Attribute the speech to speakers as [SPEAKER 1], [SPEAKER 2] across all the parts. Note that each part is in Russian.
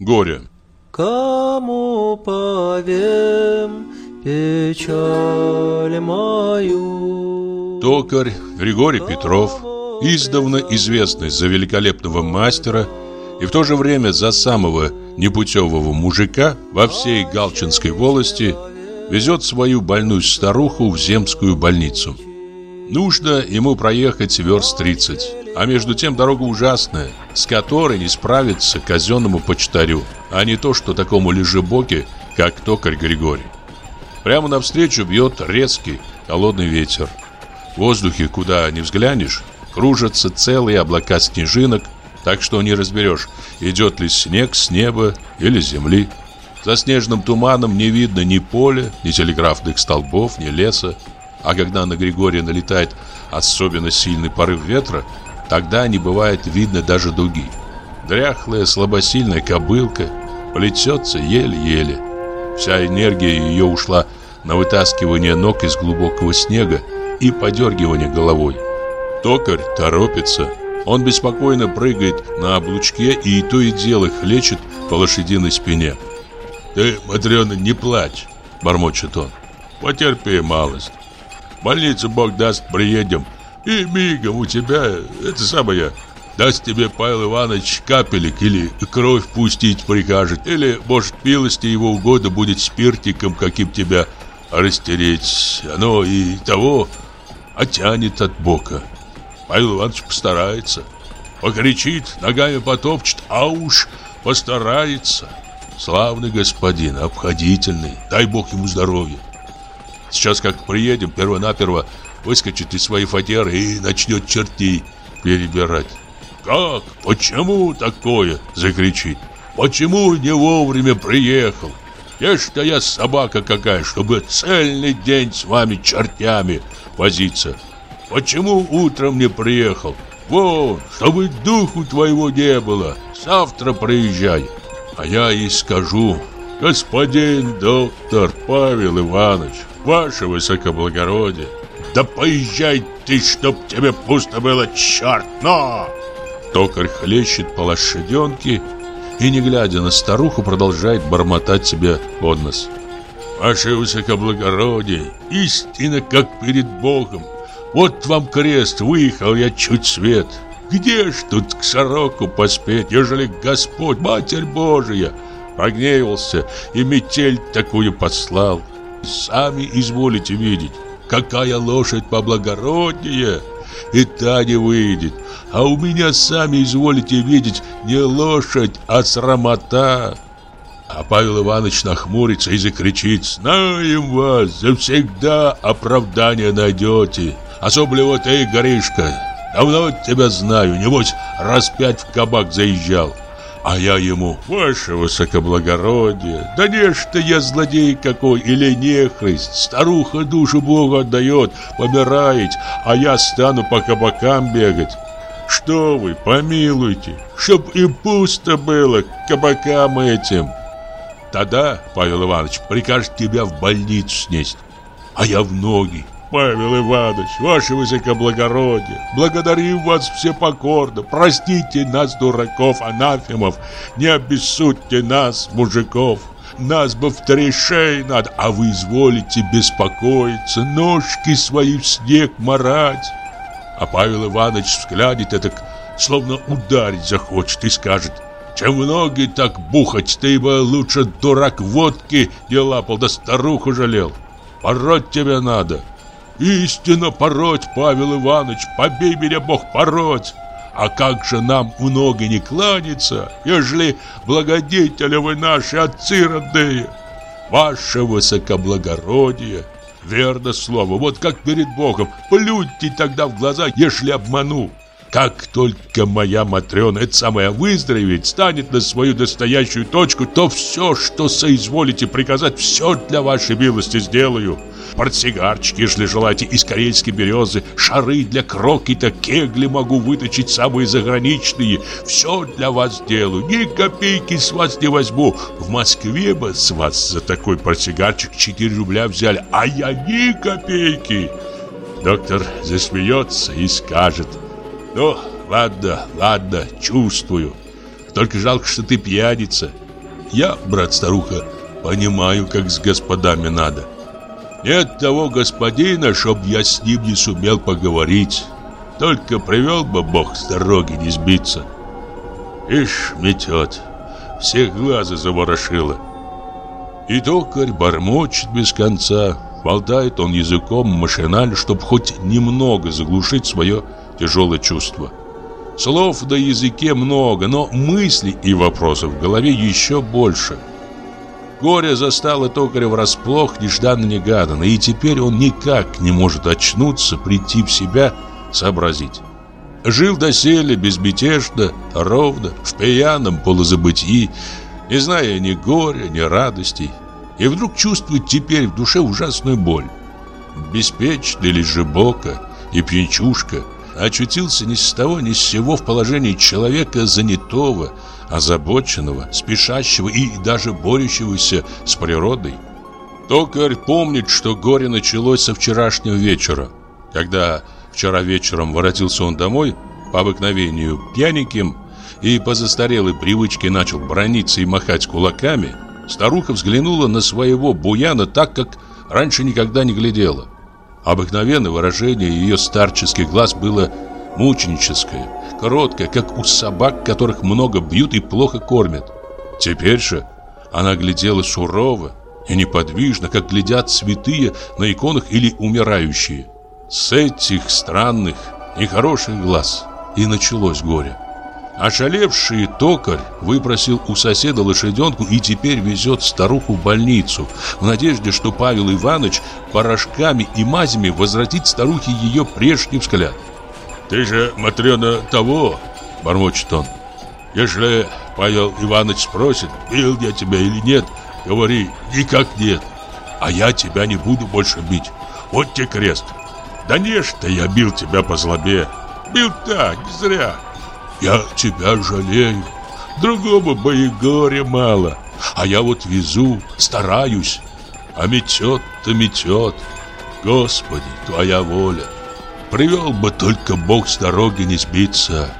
[SPEAKER 1] Горе.
[SPEAKER 2] Кому повем печаль мою?
[SPEAKER 1] Токарь Григорий Петров, издавна известный за великолепного мастера и в то же время за самого непутевого мужика во всей Галчинской волости, везет свою больную старуху в земскую больницу. Нужно ему проехать верст 30, а между тем дорога ужасная, с которой не справиться казенному почтарю, а не то, что такому лежебоке, как токарь Григорий. Прямо навстречу бьет резкий, холодный ветер. В воздухе, куда ни взглянешь, кружатся целые облака снежинок, так что не разберешь, идет ли снег с неба или земли. За снежным туманом не видно ни поля, ни телеграфных столбов, ни леса. А когда на Григория налетает особенно сильный порыв ветра, тогда не бывает видно даже дуги. Дряхлая, слабосильная кобылка плетется еле-еле. Вся энергия ее ушла на вытаскивание ног из глубокого снега и подергивание головой. Токарь торопится. Он беспокойно прыгает на облучке и то и дело хлечет по лошадиной спине. «Ты, Матрена, не плачь!» – бормочет он. «Потерпи малость. В больницу Бог даст, приедем. И мигом у тебя, это самое, даст тебе Павел Иванович капелек или кровь пустить прикажет, или, может, милости его угода будет спиртиком каким тебя растереть. Оно и того оттянет от бока. Павел Иванович постарается. Покричит, ногами потопчет, а уж постарается. Славный господин, обходительный, дай бог ему здоровья. Сейчас как приедем, перво-наперво выскочит из своей фатеры и начнет чертей перебирать. «Как? Почему такое?» – закричит. «Почему не вовремя приехал? Я-что я собака какая, чтобы цельный день с вами чертями возиться? Почему утром не приехал? Вон, чтобы духу твоего не было. Завтра приезжай». А я и скажу, господин доктор Павел Иванович, ваше высокоблагородие, да поезжай ты, чтоб тебе пусто было, черт, но... Токарь хлещет по лошаденке и, не глядя на старуху, продолжает бормотать себе под нос. Ваше высокоблагородие, истина как перед Богом. Вот вам крест, выехал я чуть свет. Где ж тут к сороку поспеть, ежели Господь, Матерь Божия, прогневался и метель такую послал? Сами изволите видеть, какая лошадь поблагороднее, и та не выйдет. А у меня, сами изволите видеть, не лошадь, а срамота. А Павел Иванович нахмурится и закричит «Знаем вас, завсегда оправдание найдете, особливо ты, Горишка, давно тебя знаю, небось раз пять в кабак заезжал». А я ему, ваше высокоблагородие, да не что я злодей какой или нехрист, старуха душу Богу отдает, помирает, а я стану по кабакам бегать. Что вы, помилуйте, чтоб и пусто было кабакам этим. Тогда, Павел Иванович, прикажет тебя в больницу снесть, а я в ноги. Павел Иванович, ваше высокоблагородие, благодарим вас все покорно, простите нас, дураков, анафемов, не обессудьте нас, мужиков. Нас бы в три шеи надо, а вы изволите беспокоиться, ножки свои в снег марать. А Павел Иванович взглянет это, словно ударить захочет и скажет, чем ноги так бухать, ты бы лучше дурак водки не лапал, да старуху жалел. Пороть тебе надо. Истинно пороть, Павел Иванович, побей меня Бог пороть. А как же нам в ноги не кланяться, ежели благодетели вы наши отцы родные? Ваше высокоблагородие, верно слово, вот как перед Богом, плюньте тогда в глаза, ежели обману. Как только моя Матрена, это самое, выздоровеет, станет на свою настоящую точку, то все, что соизволите приказать, все для вашей милости сделаю портсигарчики, если желаете, из карельской березы, шары для крокета, кегли могу выточить самые заграничные. Все для вас делаю, ни копейки с вас не возьму. В Москве бы с вас за такой портсигарчик 4 рубля взяли, а я ни копейки. Доктор засмеется и скажет, ну, ладно, ладно, чувствую. Только жалко, что ты пьяница. я, брат-старуха, понимаю, как с господами надо. Нет того господина, чтоб я с ним не сумел поговорить. Только привел бы Бог с дороги не сбиться. Ишь, метет, всех глаза заворошило. И токарь бормочет без конца, болтает он языком машинально, чтобы хоть немного заглушить свое тяжелое чувство. Слов на языке много, но мыслей и вопросов в голове еще больше. Горе застало токаря врасплох нежданно-негаданно, и теперь он никак не может очнуться, прийти в себя, сообразить. Жил доселе безмятежно, ровно, в пьяном полузабытии, не зная ни горя, ни радостей, и вдруг чувствует теперь в душе ужасную боль. Беспечный ли же бока и пьянчушка очутился ни с того ни с сего в положении человека занятого, озабоченного, спешащего и даже борющегося с природой. Токарь помнит, что горе началось со вчерашнего вечера, когда вчера вечером воротился он домой, по обыкновению пьяненьким, и по застарелой привычке начал брониться и махать кулаками, старуха взглянула на своего буяна так, как раньше никогда не глядела. Обыкновенное выражение ее старческих глаз было мученическое, короткое, как у собак, которых много бьют и плохо кормят. Теперь же она глядела сурово и неподвижно, как глядят святые на иконах или умирающие. С этих странных, нехороших глаз и началось горе. Ошалевший токарь выпросил у соседа лошаденку и теперь везет старуху в больницу в надежде, что Павел Иванович порошками и мазями возвратит старухе ее прежний взгляд. «Ты же, Матрена, того!» – бормочет он. «Если Павел Иванович спросит, бил я тебя или нет, говори, никак нет. А я тебя не буду больше бить. Вот тебе крест. Да не я бил тебя по злобе. Бил так, зря. Я тебя жалею. Другому бы и горе мало. А я вот везу, стараюсь. А метет-то метет. Господи, твоя воля. Привел бы только Бог с дороги не сбиться.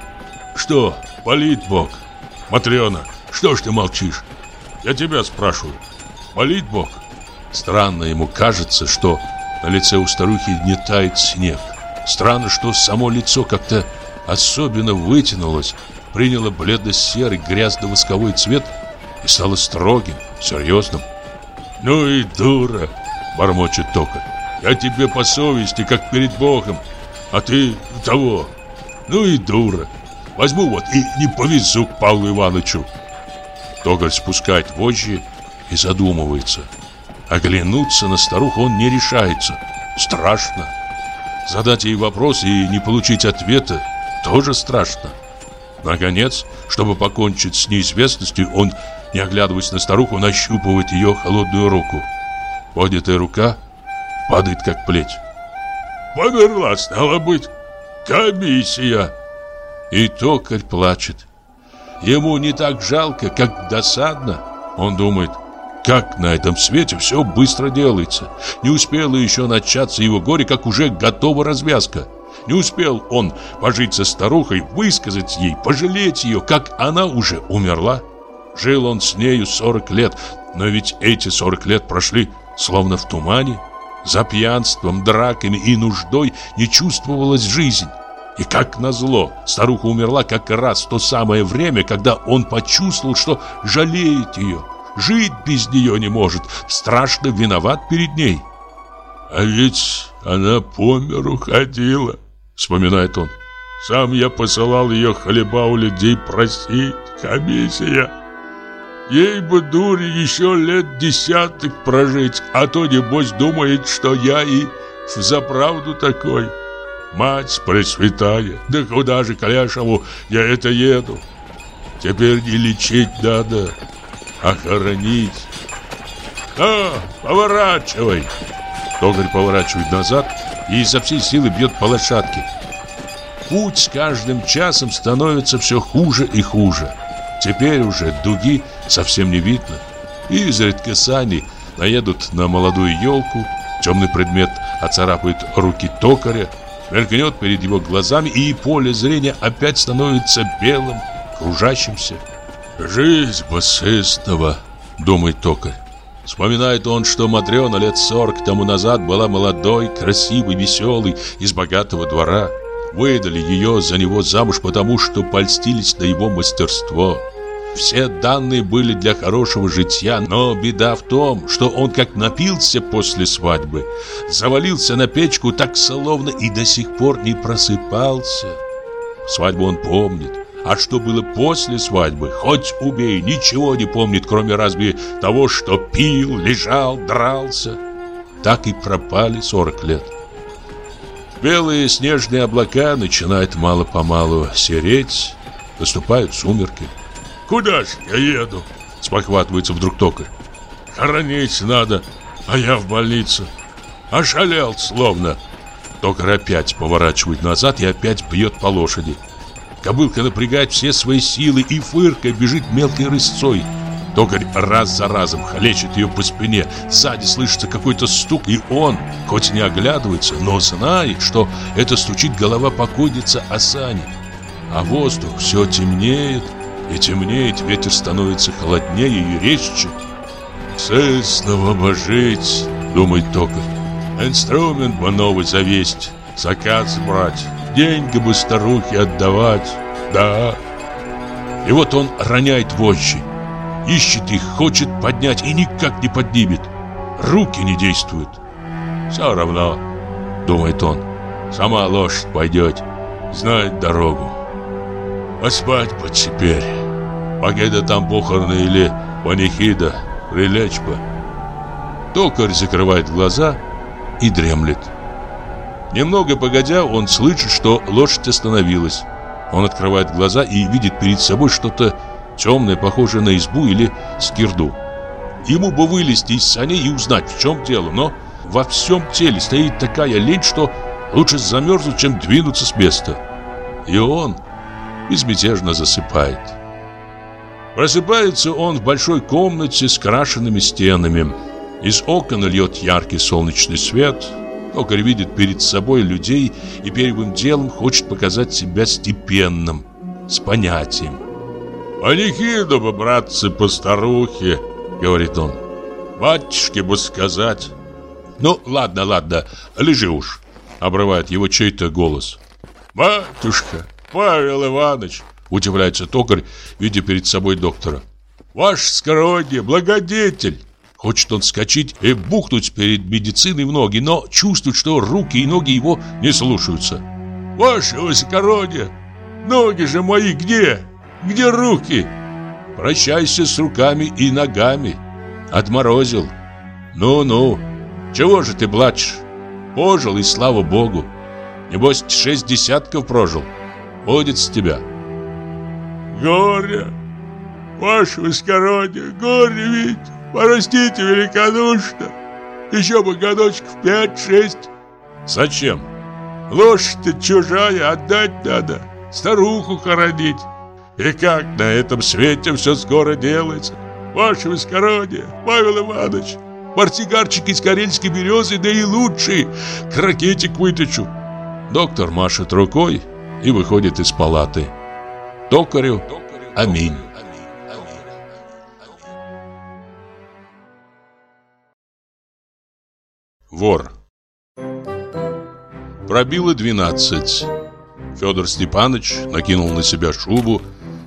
[SPEAKER 1] Что, болит Бог? Матрена, что ж ты молчишь? Я тебя спрашиваю. Болит Бог? Странно ему кажется, что на лице у старухи не тает снег. Странно, что само лицо как-то особенно вытянулось, приняло бледно-серый грязно-восковой цвет и стало строгим, серьезным. «Ну и дура!» – бормочет токарь. «Я тебе по совести, как перед Богом, а ты того. Ну и дура. Возьму вот и не повезу к Павлу Ивановичу». Токарь спускает вожжи и задумывается. Оглянуться на старуху он не решается. Страшно. Задать ей вопрос и не получить ответа тоже страшно. Наконец, чтобы покончить с неизвестностью, он, не оглядываясь на старуху, нащупывает ее холодную руку. Поднятая рука падает, как плеть. «Померла, стало быть, комиссия!» И токарь плачет. Ему не так жалко, как досадно. Он думает, как на этом свете все быстро делается. Не успело еще начаться его горе, как уже готова развязка. Не успел он пожить со старухой, высказать ей, пожалеть ее, как она уже умерла. Жил он с нею 40 лет, но ведь эти 40 лет прошли словно в тумане. За пьянством, драками и нуждой не чувствовалась жизнь. И как назло, старуха умерла как раз в то самое время, когда он почувствовал, что жалеет ее, жить без нее не может, страшно виноват перед ней. А ведь она по миру ходила, вспоминает он. Сам я посылал ее хлеба у людей просить, комиссия. Ей бы, дури, еще лет десяток прожить, а то, небось, думает, что я и взаправду такой. Мать пресвятая, да куда же, Каляшеву, я это еду? Теперь не лечить надо, а хоронить. Да, поворачивай. Токарь поворачивает назад и изо всей силы бьет по лошадке. Путь с каждым часом становится все хуже и хуже. Теперь уже дуги совсем не видно. И изредка сани наедут на молодую елку, темный предмет оцарапает руки токаря, мелькнет перед его глазами, и поле зрения опять становится белым, кружащимся. Жизнь посыстного, думает токарь. Вспоминает он, что Матрена лет сорок тому назад была молодой, красивой, веселой, из богатого двора. Выдали ее за него замуж потому, что польстились на его мастерство. Все данные были для хорошего житья, но беда в том, что он как напился после свадьбы, завалился на печку так словно и до сих пор не просыпался. Свадьбу он помнит, а что было после свадьбы, хоть убей, ничего не помнит, кроме разве того, что пил, лежал, дрался. Так и пропали 40 лет. Белые снежные облака начинают мало-помалу сереть, наступают сумерки. «Куда ж я еду?» – спохватывается вдруг токарь. «Хоронить надо, а я в больнице. Ошалел словно». Токарь опять поворачивает назад и опять бьет по лошади. Кобылка напрягает все свои силы и фыркой бежит мелкой рысцой. Токарь раз за разом халечит ее по спине. Сзади слышится какой-то стук, и он, хоть не оглядывается, но знает, что это стучит голова покойницы Асани. А воздух все темнеет и темнеет, ветер становится холоднее и резче. «Сыснова божить», — думает токарь. «Инструмент бы новый завесть, заказ брать, деньги бы старухе отдавать, да». И вот он роняет вожжи, ищет их, хочет поднять и никак не поднимет. Руки не действуют. «Все равно», — думает он, — «сама лошадь пойдет, знает дорогу». А спать бы теперь. Погеда там похороны или панихида, прилечь бы. Токарь закрывает глаза и дремлет. Немного погодя, он слышит, что лошадь остановилась. Он открывает глаза и видит перед собой что-то темное, похожее на избу или скирду. Ему бы вылезти из саней и узнать, в чем дело, но во всем теле стоит такая лень, что лучше замерзнуть, чем двинуться с места. И он безмятежно засыпает. Просыпается он в большой комнате с крашенными стенами. Из окон льет яркий солнечный свет. Токарь видит перед собой людей и первым делом хочет показать себя степенным, с понятием. «Панихиду бы, братцы, по старухе», — говорит он. «Батюшке бы сказать». «Ну, ладно, ладно, лежи уж», — обрывает его чей-то голос. «Батюшка, Павел Иванович, Удивляется токарь, видя перед собой доктора. «Ваше скородие, благодетель!» Хочет он скачать и бухнуть перед медициной в ноги, но чувствует, что руки и ноги его не слушаются. «Ваше высокородие! Ноги же мои где? Где руки?» «Прощайся с руками и ногами!» Отморозил. «Ну-ну, чего же ты плачешь? Пожил, и слава богу! Небось, шесть десятков прожил. Будет с тебя!»
[SPEAKER 3] горе. Ваше воскородие, горе ведь, простите великодушно. Еще бы годочков пять-шесть.
[SPEAKER 1] Зачем?
[SPEAKER 3] Лошадь-то чужая, отдать надо, старуху хоронить. И как на этом свете все скоро делается. Ваше воскородие, Павел Иванович, портсигарчик из карельской березы, да и лучший, крокетик выточу.
[SPEAKER 1] Доктор машет рукой и выходит из палаты. Токарю аминь. Вор Пробило двенадцать. Федор Степанович накинул на себя шубу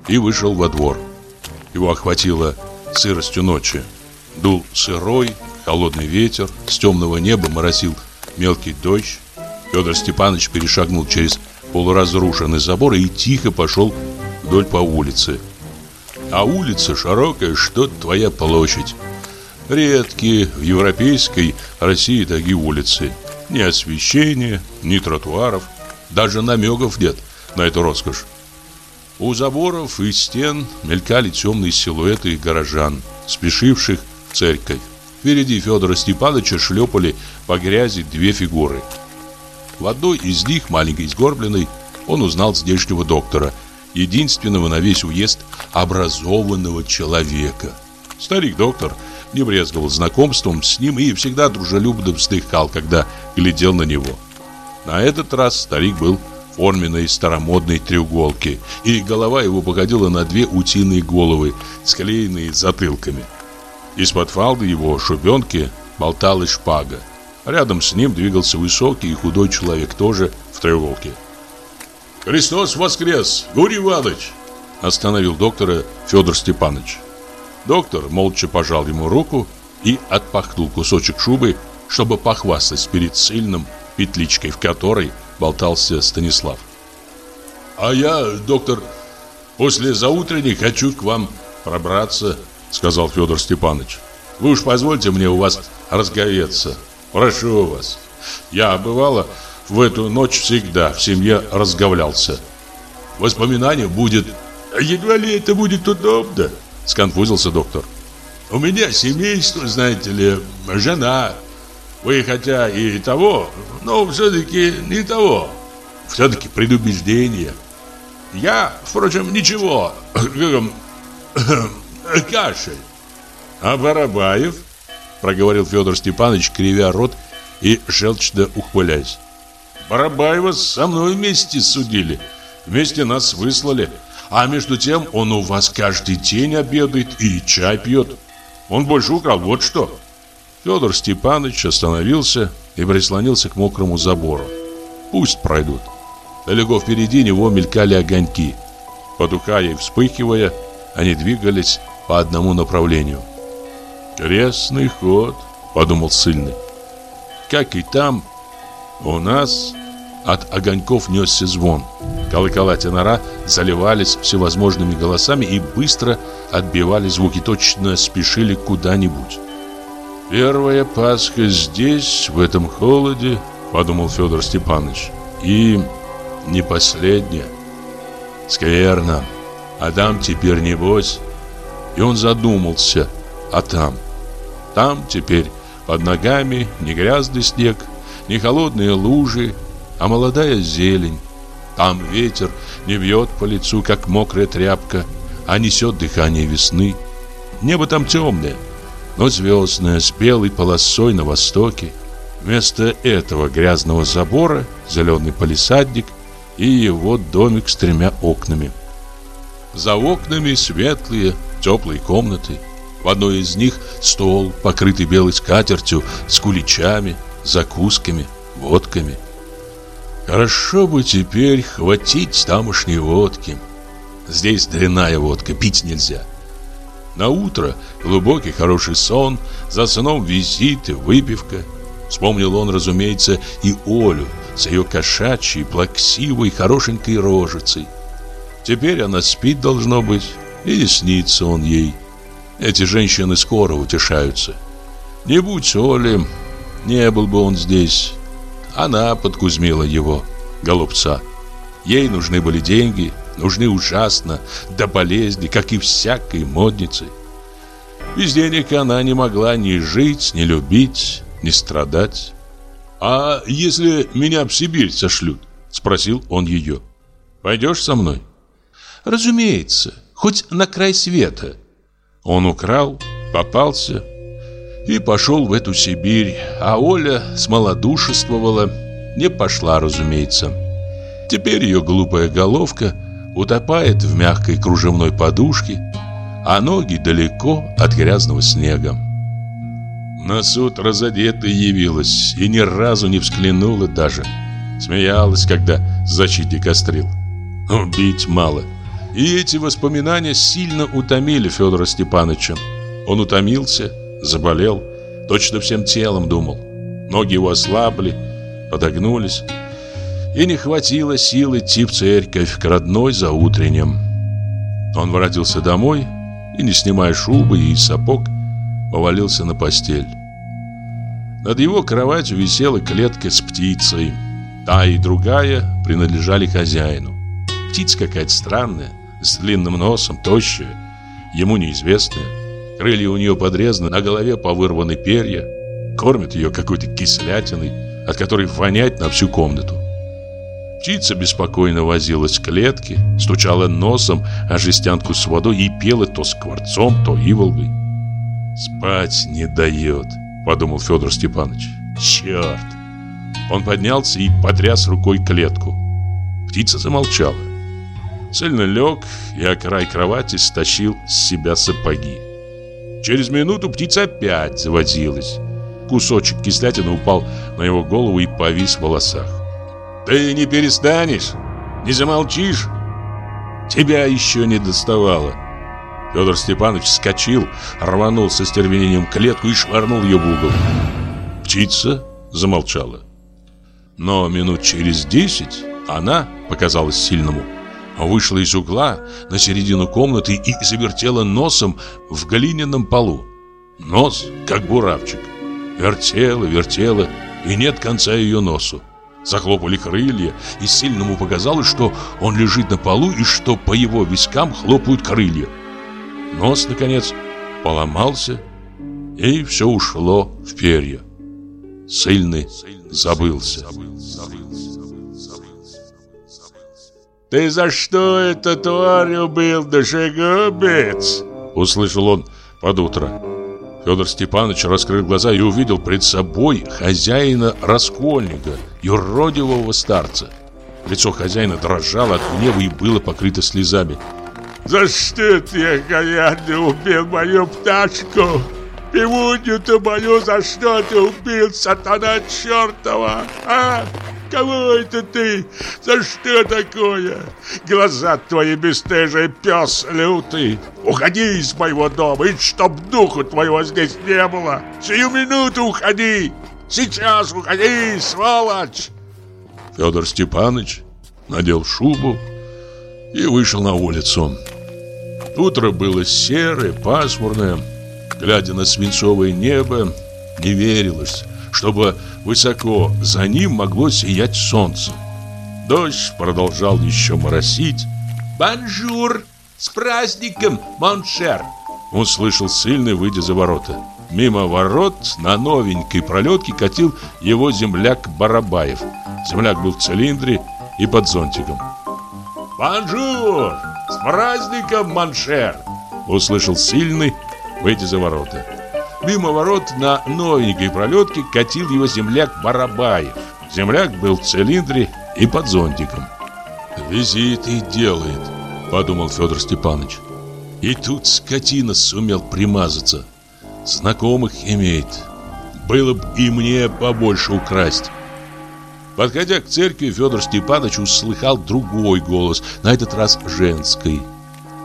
[SPEAKER 1] и вышел во двор. Его охватило сыростью ночи. Дул сырой, холодный ветер, с темного неба моросил мелкий дождь. Федор Степанович перешагнул через полуразрушенный забор и тихо пошел вдоль по улице. А улица широкая, что твоя площадь. Редкие в европейской России такие улицы. Ни освещения, ни тротуаров, даже намеков нет на эту роскошь. У заборов и стен мелькали темные силуэты горожан, спешивших в церковь. Впереди Федора Степановича шлепали по грязи две фигуры. В одной из них, маленькой сгорбленной, он узнал здешнего доктора – единственного на весь уезд образованного человека. Старик-доктор не брезговал знакомством с ним и всегда дружелюбно вздыхал, когда глядел на него. На этот раз старик был форменной старомодной треуголки, и голова его походила на две утиные головы, склеенные затылками. Из-под фалды его шубенки болталась шпага. Рядом с ним двигался высокий и худой человек, тоже в треуголке. «Христос воскрес! Гурий Иванович!» Остановил доктора Федор Степанович. Доктор молча пожал ему руку и отпахнул кусочек шубы, чтобы похвастать перед сильным петличкой, в которой болтался Станислав. «А я, доктор, после заутренней хочу к вам пробраться», сказал Федор Степанович. «Вы уж позвольте мне у вас разговеться. Прошу вас. Я, бывало, в эту ночь всегда в семье разговлялся. Воспоминание будет... Едва ли это будет удобно, сконфузился доктор. У меня семейство, знаете ли, жена. Вы хотя и того, но все-таки не того. Все-таки предубеждение. Я, впрочем, ничего. Кашель. А Барабаев? Проговорил Федор Степанович, кривя рот и желчно ухваляясь. Барабаева со мной вместе судили. Вместе нас выслали. А между тем он у вас каждый день обедает и чай пьет. Он больше украл, вот что. Федор Степанович остановился и прислонился к мокрому забору. Пусть пройдут. Далеко впереди него мелькали огоньки. Потухая и вспыхивая, они двигались по одному направлению. «Крестный ход», — подумал Сыльный. «Как и там, у нас от огоньков несся звон. Колокола тенора заливались всевозможными голосами и быстро отбивали звуки, точно спешили куда-нибудь. «Первая Пасха здесь, в этом холоде», — подумал Федор Степанович, — «и не последняя. Скверно. А там теперь небось». И он задумался, а там? Там теперь под ногами не грязный снег, не холодные лужи, а молодая зелень. Там ветер не бьет по лицу, как мокрая тряпка, а несет дыхание весны. Небо там темное, но звездное, с белой полосой на востоке. Вместо этого грязного забора зеленый палисадник и его домик с тремя окнами. За окнами светлые, теплые комнаты. В одной из них стол, покрытый белой скатертью, с куличами, закусками, водками. Хорошо бы теперь хватить тамошней водки. Здесь дрянная водка, пить нельзя. На утро глубокий хороший сон, за сном визиты, выпивка. Вспомнил он, разумеется, и Олю с ее кошачьей, плаксивой, хорошенькой рожицей. Теперь она спит, должно быть, и не снится он ей. Эти женщины скоро утешаются. Не будь Оли, не был бы он здесь. Она подкузмила его, голубца. Ей нужны были деньги, нужны ужасно, до болезни, как и всякой моднице. Без денег она не могла ни жить, ни любить, ни страдать. «А если меня в Сибирь сошлют?» – спросил он ее. «Пойдешь со мной?» «Разумеется, хоть на край света». Он украл, попался, и пошел в эту Сибирь, а Оля смолодушествовала, не пошла, разумеется. Теперь ее глупая головка утопает в мягкой кружевной подушке, а ноги далеко от грязного снега. На суд разодетая явилась и ни разу не взглянула даже. Смеялась, когда защитник острил. Убить мало. И эти воспоминания сильно утомили Федора Степановича. Он утомился, заболел, точно всем телом думал. Ноги его ослабли, подогнулись, и не хватило сил идти в церковь к родной за утренним. Он воротился домой и, не снимая шубы и сапог, повалился на постель. Над его кроватью висела клетка с птицей. Та и другая принадлежали хозяину. Птица какая-то странная, с длинным носом, тощая, ему неизвестная. Крылья у нее подрезаны, на голове повырваны перья. Кормят ее какой-то кислятиной, от которой вонять на всю комнату. Птица беспокойно возилась в клетке, стучала носом о жестянку с водой и пела то скворцом, то иволгой. «Спать не дает», — подумал Федор Степанович. «Черт!» Он поднялся и потряс рукой клетку. Птица замолчала. Сильно лег и о край кровати стащил с себя сапоги. Через минуту птица опять заводилась. Кусочек кислятины упал на его голову и повис в волосах. «Ты не перестанешь? Не замолчишь?» «Тебя еще не доставало». Федор Степанович вскочил, рванул со стервенением клетку и швырнул ее в угол. Птица замолчала. Но минут через десять она показалась сильному вышла из угла на середину комнаты и завертела носом в глиняном полу. Нос, как буравчик. Вертела, вертела, и нет конца ее носу. Захлопали крылья, и сильному показалось, что он лежит на полу и что по его вискам хлопают крылья. Нос, наконец, поломался, и все ушло в перья. Сильный забылся.
[SPEAKER 3] «Ты за что это тварь убил, душегубец?»
[SPEAKER 1] Услышал он под утро. Федор Степанович раскрыл глаза и увидел пред собой хозяина Раскольника, юродивого старца. Лицо хозяина дрожало от гнева и было покрыто слезами.
[SPEAKER 3] «За что ты, говядный, убил мою пташку? Пивунью-то мою за что ты убил, сатана чертова, а?» Кого это ты? За что такое? Глаза твои бесстыжие, пес лютый. Уходи из моего дома, и чтоб духу твоего здесь не было. Сию минуту уходи. Сейчас уходи, сволочь.
[SPEAKER 1] Федор Степанович надел шубу и вышел на улицу. Утро было серое, пасмурное. Глядя на свинцовое небо, не верилось, чтобы высоко за ним могло сиять солнце. Дождь продолжал еще моросить.
[SPEAKER 4] «Bonjour! С праздником, mon cher!»
[SPEAKER 1] Он слышал сильный, выйдя за ворота. Мимо ворот на новенькой пролетке катил его земляк Барабаев. Земляк был в цилиндре и под зонтиком.
[SPEAKER 3] «Bonjour! С праздником, mon cher!»
[SPEAKER 1] Услышал сильный, выйдя за ворота. Мимо ворот на новенькой пролетке катил его земляк Барабаев. Земляк был в цилиндре и под зонтиком. «Визиты делает», — подумал Федор Степанович. «И тут скотина сумел примазаться. Знакомых имеет. Было бы и мне побольше украсть». Подходя к церкви, Федор Степанович услыхал другой голос, на этот раз женский.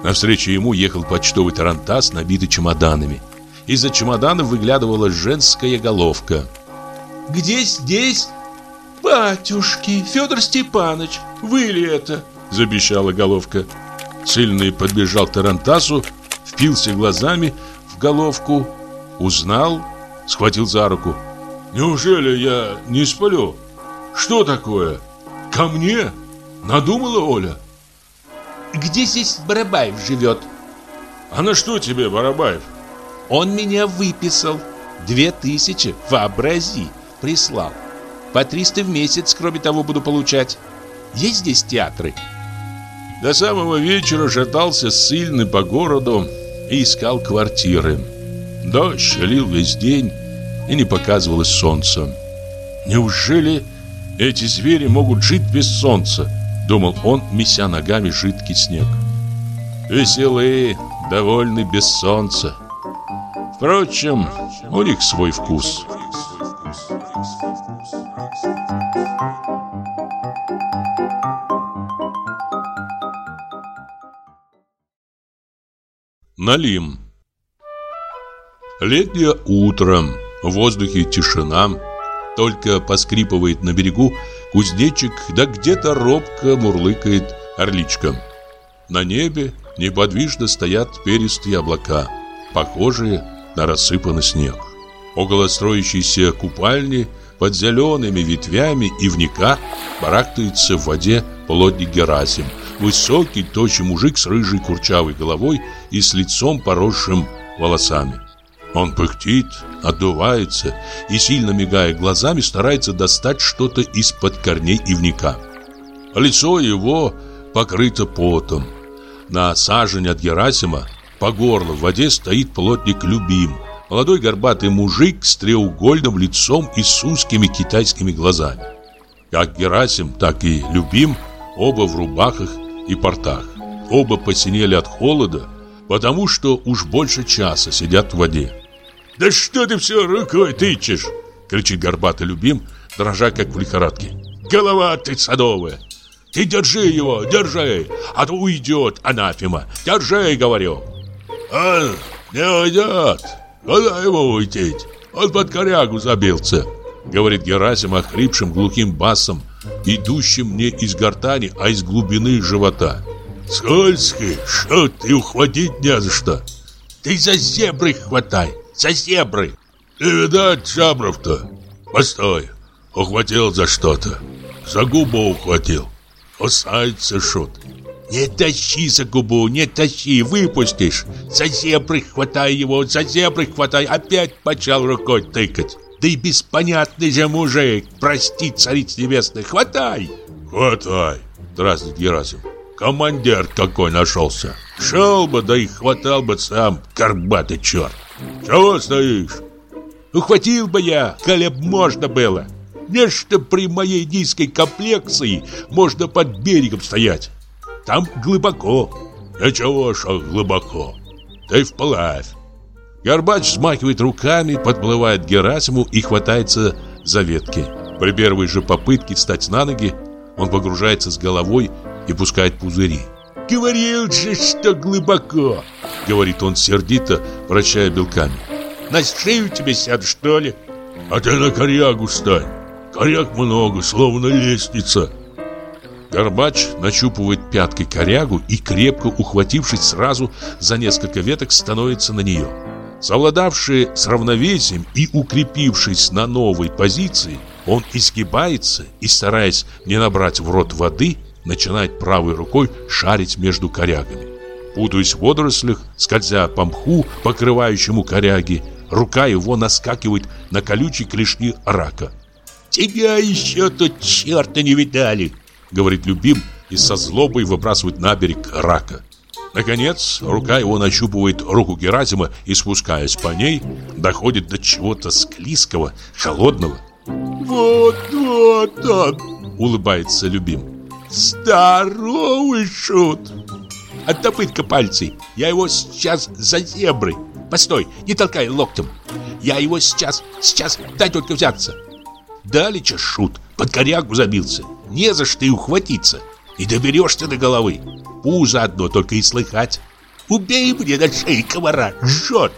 [SPEAKER 1] Навстречу ему ехал почтовый тарантас, набитый чемоданами. Из-за чемодана выглядывала женская головка.
[SPEAKER 4] «Где здесь?» «Батюшки, Федор Степанович, вы ли это?»
[SPEAKER 1] Забещала головка. Сильный подбежал к Тарантасу, впился глазами в головку, узнал, схватил за руку. «Неужели я не сплю? Что такое? Ко мне? Надумала Оля?»
[SPEAKER 4] «Где здесь Барабаев живет?»
[SPEAKER 1] «А на что тебе, Барабаев?»
[SPEAKER 4] Он меня выписал. Две тысячи, вообрази, прислал. По триста в месяц, кроме того, буду получать. Есть здесь театры?
[SPEAKER 1] До самого вечера шатался сильный по городу и искал квартиры. Дождь лил весь день, и не показывалось солнца. Неужели эти звери могут жить без солнца? Думал он, меся ногами жидкий снег. Веселые, довольны без солнца. Впрочем, у них свой вкус. Налим Летнее утро, в воздухе тишина, только поскрипывает на берегу кузнечик, да где-то робко мурлыкает орличка. На небе неподвижно стоят перистые облака, похожие на рассыпанный снег. Около строящейся купальни под зелеными ветвями ивника барахтается в воде плотник Герасим, высокий, тощий мужик с рыжей курчавой головой и с лицом поросшим волосами. Он пыхтит, отдувается и, сильно мигая глазами, старается достать что-то из-под корней ивника. Лицо его покрыто потом. На сажень от Герасима по горло в воде стоит плотник Любим. Молодой горбатый мужик с треугольным лицом и с узкими китайскими глазами. Как Герасим, так и Любим оба в рубахах и портах. Оба посинели от холода, потому что уж больше часа сидят в воде.
[SPEAKER 3] «Да что ты все рукой тычешь?»
[SPEAKER 1] — кричит горбатый любим, дрожа как в лихорадке.
[SPEAKER 3] «Голова ты садовая! Ты держи его, держи, а то уйдет анафема! Держи, говорю!» «А, не уйдет! Куда его уйти? Он под корягу забился!»
[SPEAKER 1] Говорит Герасим охрипшим глухим басом, идущим не из гортани, а из глубины живота.
[SPEAKER 3] «Скользкий, что ты ухватить не за что!»
[SPEAKER 4] «Ты за зебры хватай, за зебры!»
[SPEAKER 3] «Не видать жабров-то! Постой, ухватил за что-то, за губу ухватил, кусается шут!»
[SPEAKER 4] «Не тащи за губу, не тащи, выпустишь! За зебры хватай его, за зебры хватай!» Опять почал рукой тыкать. Да и беспонятный же мужик, прости, царица небесная, хватай!
[SPEAKER 3] Хватай, дразнит Герасим. Командир какой нашелся. Шел бы, да и хватал бы сам, горбатый черт. Чего стоишь?
[SPEAKER 4] Ухватил бы я, коли б можно было. Нечто при моей низкой комплекции можно под берегом стоять. Там глубоко.
[SPEAKER 3] Ничего, что глубоко. Ты вплавь.
[SPEAKER 1] Горбач смахивает руками, подплывает к Герасиму и хватается за ветки. При первой же попытке встать на ноги, он погружается с головой и пускает пузыри.
[SPEAKER 4] «Говорил же, что глубоко!»
[SPEAKER 1] — говорит он сердито, вращая белками.
[SPEAKER 4] «На шею тебе сяду, что ли?»
[SPEAKER 3] «А ты на корягу стань! Коряг много, словно лестница!»
[SPEAKER 1] Горбач нащупывает пяткой корягу и, крепко ухватившись сразу за несколько веток, становится на нее. Совладавший с равновесием и укрепившись на новой позиции, он изгибается и, стараясь не набрать в рот воды, начинает правой рукой шарить между корягами. Путаясь в водорослях, скользя по мху, покрывающему коряги, рука его наскакивает на колючие клешни рака.
[SPEAKER 4] «Тебя еще тут черта не видали!»
[SPEAKER 1] — говорит любим и со злобой выбрасывает на берег рака. Наконец, рука его нащупывает руку Герасима и, спускаясь по ней, доходит до чего-то склизкого, холодного.
[SPEAKER 4] «Вот, вот он!»
[SPEAKER 1] — улыбается любим.
[SPEAKER 4] «Здоровый шут!» «Оттопытка пальцы! Я его сейчас за зебры! Постой, не толкай локтем! Я его сейчас, сейчас, дай только взяться!» Далеча шут, под корягу забился, не за что и ухватиться!» И доберешься до головы. Пузо одно только и слыхать. Убей мне на шее комара, жжет.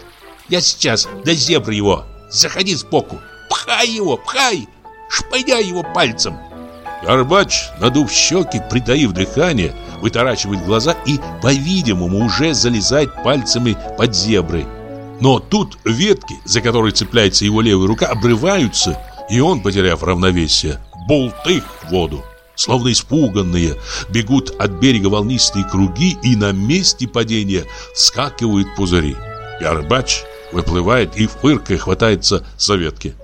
[SPEAKER 4] Я сейчас до зебры его. Заходи сбоку. Пхай его, пхай. Шпыняй его пальцем.
[SPEAKER 1] Горбач, надув щеки, притаив дыхание, вытаращивает глаза и, по-видимому, уже залезает пальцами под зебры. Но тут ветки, за которые цепляется его левая рука, обрываются, и он, потеряв равновесие, болтых в воду. Словно испуганные, бегут от берега волнистые круги и на месте падения скакивают пузыри. Ярбач выплывает и фыркой хватается за ветки.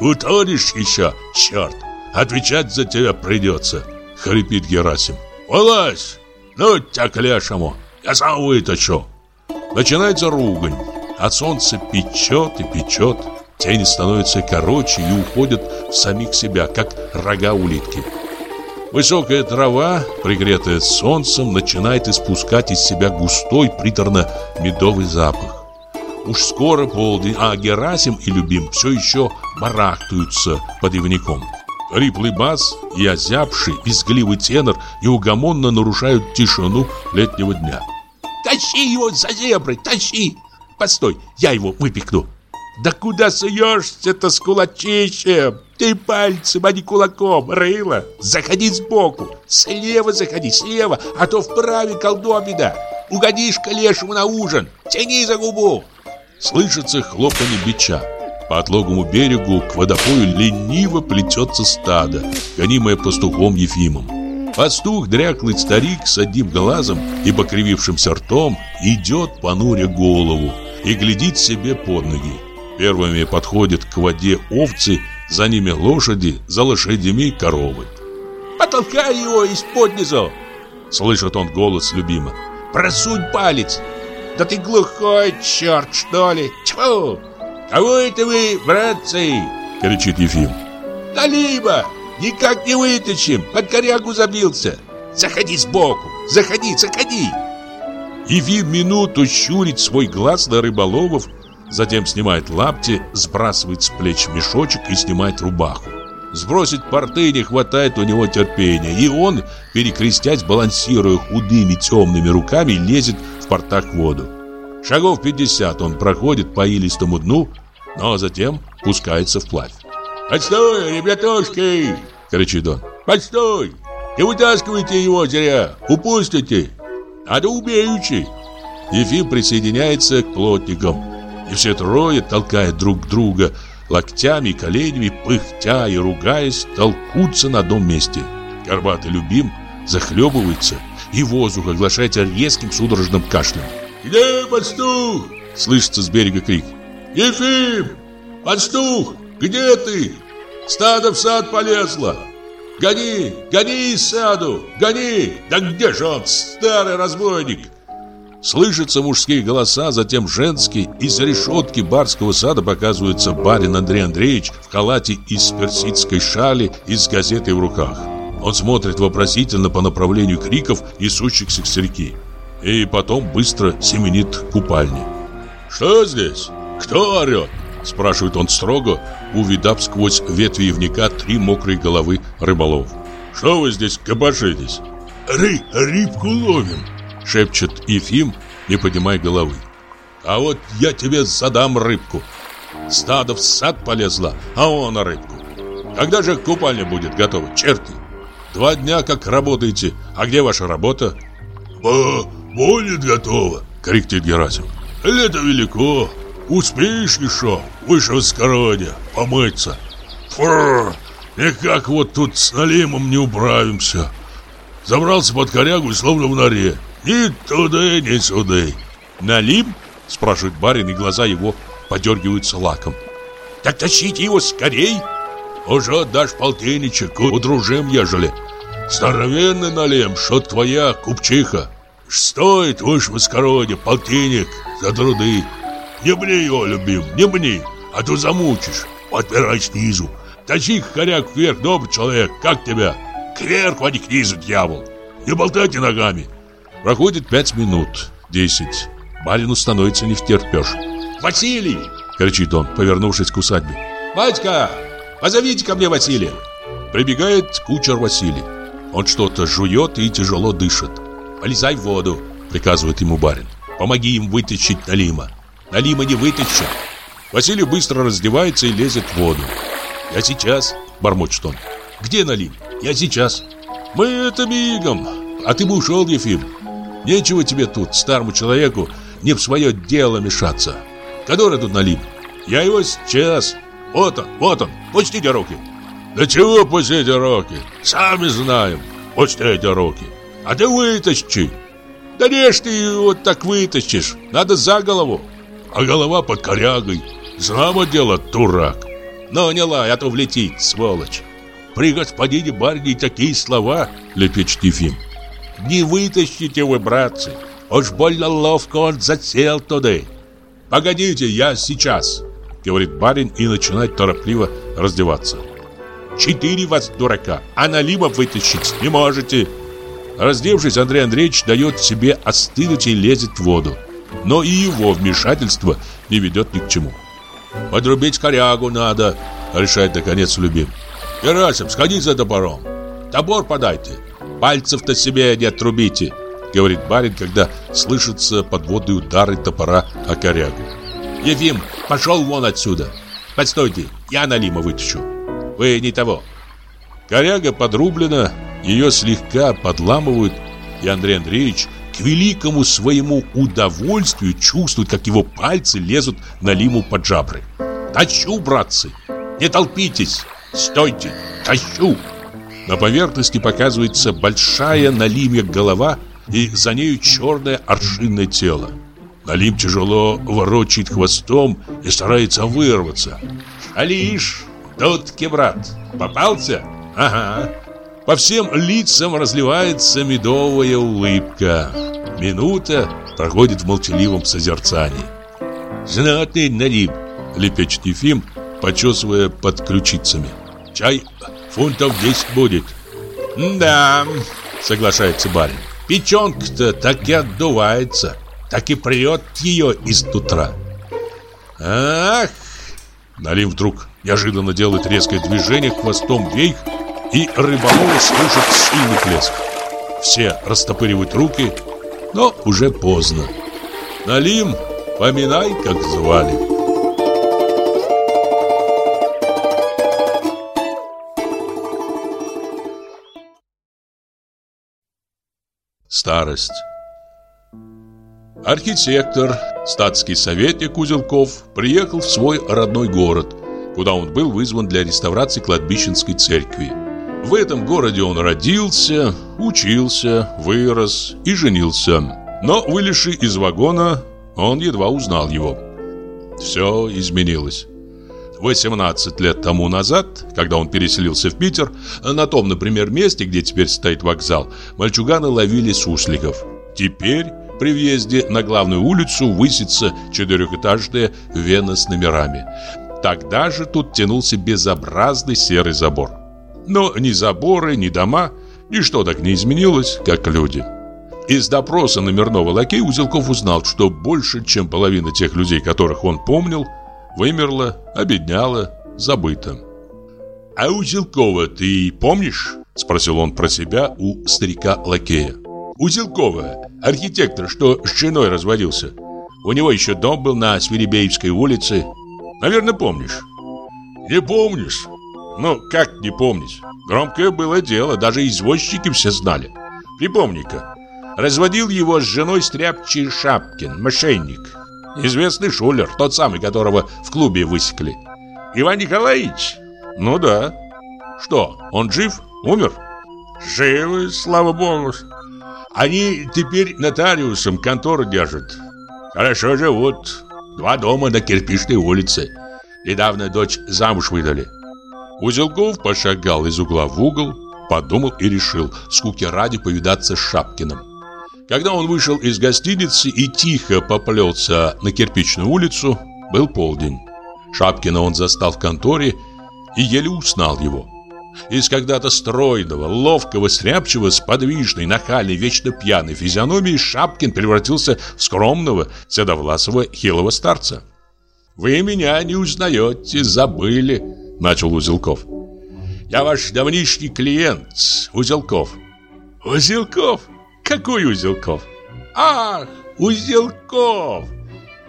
[SPEAKER 3] «Утонешь еще, черт! Отвечать за тебя придется!» — хрипит Герасим. «Вылазь! Ну тебя к лешему! Я сам вытащу!»
[SPEAKER 1] Начинается ругань. От солнца печет и печет. Тени становятся короче и уходят в самих себя, как рога улитки. Высокая трава, пригретая солнцем, начинает испускать из себя густой приторно-медовый запах. Уж скоро полдень, а Герасим и Любим все еще барахтаются под ивником. Хриплый бас и озябший, визгливый тенор неугомонно нарушают тишину летнего дня.
[SPEAKER 4] «Тащи его за зебры, тащи! Постой, я его выпекну!» «Да куда суешься-то с кулачищем? Ты пальцем, а не кулаком, рыло! Заходи сбоку, слева заходи, слева, а то вправе колдобина! Угодишь к лешему на ужин, тяни за губу!»
[SPEAKER 1] Слышится хлопанье бича. По отлогому берегу к водопою лениво плетется стадо, гонимое пастухом Ефимом. Пастух, дряклый старик с одним глазом и покривившимся ртом, идет, понуря голову, и глядит себе под ноги. Первыми подходят к воде овцы, за ними лошади, за лошадями коровы.
[SPEAKER 4] «Потолкай его из-под низу!»
[SPEAKER 1] Слышит он голос любима.
[SPEAKER 4] «Просунь палец! Да ты глухой черт, что ли? Тьфу! Кого это вы, братцы?» Кричит Ефим. «Налиба! Никак не вытащим! Под корягу забился!
[SPEAKER 1] Заходи сбоку! Заходи, заходи!»
[SPEAKER 5] Ефим минуту щурит свой глаз на рыболовов, затем снимает лапти, сбрасывает с плеч мешочек и снимает рубаху. Сбросить порты не хватает у него терпения, и он, перекрестясь, балансируя худыми темными руками, лезет в портах в воду. Шагов 50 он проходит по илистому дну, но затем пускается вплавь.
[SPEAKER 6] «Постой, ребятушки!» — кричит он. «Постой! Не вытаскивайте его зря! Упустите! Надо убеючи!»
[SPEAKER 5] Ефим присоединяется к плотникам, и все трое, толкая друг друга локтями и коленями, пыхтя и ругаясь, толкутся на одном месте. Горбатый любим захлебывается, и воздух оглашается резким судорожным кашлем.
[SPEAKER 6] «Где пастух?»
[SPEAKER 5] — слышится с берега крик.
[SPEAKER 6] «Ефим! Пастух! Где ты? Стадо в сад полезло! Гони! Гони из саду! Гони! Да где же он, старый разбойник?»
[SPEAKER 5] Слышатся мужские голоса, затем женские. Из-за решетки барского сада показывается барин Андрей Андреевич в халате из персидской шали и с газетой в руках. Он смотрит вопросительно по направлению криков, несущихся с реки. И потом быстро семенит к купальне.
[SPEAKER 6] «Что здесь? Кто орет?»
[SPEAKER 5] Спрашивает он строго, увидав сквозь ветви ивника три мокрые головы рыболов.
[SPEAKER 6] «Что вы здесь копошитесь?»
[SPEAKER 1] «Ры, рыбку ловим!»
[SPEAKER 5] Шепчет Ефим, не поднимая головы.
[SPEAKER 6] «А вот я тебе задам рыбку!» Стадо в сад полезла, а он на рыбку. Когда же купальня будет готова, черти? Два дня как работаете, а где ваша работа?
[SPEAKER 1] Бо, будет готова,
[SPEAKER 5] кричит Герасим.
[SPEAKER 1] Лето велико, успеешь еще, выше воскородия, помыться. Фрррр, никак вот тут с налимом не управимся. Забрался под корягу словно в норе. Ни туда, ни сюда.
[SPEAKER 5] Налим? Спрашивает барин, и глаза его подергиваются лаком.
[SPEAKER 1] Так тащите его скорей.
[SPEAKER 6] Уже отдашь полтинничек, удружим, ежели. Здоровенный налим, что твоя купчиха. Стоит выше воскородия полтинник за труды. Не мне его, любим, не мне, а то замучишь. Подпирай снизу. Тащи коряк вверх, добрый человек, как тебя? Кверху, а не к низу, дьявол. Не болтайте ногами.
[SPEAKER 5] Проходит пять минут, десять. Барину становится не втерпешь.
[SPEAKER 1] «Василий!»
[SPEAKER 5] — кричит он, повернувшись к усадьбе.
[SPEAKER 1] «Батька, позовите ко мне Василия!»
[SPEAKER 5] Прибегает кучер Василий. Он что-то жует и тяжело дышит.
[SPEAKER 1] «Полезай в воду!»
[SPEAKER 5] — приказывает ему барин.
[SPEAKER 1] «Помоги им вытащить Налима!» Налима не вытащит.
[SPEAKER 5] Василий быстро раздевается и лезет в воду.
[SPEAKER 1] «Я сейчас», — бормочет он. «Где Налим? Я сейчас».
[SPEAKER 5] «Мы это мигом, а ты бы ушел, Ефим. Нечего тебе тут, старому человеку, не в свое дело мешаться. Который тут Налим?
[SPEAKER 1] Я его сейчас. Вот он, вот он, пустите руки».
[SPEAKER 6] «Да чего пустите руки? Сами знаем. Пустите руки. А ты вытащи».
[SPEAKER 5] «Да не ж ты его так вытащишь, надо за голову»
[SPEAKER 6] а голова под корягой. Знамо дело, дурак.
[SPEAKER 1] Но не лай, а то влетит, сволочь. При господине барыне такие слова, лепечет Ефим. Не вытащите вы, братцы. Уж больно ловко он засел туда. Погодите, я сейчас, говорит барин и начинает торопливо раздеваться. Четыре вас дурака, а налима вытащить не можете. Раздевшись, Андрей Андреевич дает себе остынуть и лезет в воду но и его вмешательство не ведет ни к чему. «Подрубить корягу надо», — решает наконец любим. «Герасим, сходи за топором. Топор подайте. Пальцев-то себе не отрубите», — говорит барин, когда слышатся подводные удары топора о корягу. «Ефим, пошел вон отсюда. Постойте, я Налима вытащу. Вы не того». Коряга подрублена, ее слегка подламывают, и Андрей Андреевич к великому своему удовольствию чувствует, как его пальцы лезут на лиму под жабры. «Тащу, братцы! Не толпитесь! Стойте! Тащу!» На поверхности показывается большая налимья голова и за нею черное аршинное тело. Налим тяжело ворочает хвостом и старается вырваться. «Алиш, тут брат, попался? Ага, по всем лицам разливается медовая улыбка. Минута проходит в молчаливом созерцании. «Знатный налип», — лепечет Ефим, почесывая под ключицами. «Чай фунтов 10 будет». «Да, соглашается барин. Печенка-то так и отдувается, так и прет ее из утра. Ах! Налим вдруг неожиданно делает резкое движение хвостом вверх, и рыболовы слышат сильный плеск. Все растопыривают руки, но уже поздно. Налим, поминай, как звали. Старость Архитектор, статский советник Узелков приехал в свой родной город, куда он был вызван для реставрации кладбищенской церкви. В этом городе он родился, учился, вырос и женился. Но, вылезший из вагона, он едва узнал его. Все изменилось. 18 лет тому назад, когда он переселился в Питер, на том, например, месте, где теперь стоит вокзал, мальчуганы ловили сусликов. Теперь при въезде на главную улицу высится четырехэтажная вена с номерами. Тогда же тут тянулся безобразный серый забор. Но ни заборы, ни дома, ничто так не изменилось, как люди. Из допроса номерного лакея Узелков узнал, что больше, чем половина тех людей, которых он помнил, вымерла, обедняла, забыта. «А Узелкова ты помнишь?» – спросил он про себя у старика-лакея. «Узелкова, архитектор, что с женой разводился. У него еще дом был на Свиребеевской улице. Наверное, помнишь?» «Не помнишь?» Ну, как не помнить? Громкое было дело, даже извозчики все знали. Припомни-ка, разводил его с женой стряпчий Шапкин, мошенник. Известный шулер, тот самый, которого в клубе высекли. Иван Николаевич? Ну да. Что, он жив? Умер? Живы, слава богу. Они теперь нотариусом контору держат. Хорошо живут. Два дома на кирпичной улице. Недавно дочь замуж выдали. Узелков пошагал из угла в угол, подумал и решил, скуки ради повидаться с Шапкиным. Когда он вышел из гостиницы и тихо поплелся на кирпичную улицу, был полдень. Шапкина он застал в конторе и еле узнал его. Из когда-то стройного, ловкого, стряпчивого, с подвижной, нахальной, вечно пьяной физиономией Шапкин превратился в скромного, седовласого, хилого старца. «Вы меня не узнаете, забыли», начал Узелков. «Я ваш давнишний клиент, Узелков». «Узелков? Какой Узелков?» «Ах, Узелков!»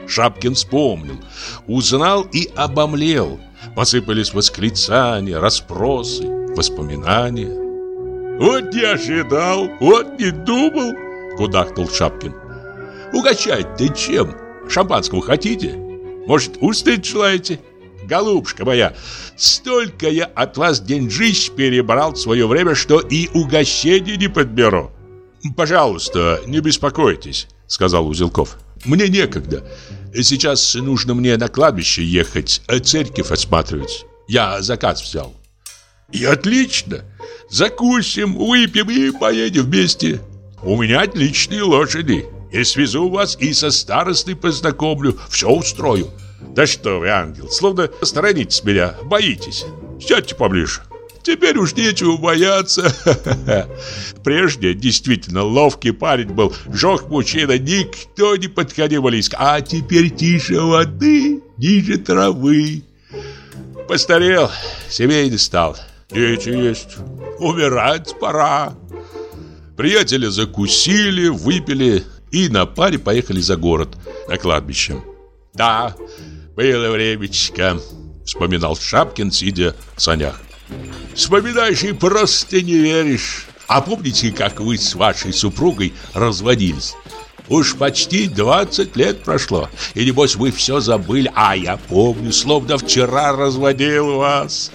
[SPEAKER 1] Шапкин вспомнил, узнал и обомлел. Посыпались восклицания, расспросы, воспоминания. «Вот не ожидал, вот не думал!» — кудахнул Шапкин. «Угощать-то чем? Шампанского хотите? Может, устать желаете?» Голубушка моя, столько я от вас деньжищ перебрал в свое время, что и угощение не подберу. Пожалуйста, не беспокойтесь, сказал Узелков. Мне некогда. Сейчас нужно мне на кладбище ехать, а церковь осматривать. Я заказ взял. И отлично. Закусим, выпьем и поедем вместе. У меня отличные лошади. И свезу вас и со старостой познакомлю, все устрою. Да что вы, ангел, словно сторонитесь меня, боитесь. Сядьте поближе. Теперь уж нечего бояться. Прежде действительно ловкий парень был, жёг мужчина, никто не подходил близко. А теперь тише воды, ниже травы. Постарел, семейный стал. Дети есть, умирать пора. Приятели закусили, выпили и на паре поехали за город, на кладбище. Да, было времечко, вспоминал Шапкин, сидя в санях. Вспоминаешь и просто не веришь. А помните, как вы с вашей супругой разводились? Уж почти 20 лет прошло, и небось вы все забыли, а я помню, словно вчера разводил вас.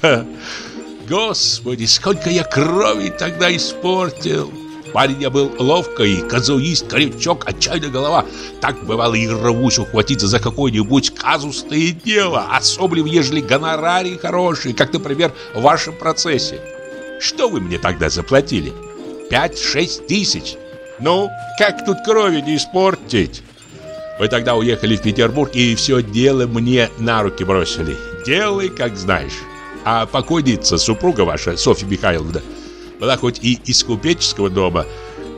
[SPEAKER 1] Господи, сколько я крови тогда испортил! Парень я был ловкий, казуист, крючок, отчаянная голова. Так бывало и рвусь ухватиться за какое-нибудь казусное дело, особенно ежели гонорарий хороший, как, например, в вашем процессе. Что вы мне тогда заплатили? Пять-шесть тысяч. Ну, как тут крови не испортить? Вы тогда уехали в Петербург и все дело мне на руки бросили. Делай, как знаешь. А покойница, супруга ваша, Софья Михайловна, Была хоть и из купеческого дома,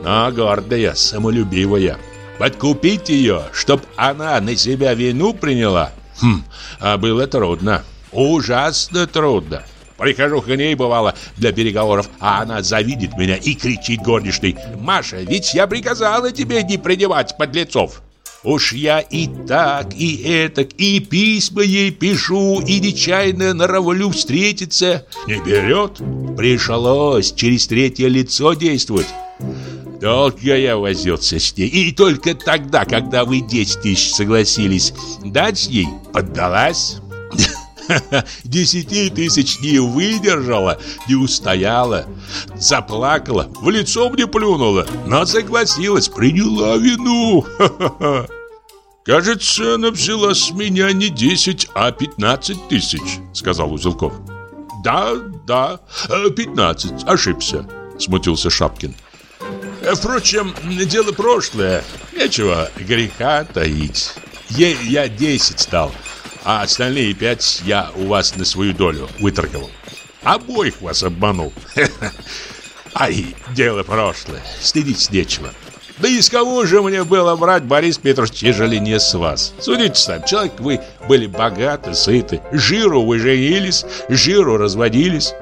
[SPEAKER 1] но гордая, самолюбивая. Подкупить ее, чтоб она на себя вину приняла, хм, а было трудно. Ужасно трудно. Прихожу к ней, бывало, для переговоров, а она завидит меня и кричит горничной. «Маша, ведь я приказала тебе не принимать подлецов!» Уж я и так, и этак, и письма ей пишу, и нечаянно норовлю встретиться. Не берет. Пришлось через третье лицо действовать. Долго я возился с ней, и только тогда, когда вы 10 тысяч согласились дать ей, поддалась. Десяти тысяч не выдержала, не устояла, заплакала, в лицо мне плюнула, но согласилась, приняла вину.
[SPEAKER 3] «Кажется, она взяла с меня не 10, а 15 тысяч», — сказал Узелков.
[SPEAKER 1] «Да, да, 15, ошибся», — смутился Шапкин. «Впрочем, дело прошлое, нечего греха таить. Ей я 10 стал, а остальные пять я у вас на свою долю выторговал. Обоих вас обманул. Ай, дело прошлое, стыдить нечего. Да из кого же мне было брать, Борис Петрович, ежели не с вас? Судите сами, человек вы были богаты, сыты, жиру вы женились, жиру разводились.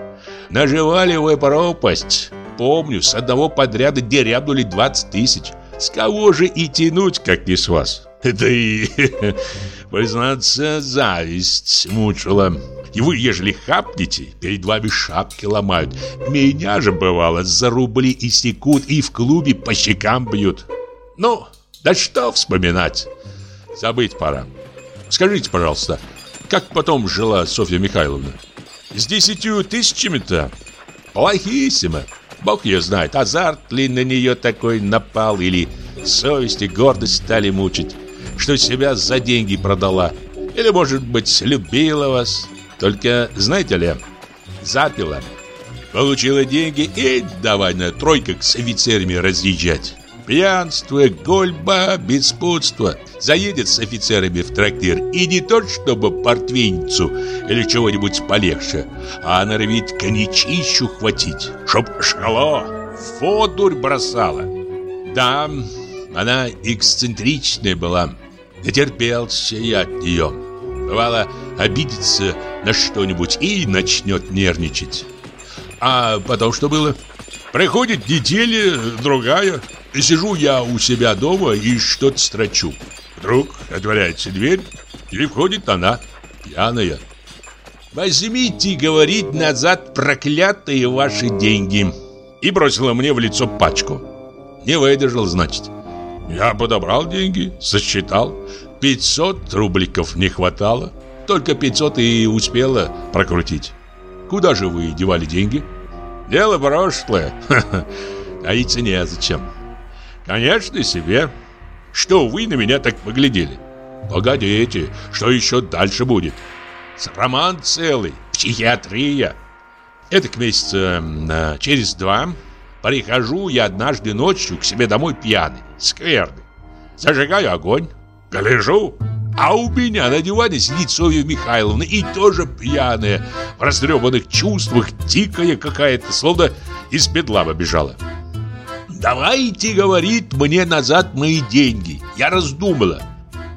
[SPEAKER 1] Наживали вы пропасть. Помню, с одного подряда дерябнули 20 тысяч. С кого же и тянуть, как не с вас? Да и, признаться, зависть мучила. И вы, ежели хапнете, перед вами шапки ломают. Меня же, бывало, за рубли и секут и в клубе по щекам бьют. Ну, да что вспоминать? Забыть пора. Скажите, пожалуйста, как потом жила Софья Михайловна? С десятью тысячами-то? Плохиссимо. Бог ее знает, азарт ли на нее такой напал, или совесть и гордость стали мучить что себя за деньги продала. Или, может быть, любила вас. Только, знаете ли, запила. Получила деньги и давай на тройках с офицерами разъезжать. Пьянство, гольба, беспутство. Заедет с офицерами в трактир и не то чтобы портвейницу или чего-нибудь полегче, а норовит коньячищу хватить, чтоб шкало, фодурь бросала. Да, она эксцентричная была, Натерпелся я от нее. Бывало, обидится на что-нибудь и начнет нервничать. А потом что было? Приходит неделя, другая, сижу я у себя дома и что-то строчу. Вдруг отворяется дверь, и входит она, пьяная. «Возьмите, — говорит, — назад проклятые ваши деньги!» И бросила мне в лицо пачку. Не выдержал, значит. Я подобрал деньги, сосчитал. 500 рубликов не хватало. Только 500 и успела прокрутить. Куда же вы девали деньги? Дело прошлое. Таиться незачем. Конечно, себе. Что вы на меня так поглядели? Погодите, что еще дальше будет? Роман целый, психиатрия. Это к месяца э, через два Прихожу я однажды ночью к себе домой пьяный, скверный. Зажигаю огонь, гляжу, а у меня на диване сидит Софья Михайловна и тоже пьяная, в растрепанных чувствах, дикая какая-то, словно из петлава бежала. «Давайте, — говорит, — мне назад мои деньги. Я раздумала.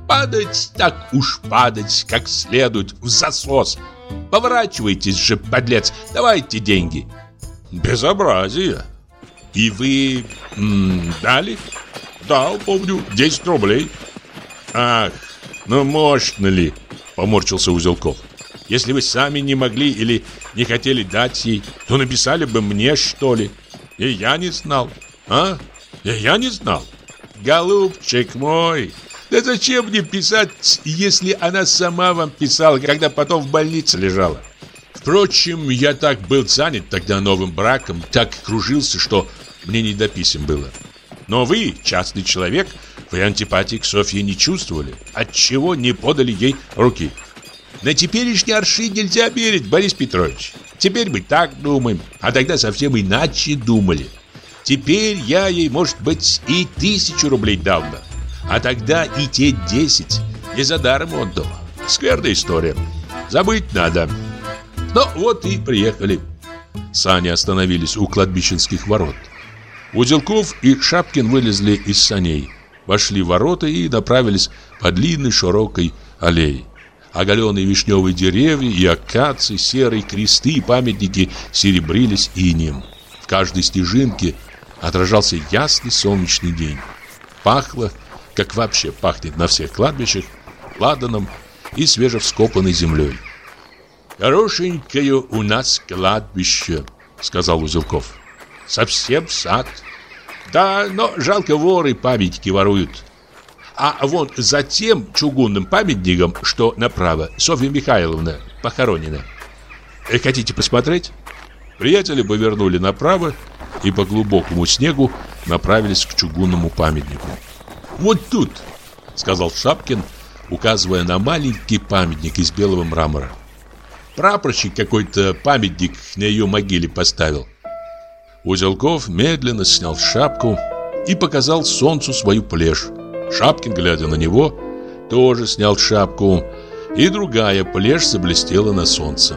[SPEAKER 1] Падать так уж падать, как следует, в засос. Поворачивайтесь же, подлец, давайте деньги». Безобразие. И вы м, дали? Да, помню, 10 рублей. Ах, ну можно ли? Поморщился Узелков. Если вы сами не могли или не хотели дать ей, то написали бы мне, что ли. И я не знал. А? И я не знал. Голубчик мой, да зачем мне писать, если она сама вам писала, когда потом в больнице лежала? Впрочем, я так был занят тогда новым браком, так кружился, что мне не до писем было. Но вы, частный человек, вы антипатии к Софье не чувствовали, отчего не подали ей руки. На теперешний арши нельзя верить, Борис Петрович. Теперь мы так думаем, а тогда совсем иначе думали. Теперь я ей, может быть, и тысячу рублей дал бы. А тогда и те десять не за даром отдал. Скверная история. Забыть надо. Ну вот и приехали. Сани остановились у кладбищенских ворот. Узелков и Шапкин вылезли из саней, вошли в ворота и направились по длинной широкой аллее. Оголенные вишневые деревья и акации, серые кресты и памятники серебрились инеем. В каждой стежинке отражался ясный солнечный день. Пахло, как вообще пахнет на всех кладбищах, ладаном и свежевскопанной землей.
[SPEAKER 4] «Хорошенькое у нас кладбище», — сказал Узелков. «Совсем сад. Да, но жалко воры памятники воруют. А вон за тем чугунным памятником, что направо, Софья Михайловна похоронена. Э, хотите посмотреть?»
[SPEAKER 1] Приятели повернули направо и по глубокому снегу направились к чугунному памятнику.
[SPEAKER 4] «Вот тут», —
[SPEAKER 1] сказал Шапкин, указывая на маленький памятник из белого мрамора.
[SPEAKER 4] Прапорщик какой-то памятник на ее могиле поставил.
[SPEAKER 1] Узелков медленно снял шапку и показал солнцу свою плешь. Шапкин, глядя на него, тоже снял шапку, и другая плешь заблестела на солнце.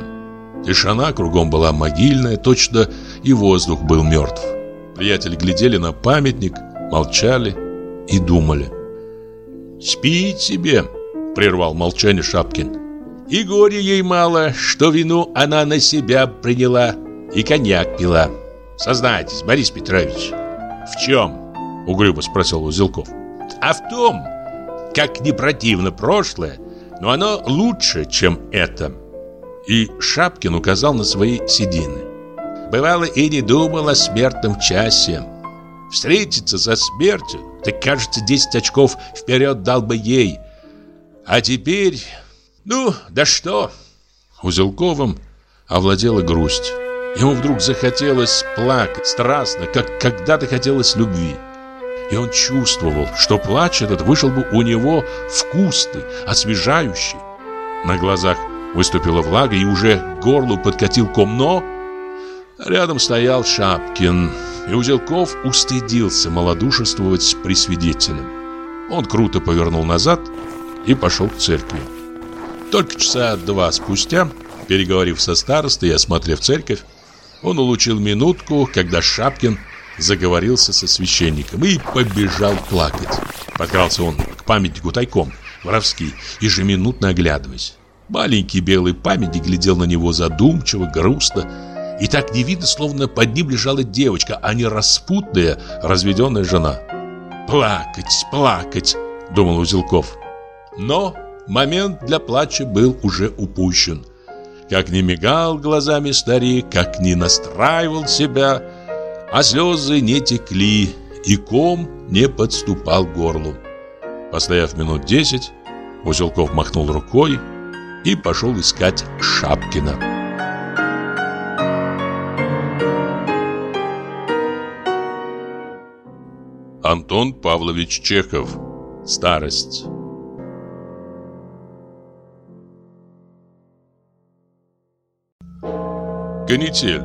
[SPEAKER 1] Тишина кругом была могильная, точно и воздух был мертв. Приятели глядели на памятник, молчали и думали.
[SPEAKER 4] «Спит себе», — прервал молчание Шапкин. «И горе ей мало, что вину она на себя приняла и коньяк пила. Сознайтесь, Борис Петрович».
[SPEAKER 1] «В чем?» — угрюмо спросил Узелков
[SPEAKER 4] а в том, как не противно прошлое, но оно лучше, чем это.
[SPEAKER 1] И Шапкин указал на свои седины.
[SPEAKER 4] Бывало и не думал о смертном часе. Встретиться за смертью, так кажется, 10 очков вперед дал бы ей. А теперь, ну, да что?
[SPEAKER 1] Узелковым овладела грусть. Ему вдруг захотелось плакать страстно, как когда-то хотелось любви. И он чувствовал, что плач этот вышел бы у него вкусный, освежающий. На глазах выступила влага, и уже к горлу подкатил ком, но... Рядом стоял Шапкин, и Узелков устыдился малодушествовать при свидетелем. Он круто повернул назад и пошел к церкви. Только часа два спустя, переговорив со старостой и осмотрев церковь, он улучил минутку, когда Шапкин заговорился со священником и побежал плакать. Подкрался он к памятнику тайком, воровский, ежеминутно оглядываясь. Маленький белый памятник глядел на него задумчиво, грустно, и так не видно, словно под ним лежала девочка, а не распутная, разведенная жена. «Плакать, плакать!» — думал Узелков. Но момент для плача был уже упущен. Как не мигал глазами старик, как не настраивал себя — а слезы не текли, и ком не подступал к горлу. Постояв минут десять, Узелков махнул рукой и пошел искать Шапкина. Антон Павлович Чехов. Старость. Канитель.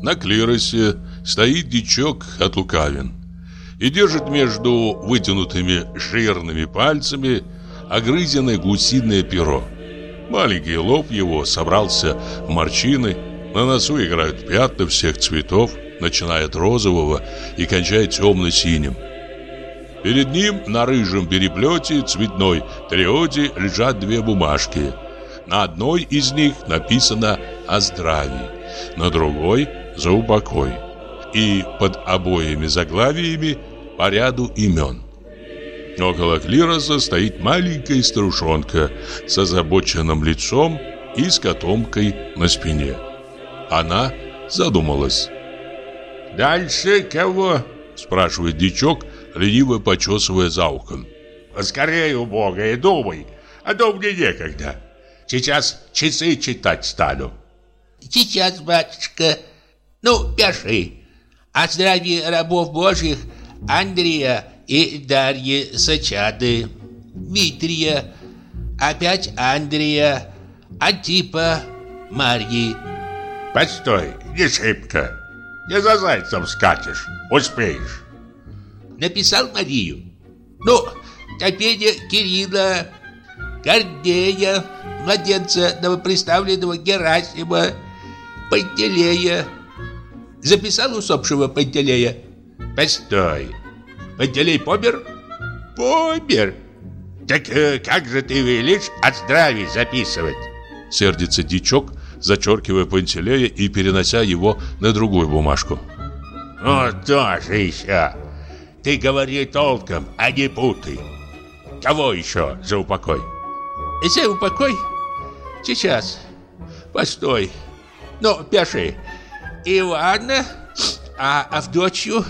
[SPEAKER 1] На клиросе стоит дичок от лукавин и держит между вытянутыми жирными пальцами огрызенное гусиное перо. Маленький лоб его собрался в морщины, на носу играют пятна всех цветов, начиная от розового и кончая темно-синим. Перед ним на рыжем переплете цветной триоде лежат две бумажки. На одной из них написано «О здравии», на другой за упокой. И под обоими заглавиями по ряду имен. Около клироса стоит маленькая старушонка с озабоченным лицом и с котомкой на спине. Она задумалась.
[SPEAKER 4] «Дальше кого?»
[SPEAKER 1] – спрашивает дичок, лениво почесывая за ухом.
[SPEAKER 4] «Поскорее, убогая, думай, а то мне некогда. Сейчас часы читать стану».
[SPEAKER 7] «Сейчас, батюшка», ну, пиши. О здравии рабов Божьих Андрея и Дарьи Сачады, Дмитрия, опять Андрея, Антипа, Марьи.
[SPEAKER 4] Постой, не шибко. Не за зайцем скачешь, успеешь.
[SPEAKER 7] Написал Марию. Ну, теперь Кирилла, Гордея, младенца новоприставленного Герасима,
[SPEAKER 1] Пантелея. Записал усопшего Пантелея? Постой. Пантелей помер? Помер. Так э, как же ты велишь от здравия записывать?
[SPEAKER 8] Сердится дичок, зачеркивая Пантелея и перенося его на другую бумажку.
[SPEAKER 1] Ну, тоже еще. Ты говори толком, а не путай. Кого еще за упокой? За упокой? Сейчас. Постой. Ну, пиши. Ивана, а Авдотью,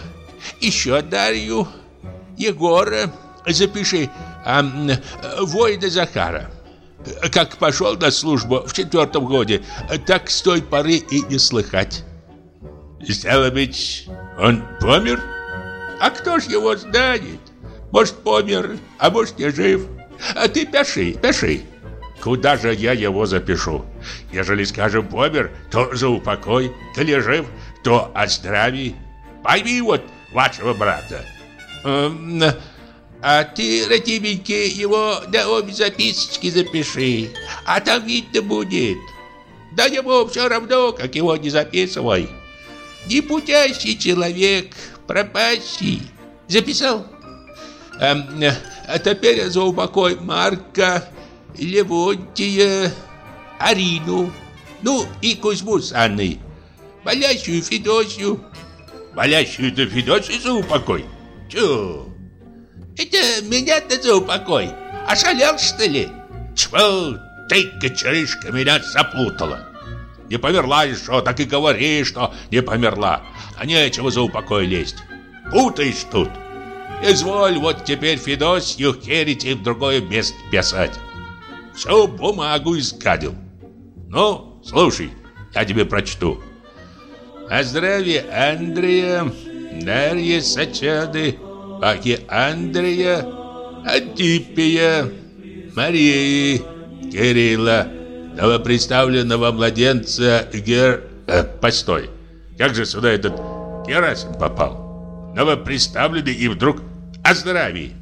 [SPEAKER 1] еще Дарью, Егора, запиши, а, воина Захара. Как пошел на службу в четвертом годе, так с той поры и не слыхать. Стало быть, он помер? А кто ж его знает? Может, помер, а может, не жив. А ты пиши, пиши. Куда же я его запишу? Ежели, скажем, помер, то за упокой, то ли жив, то о здравии. Пойми вот вашего брата. Эм, а ты, Ратименьки, его на обе записочки запиши, а там видно будет. Да ему все равно, как его не записывай. Не путящий человек, пропащий. Записал? Эм, а теперь за упокой Марка, Левонтия, Арину, ну и Кузьму с Анной, болящую Федосью. Болящую-то Федосью за упокой? Чё? Это меня-то за упокой. Ошалел, что ли? Чего ты, кочерышка, меня запутала. Не померла еще, так и говори, что не померла. А нечего за упокой лезть. Путаешь тут. Изволь вот теперь Федосью херить и в другое место писать. Всю бумагу изгадил. Ну, слушай, я тебе прочту. О здравии Андрея, Дарья Сачады, Паки Андрея, Антипия, Марии, Кирилла, новоприставленного младенца Гер... Э, постой, как же сюда этот Герасим попал? Новоприставленный и вдруг о здравии.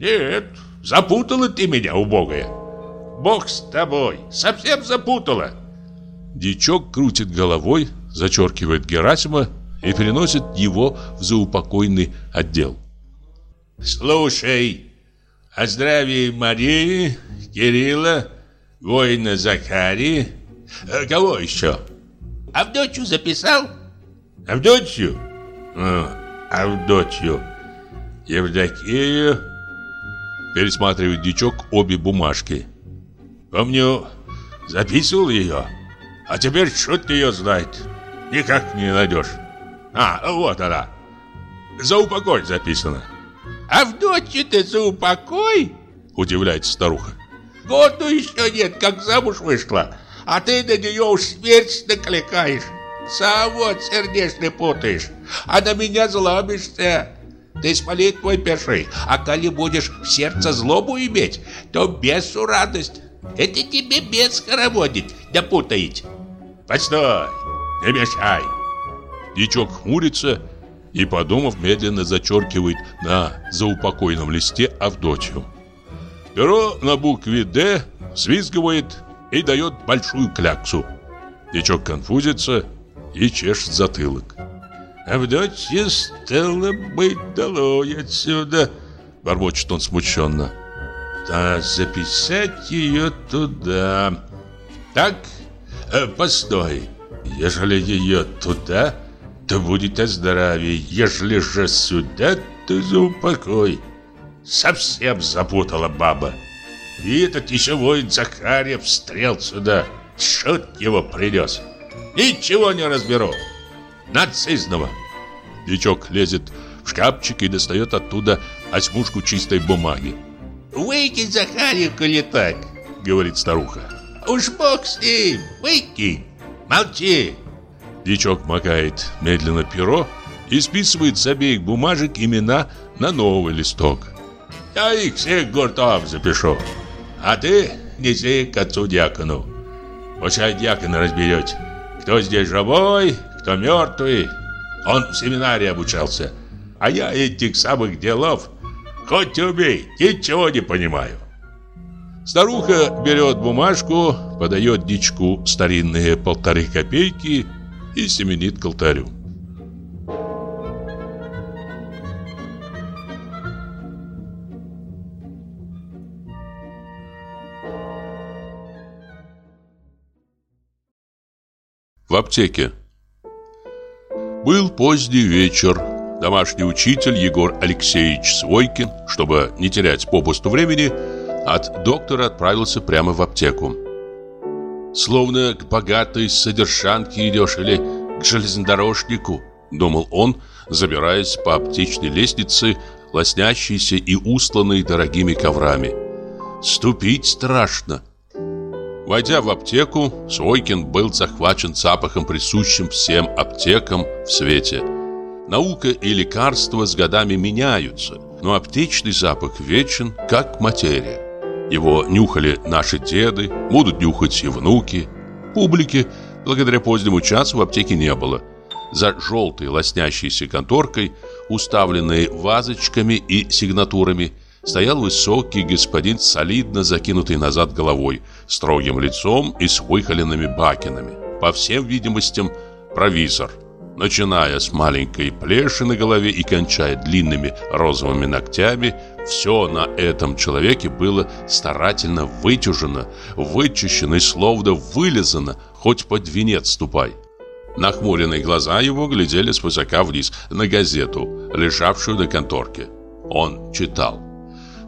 [SPEAKER 1] Нет, запутала ты меня, убогая. Бог с тобой, совсем запутала.
[SPEAKER 8] Дичок крутит головой, зачеркивает Герасима и переносит его в заупокойный отдел.
[SPEAKER 1] Слушай, о здравии Марии, Кирилла, воина Захарии. А кого еще? Авдотью записал? Авдотью? А, Авдотью. Евдокию.
[SPEAKER 8] Пересматривает дичок обе бумажки.
[SPEAKER 1] Помню, записывал ее. А теперь шут ее знает. Никак не найдешь. А, вот она. За упокой записано. Авдотью-то за упокой? Удивляется старуха. Году еще нет, как замуж вышла. А ты на нее уж смерть накликаешь. Сам вот сердечно путаешь. А на меня злобишься. Ты с молитвой пиши. А коли будешь в сердце злобу иметь, то бесу радость. Это тебе бес хороводит, да путаете. Постой, не мешай.
[SPEAKER 8] Дичок хмурится и, подумав, медленно зачеркивает на заупокойном листе Авдотью. Перо на букве «Д» свизгивает и дает большую кляксу. Дичок конфузится и чешет затылок.
[SPEAKER 1] «Авдотья стало быть долой отсюда», —
[SPEAKER 8] бормочет он смущенно.
[SPEAKER 1] «Да записать ее туда. Так, э, постой, ежели ее туда, то будет о здравии, ежели же сюда, то за упокой». Совсем запутала баба. И этот еще воин Захарьев встрел сюда. Шут его принес. Ничего не разберу. Нацизного.
[SPEAKER 8] Дичок лезет в шкафчик и достает оттуда осьмушку чистой бумаги.
[SPEAKER 1] «Выкинь, Захарьев, коли так», — говорит старуха. «Уж бог с ним, выкинь, молчи».
[SPEAKER 8] Дичок макает медленно перо и списывает с обеих бумажек имена на новый листок.
[SPEAKER 1] Я их всех гуртом запишу. А ты неси к отцу дьякону. Пускай дьякон разберете, кто здесь живой, кто мертвый. Он в семинарии обучался. А я этих самых делов, хоть убей, ничего не понимаю. Старуха берет бумажку, подает дичку старинные полторы копейки и семенит к алтарю. В аптеке Был поздний вечер. Домашний учитель Егор Алексеевич Свойкин, чтобы не терять попусту времени, от доктора отправился прямо в аптеку. «Словно к богатой содержанке идешь или к железнодорожнику», думал он, забираясь по аптечной лестнице, лоснящейся и устланной дорогими коврами. «Ступить страшно». Войдя в аптеку, Свойкин был захвачен запахом, присущим всем аптекам в свете. Наука и лекарства с годами меняются, но аптечный запах вечен, как материя. Его нюхали наши деды, будут нюхать и внуки. Публики, благодаря позднему часу, в аптеке не было. За желтой лоснящейся конторкой, уставленной вазочками и сигнатурами, стоял высокий господин, солидно закинутый назад головой, строгим лицом и с выхоленными бакинами. По всем видимостям, провизор – Начиная с маленькой плеши на голове и кончая длинными розовыми ногтями, все на этом человеке было старательно вытяжено, вычищено и словно вылезано, хоть под венец ступай. Нахмуренные глаза его глядели свысока вниз на газету, лежавшую на конторке. Он читал.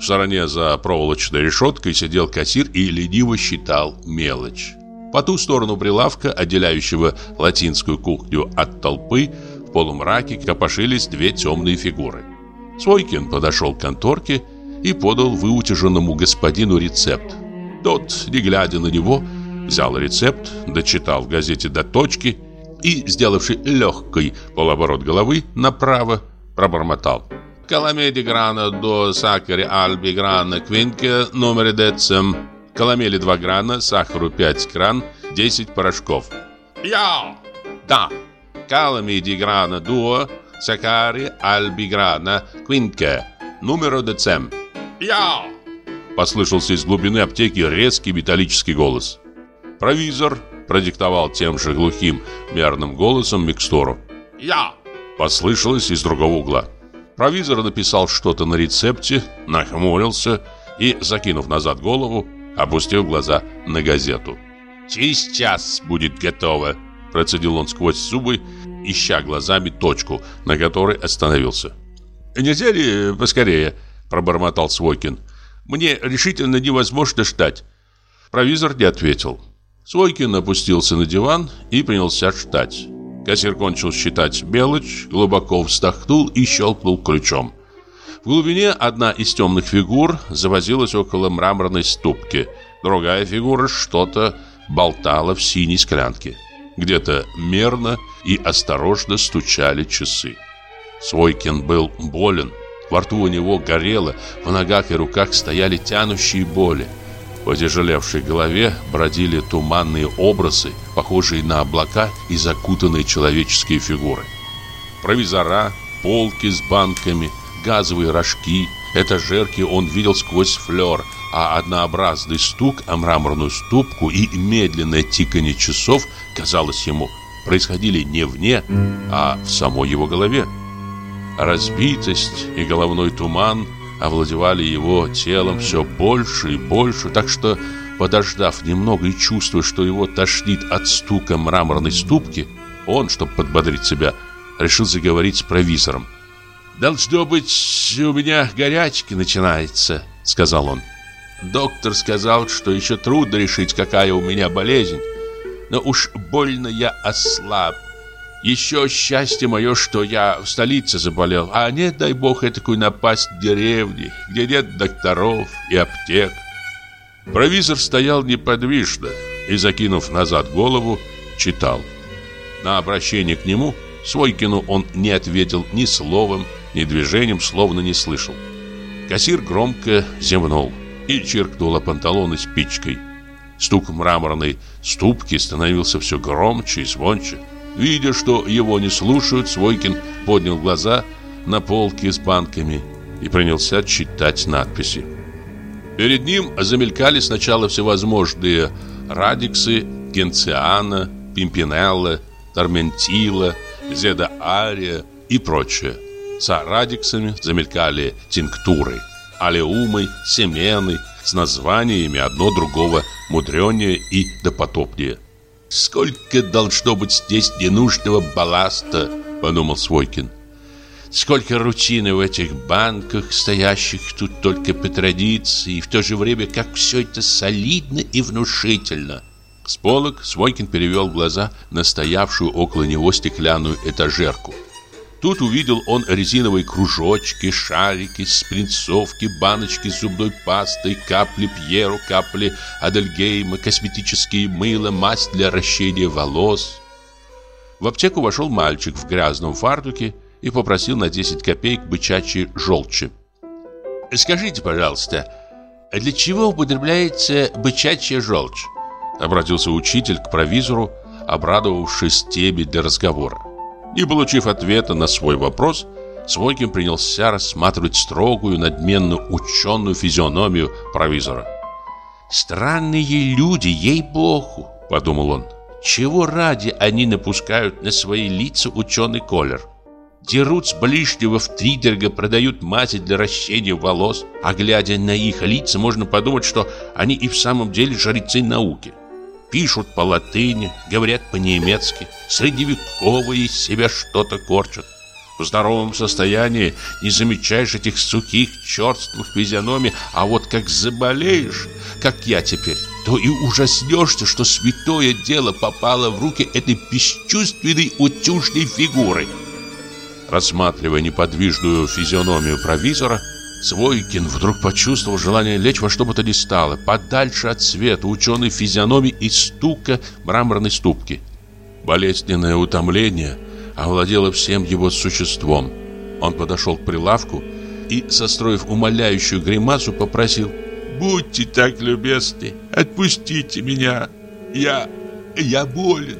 [SPEAKER 1] В стороне за проволочной решеткой сидел кассир и лениво считал мелочь. По ту сторону прилавка, отделяющего латинскую кухню от толпы, в полумраке копошились две темные фигуры. Свойкин подошел к конторке и подал выутяженному господину рецепт. Тот, не глядя на него, взял рецепт, дочитал в газете до точки и, сделавший легкий полоборот головы направо, пробормотал. «Каламеди грана до сакари альби грана квинке номер децем». Коломели 2 грана, сахару 5 гран, 10 порошков. Я! Да! Каламеди грана дуо, сахари альбиграна, квинке, numero децем. Я! Послышался из глубины аптеки резкий металлический голос. Провизор продиктовал тем же глухим мерным голосом микстуру. «Я!» Послышалось из другого угла. Провизор написал что-то на рецепте, нахмурился и, закинув назад голову, опустил глаза на газету. «Через час будет готово», – процедил он сквозь зубы, ища глазами точку, на которой остановился. «Нельзя ли поскорее?» – пробормотал Свойкин. «Мне решительно невозможно ждать». Провизор не ответил. Свойкин опустился на диван и принялся ждать. Кассир кончил считать мелочь, глубоко вздохнул и щелкнул ключом. В глубине одна из темных фигур завозилась около мраморной ступки. Другая фигура что-то болтала в синей склянке. Где-то мерно и осторожно стучали часы. Свойкин был болен. Во рту у него горело, в ногах и руках стояли тянущие боли. В отяжелевшей голове бродили туманные образы, похожие на облака и закутанные человеческие фигуры. Провизора, полки с банками – газовые рожки, этажерки он видел сквозь флер, а однообразный стук о мраморную ступку и медленное тиканье часов, казалось ему, происходили не вне, а в самой его голове. Разбитость и головной туман овладевали его телом все больше и больше, так что, подождав немного и чувствуя, что его тошнит от стука мраморной ступки, он, чтобы подбодрить себя, решил заговорить с провизором. «Должно быть, у меня горячки начинается», — сказал он. «Доктор сказал, что еще трудно решить, какая у меня болезнь. Но уж больно я ослаб. Еще счастье мое, что я в столице заболел, а нет, дай бог, такую напасть в деревне, где нет докторов и аптек». Провизор стоял неподвижно и, закинув назад голову, читал. На обращение к нему Свойкину он не ответил ни словом, ни движением словно не слышал. Кассир громко зевнул и чиркнул панталоны спичкой. Стук мраморной ступки становился все громче и звонче. Видя, что его не слушают, Свойкин поднял глаза на полки с банками и принялся читать надписи. Перед ним замелькали сначала всевозможные радиксы, генциана, пимпинелла, торментила, зеда ария и прочее. С радиксами замелькали тинктуры, алеумы, семены с названиями одно другого мудренее и допотопнее. «Сколько должно быть здесь ненужного балласта!» – подумал Свойкин. Сколько рутины в этих банках, стоящих тут только по традиции, и в то же время как все это солидно и внушительно. С полок Свойкин перевел глаза на стоявшую около него стеклянную этажерку. Тут увидел он резиновые кружочки, шарики, спринцовки, баночки с зубной пастой, капли Пьеру, капли Адельгейма, косметические мыло, мазь для ращения волос. В аптеку вошел мальчик в грязном фартуке и попросил на 10 копеек бычачьей желчи. «Скажите, пожалуйста, для чего употребляется бычачья желчь?» Обратился учитель к провизору, обрадовавшись теме для разговора. Не получив ответа на свой вопрос, Свойкин принялся рассматривать строгую, надменную ученую физиономию провизора. «Странные люди, ей-богу!» – подумал он. «Чего ради они напускают на свои лица ученый колер?» Дерут с ближнего в тридерга, продают мази для ращения волос, а глядя на их лица, можно подумать, что они и в самом деле жрецы науки. Пишут по латыни, говорят по-немецки, средневековые из себя что-то корчат. В здоровом состоянии не замечаешь этих сухих, черствых физиономий, а вот как заболеешь, как я теперь, то и ужаснешься, что святое дело попало в руки этой бесчувственной утюжной фигуры. Рассматривая неподвижную физиономию провизора, Свойкин вдруг почувствовал желание лечь во что бы то ни стало, подальше от света ученой физиономии и стука мраморной ступки. Болезненное утомление овладело всем его существом. Он подошел к прилавку и, состроив умоляющую гримасу, попросил «Будьте так любезны, отпустите меня, я... я болен».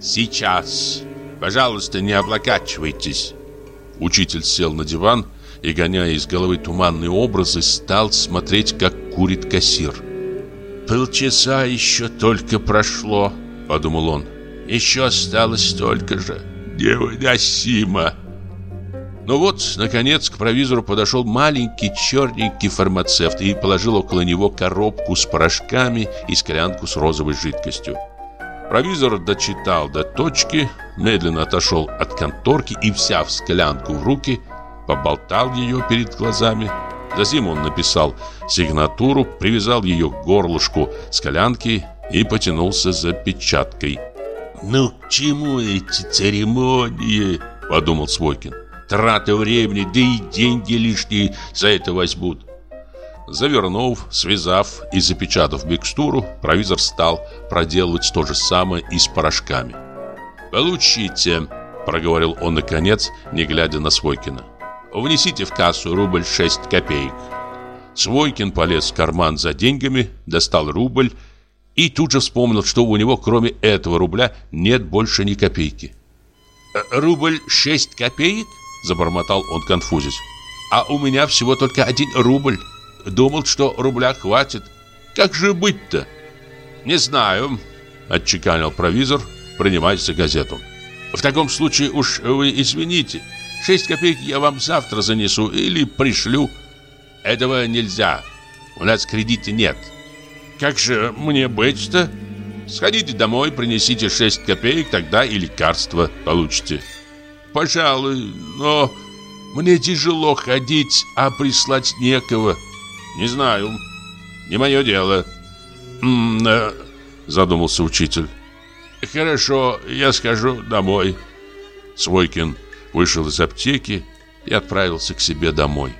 [SPEAKER 1] «Сейчас», Пожалуйста, не облокачивайтесь. Учитель сел на диван и, гоняя из головы туманные образы, стал смотреть, как курит кассир. «Полчаса еще только прошло», — подумал он. «Еще осталось столько же. Невыносимо!» Ну вот, наконец, к провизору подошел маленький черненький фармацевт и положил около него коробку с порошками и склянку с розовой жидкостью. Провизор дочитал до точки, медленно отошел от конторки и, взяв склянку в руки, поболтал ее перед глазами. Затем он написал сигнатуру, привязал ее к горлышку склянки и потянулся за печаткой. «Ну, к чему эти церемонии?» – подумал Свойкин. «Трата времени, да и деньги лишние за это возьмут». Завернув, связав и запечатав микстуру, провизор стал проделывать то же самое и с порошками. «Получите», — проговорил он наконец, не глядя на Свойкина. «Внесите в кассу рубль 6 копеек». Свойкин полез в карман за деньгами, достал рубль и тут же вспомнил, что у него кроме этого рубля нет больше ни копейки. «Э, «Рубль 6 копеек?» – забормотал он конфузясь. «А у меня всего только один рубль». Думал, что рубля хватит. Как же быть-то? Не знаю, отчеканил провизор, принимаясь за газету. В таком случае уж вы извините. Шесть копеек я вам завтра занесу или пришлю. Этого нельзя. У нас кредита нет. Как же мне быть-то? Сходите домой, принесите 6 копеек, тогда и лекарство получите. Пожалуй, но мне тяжело ходить, а прислать некого. Не знаю. Не мое дело. М -м, задумался учитель. Хорошо, я скажу домой. Свойкин вышел из аптеки и отправился к себе домой.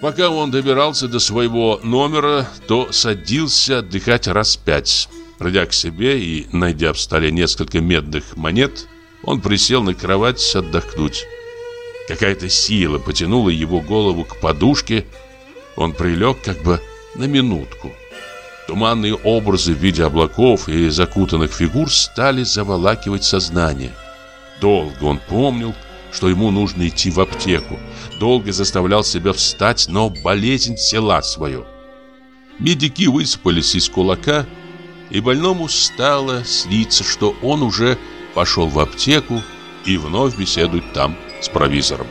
[SPEAKER 1] Пока он добирался до своего номера, то садился отдыхать раз пять. Придя к себе и найдя в столе несколько медных монет, он присел на кровать отдохнуть. Какая-то сила потянула его голову к подушке, он прилег как бы на минутку. Туманные образы в виде облаков и закутанных фигур стали заволакивать сознание. Долго он помнил, что ему нужно идти в аптеку. Долго заставлял себя встать, но болезнь села свою. Медики высыпались из кулака, и больному стало сниться, что он уже пошел в аптеку и вновь беседует там с провизором.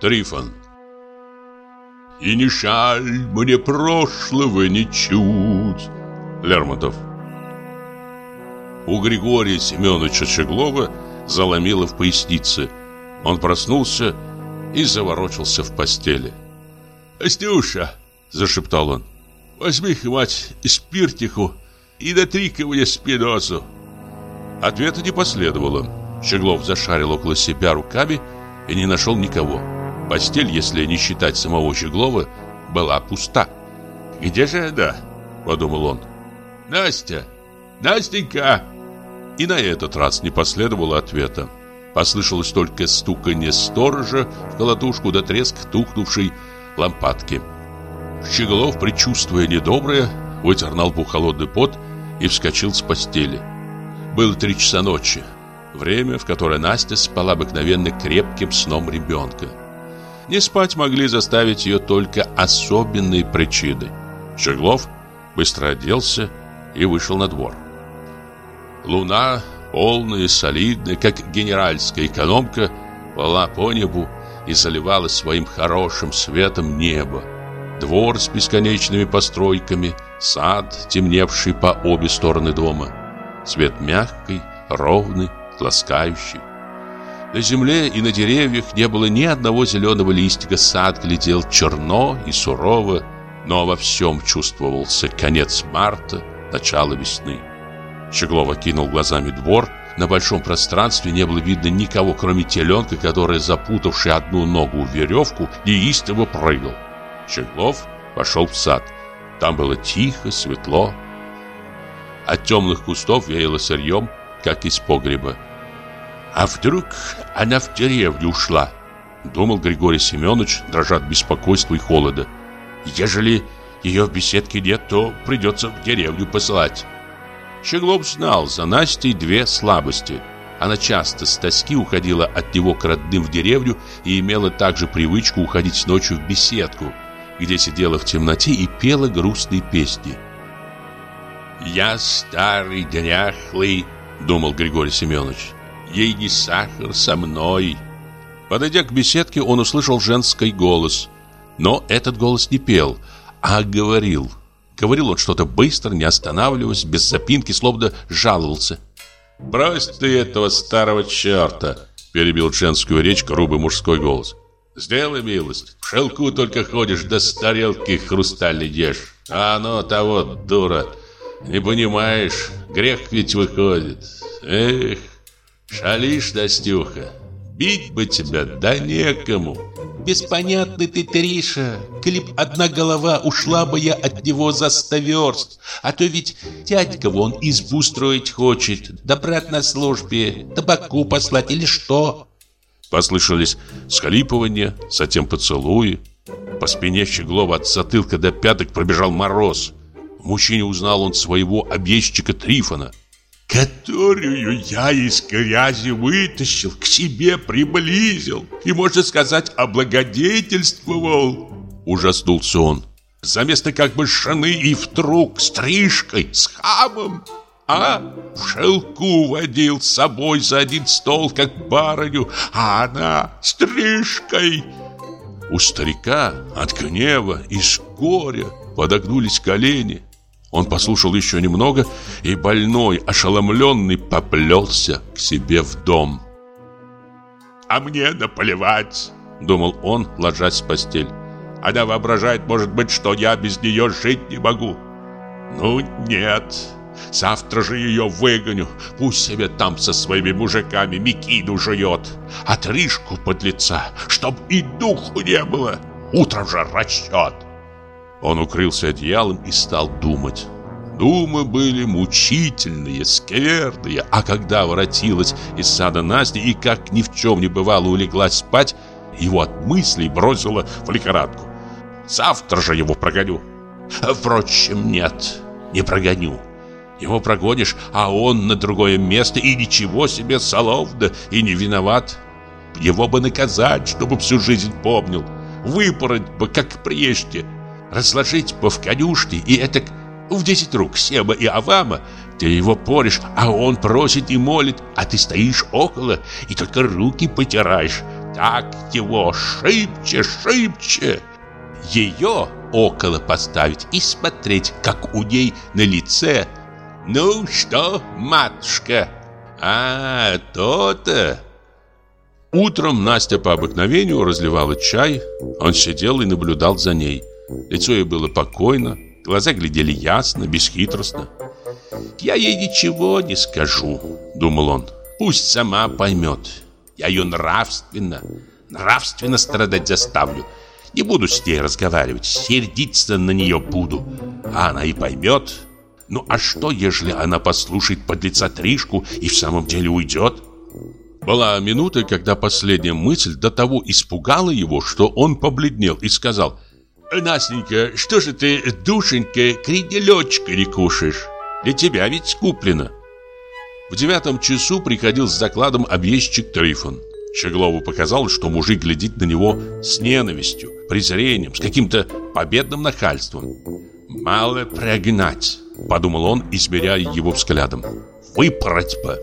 [SPEAKER 1] Трифон «И не жаль мне прошлого ничуть» Лермонтов У Григория Семеновича Щеглова заломило в пояснице. Он проснулся и заворочился в постели.
[SPEAKER 3] «Настюша!» – зашептал он. «Возьми, мать, спиртику и натри-ка мне спинозу!»
[SPEAKER 1] Ответа не последовало. Щеглов зашарил около себя руками и не нашел никого. Постель, если не считать самого Щеглова, была пуста.
[SPEAKER 3] «Где же она?» – подумал он. «Настя! Настенька!»
[SPEAKER 1] И на этот раз не последовало ответа. Послышалось только стуканье сторожа в колотушку да треск тухнувшей лампадки. Щеглов, предчувствуя недоброе, вытер на лбу холодный пот и вскочил с постели. Было три часа ночи. Время, в которое Настя спала обыкновенно крепким сном ребенка. Не спать могли заставить ее только особенные причины. Щеглов быстро оделся и вышел на двор. Луна, полная и солидная, как генеральская экономка, плыла по небу и заливала своим хорошим светом небо. Двор с бесконечными постройками, сад, темневший по обе стороны дома. Свет мягкий, ровный, ласкающий. На земле и на деревьях не было ни одного зеленого листика, сад глядел черно и сурово, но во всем чувствовался конец марта, начало весны. Щеглов окинул глазами двор. На большом пространстве не было видно никого, кроме теленка, который, запутавший одну ногу в веревку, неистово прыгал. Щеглов пошел в сад. Там было тихо, светло. От темных кустов веяло сырьем, как из погреба. «А вдруг она в деревню ушла?» Думал Григорий Семенович, дрожа от беспокойства и холода. «Ежели ее в беседке нет, то придется в деревню посылать». Щеглов знал за Настей две слабости. Она часто с тоски уходила от него к родным в деревню и имела также привычку уходить ночью в беседку, где сидела в темноте и пела грустные песни. «Я старый, дряхлый», — думал Григорий Семенович, — «ей не сахар со мной». Подойдя к беседке, он услышал женский голос, но этот голос не пел, а говорил — Говорил он что-то быстро, не останавливаясь, без запинки, словно жаловался. «Брось ты этого старого черта!» Перебил женскую речь грубый мужской голос. «Сделай милость, в шелку только ходишь, да с тарелки хрустальный. А оно того, дура, не понимаешь, грех ведь выходит. Эх, шалишь, Настюха, бить бы тебя, да некому».
[SPEAKER 9] Беспонятный ты, Триша. Клип одна голова, ушла бы я от него за сто верст. А то ведь дядька вон избу строить хочет. Да брат на службе, табаку послать или что?
[SPEAKER 1] Послышались схлипывания, затем поцелуи. По спине Щеглова от затылка до пяток пробежал мороз. В мужчине узнал он своего объездчика Трифона
[SPEAKER 3] которую я из грязи вытащил, к себе приблизил и, можно сказать, облагодетельствовал.
[SPEAKER 1] Ужаснулся он.
[SPEAKER 3] За место как бы шаны и вдруг стрижкой, с хамом. А в шелку водил с собой за один стол, как барыню, а она стрижкой.
[SPEAKER 1] У старика от гнева и с горя подогнулись колени. Он послушал еще немного и больной, ошеломленный, поплелся к себе в дом.
[SPEAKER 3] «А мне наплевать», — думал он, ложась в постель. «Она воображает, может быть, что я без нее жить не могу. Ну, нет, завтра же ее выгоню. Пусть себе там со своими мужиками мекину жует. Отрыжку под лица, чтоб и духу не было. Утром же расчет».
[SPEAKER 1] Он укрылся одеялом и стал думать. Думы были мучительные, скверные, а когда воротилась из сада Настя и как ни в чем не бывало улеглась спать, его от мыслей бросило в лихорадку. Завтра же его прогоню. Впрочем, нет. не прогоню. Его прогонишь, а он на другое место, и ничего себе соловно, и не виноват. Его бы наказать, чтобы всю жизнь помнил. Выпороть бы, как прежде. Разложить бы в конюшне, и это в десять рук Сема и Авама. Ты его порешь, а он просит и молит, а ты стоишь около и только руки потираешь. Так его шибче, шибче. Ее около поставить и смотреть, как у ней на лице. Ну что, матушка? А, то-то.
[SPEAKER 10] Утром Настя по обыкновению разливала чай. Он сидел и наблюдал за ней. Лицо ее было покойно, глаза глядели ясно, бесхитростно.
[SPEAKER 1] «Я ей ничего не скажу», — думал он. «Пусть сама поймет. Я ее нравственно, нравственно страдать заставлю. Не буду с ней разговаривать, сердиться на нее буду. А она и поймет. Ну а что, ежели она послушает подлеца Тришку и в самом деле уйдет?»
[SPEAKER 10] Была минута, когда последняя мысль до того испугала его, что он побледнел и сказал «Настенька, что же ты, душенька, кренделечка не кушаешь? Для тебя ведь куплено». В девятом часу приходил с докладом объездчик Трифон. Щеглову показалось, что мужик глядит на него с ненавистью, презрением, с каким-то победным нахальством. «Мало прогнать», — подумал он, измеряя его взглядом. «Выпороть бы».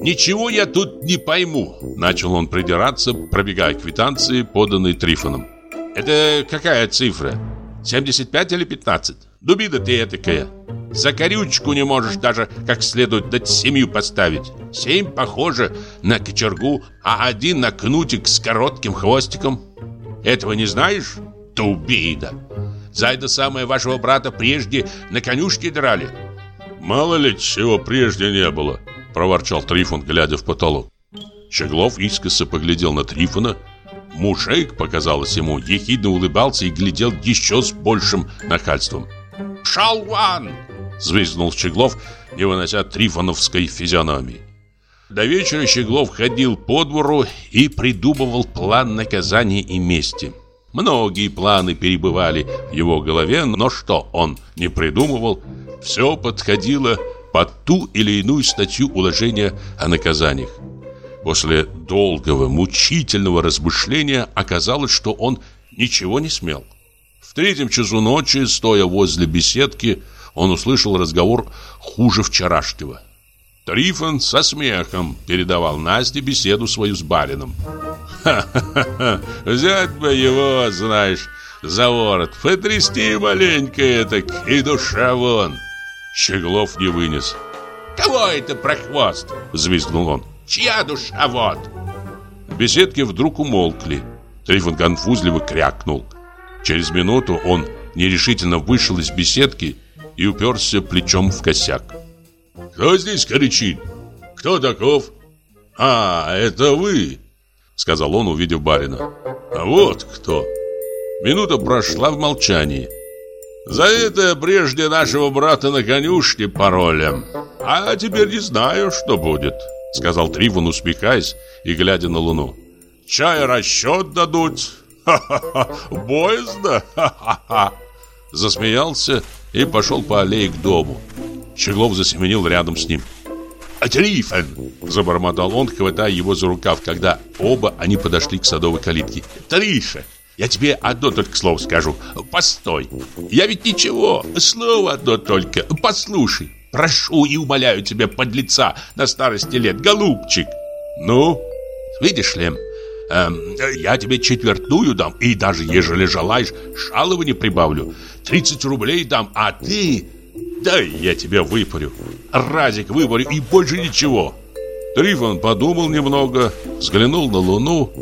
[SPEAKER 10] «Ничего я тут не пойму», — начал он придираться, пробегая квитанции, поданные Трифоном. «Это какая цифра? 75 или 15? Дубина ты этакая. За корючку не можешь даже как следует дать семью поставить. Семь похоже на кочергу, а один на кнутик с коротким хвостиком. Этого не знаешь? Дубина. За это самое вашего брата прежде на конюшке драли.
[SPEAKER 11] Мало ли чего прежде не было проворчал Трифон, глядя в потолок. Щеглов искоса поглядел на Трифона. Мужик, показалось ему, ехидно улыбался и глядел еще с большим нахальством.
[SPEAKER 1] «Шалван!» — звезднул Щеглов, не вынося трифоновской физиономии. До вечера Щеглов ходил по двору и придумывал план наказания и мести. Многие планы перебывали в его голове, но что он не придумывал, все подходило под ту или иную статью уложения о наказаниях. После долгого, мучительного размышления оказалось, что он ничего не смел. В третьем часу ночи, стоя возле беседки, он услышал разговор хуже вчерашнего. Трифон со смехом передавал Насте беседу свою с барином. «Ха-ха-ха! Взять бы его, знаешь, за ворот, потрясти маленько этак, и душа вон!» Щеглов не вынес. «Кого это прохвост?» – взвизгнул он. «Чья душа вот?» В беседке вдруг умолкли. Трифон конфузливо крякнул. Через минуту он нерешительно вышел из беседки и уперся плечом в косяк. «Кто здесь кричит? Кто таков?» «А, это вы!» — сказал он, увидев барина. «А вот кто!» Минута прошла в молчании. За это прежде нашего брата на конюшне паролем. А теперь не знаю, что будет, сказал Тривон, усмехаясь и глядя на луну. Чай расчет дадут. Ха-ха-ха, боязно, ха-ха-ха. Засмеялся и пошел по аллее к дому. Щеглов засеменил рядом с ним. «А Трифон!» – забормотал он, хватая его за рукав, когда оба они подошли к садовой калитке. «Триша, я тебе одно только слово скажу. Постой. Я ведь ничего. Слово одно только. Послушай. Прошу и умоляю тебя, подлеца, на старости лет, голубчик. Ну, видишь ли, эм, я тебе четвертную дам, и даже ежели желаешь, жалование прибавлю. 30 рублей дам, а ты... Да я тебя выпарю. Разик выпарю и больше ничего. Трифон подумал немного, взглянул на луну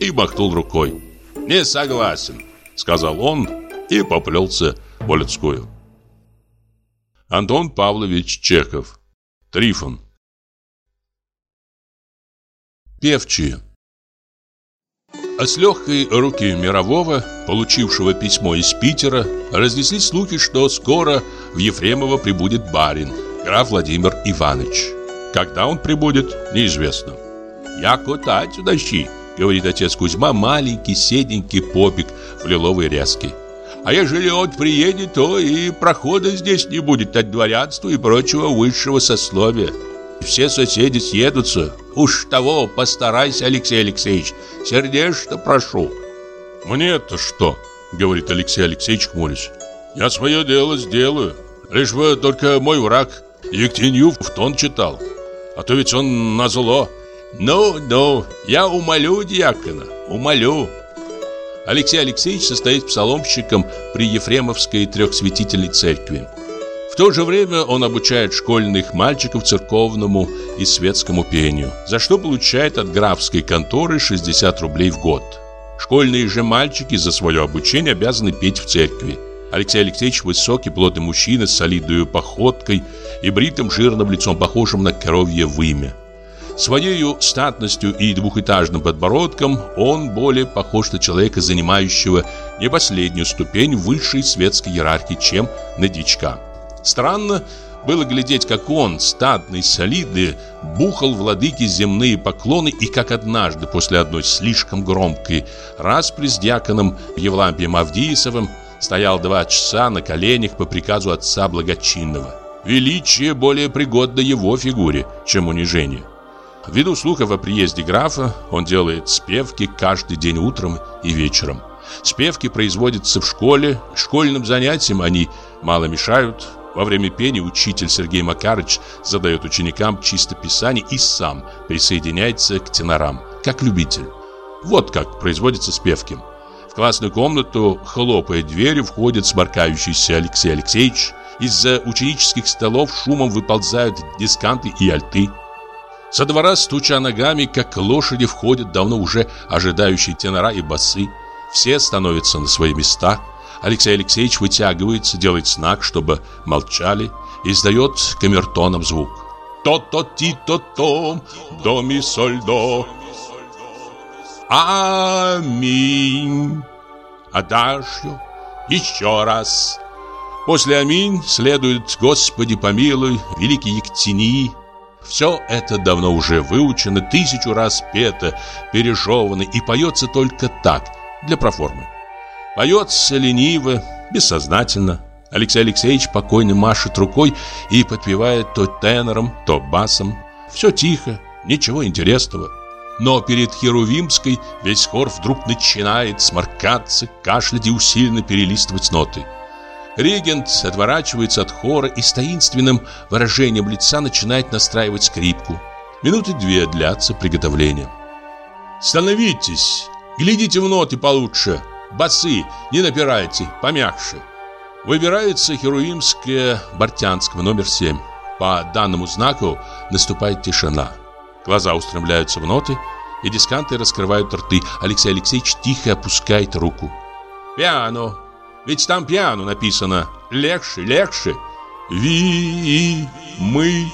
[SPEAKER 1] и махнул рукой. «Не согласен», — сказал он и поплелся в Олицкую. Антон Павлович Чехов. Трифон. Певчие. А с легкой руки Мирового, получившего письмо из Питера, разнеслись слухи, что скоро в Ефремово прибудет барин, граф Владимир Иванович. Когда он прибудет, неизвестно. «Яко тать удащи», Говорит отец Кузьма, маленький, седенький попик в лиловой ряске. А ежели он приедет, то и прохода здесь не будет от дворянства и прочего высшего сословия. Все соседи съедутся. Уж того постарайся, Алексей Алексеевич. Сердечно прошу.
[SPEAKER 12] Мне-то что? Говорит Алексей Алексеевич хмурясь. Я свое дело сделаю. Лишь бы только мой враг Ектенью в тон читал. А то ведь он на зло.
[SPEAKER 1] Ну, ну, я умолю дьякона, умолю. Алексей Алексеевич состоит псаломщиком при Ефремовской трехсветительной церкви. В то же время он обучает школьных мальчиков церковному и светскому пению, за что получает от графской конторы 60 рублей в год. Школьные же мальчики за свое обучение обязаны петь в церкви. Алексей Алексеевич высокий, плотный мужчина с солидной походкой и бритым жирным лицом, похожим на коровье вымя. Своею статностью и двухэтажным подбородком он более похож на человека, занимающего не последнюю ступень высшей светской иерархии, чем на дичка. Странно было глядеть, как он, статный, солидный, бухал владыке земные поклоны и как однажды после одной слишком громкой распри с дьяконом Евлампием Авдиисовым стоял два часа на коленях по приказу отца благочинного. Величие более пригодно его фигуре, чем унижение. Ввиду слухов о приезде графа, он делает спевки каждый день утром и вечером. Спевки производятся в школе, школьным занятиям они мало мешают, во время пения учитель Сергей Макарыч задает ученикам чистописание и сам присоединяется к тенорам, как любитель. Вот как производятся спевки. В классную комнату, хлопая дверью, входит сморкающийся Алексей Алексеевич. Из-за ученических столов шумом выползают дисканты и альты. Со двора, стуча ногами, как лошади, входят давно уже ожидающие тенора и басы. Все становятся на свои места – Алексей Алексеевич вытягивается, делает знак, чтобы молчали, и издает камертоном звук. То-то-ти-то-том, до ми соль до. Аминь. Адажью. Еще раз. После аминь следует «Господи помилуй», «Великий Ектинии». Все это давно уже выучено, тысячу раз пето, пережевано и поется только так, для проформы. Поется лениво, бессознательно. Алексей Алексеевич спокойно машет рукой и подпевает то тенором, то басом. Все тихо, ничего интересного. Но перед Херувимской весь хор вдруг начинает сморкаться, кашлять и усиленно перелистывать ноты. Регент отворачивается от хора и с таинственным выражением лица начинает настраивать скрипку. Минуты две длятся приготовления. «Становитесь! Глядите в ноты получше!» Басы, не напирайте, помягче. Выбирается Херуимское Бортянского, номер 7. По данному знаку наступает тишина. Глаза устремляются в ноты, и дисканты раскрывают рты. Алексей Алексеевич тихо опускает руку. «Пиано! Ведь там пиано написано! Легче, легче! Ви, мы!»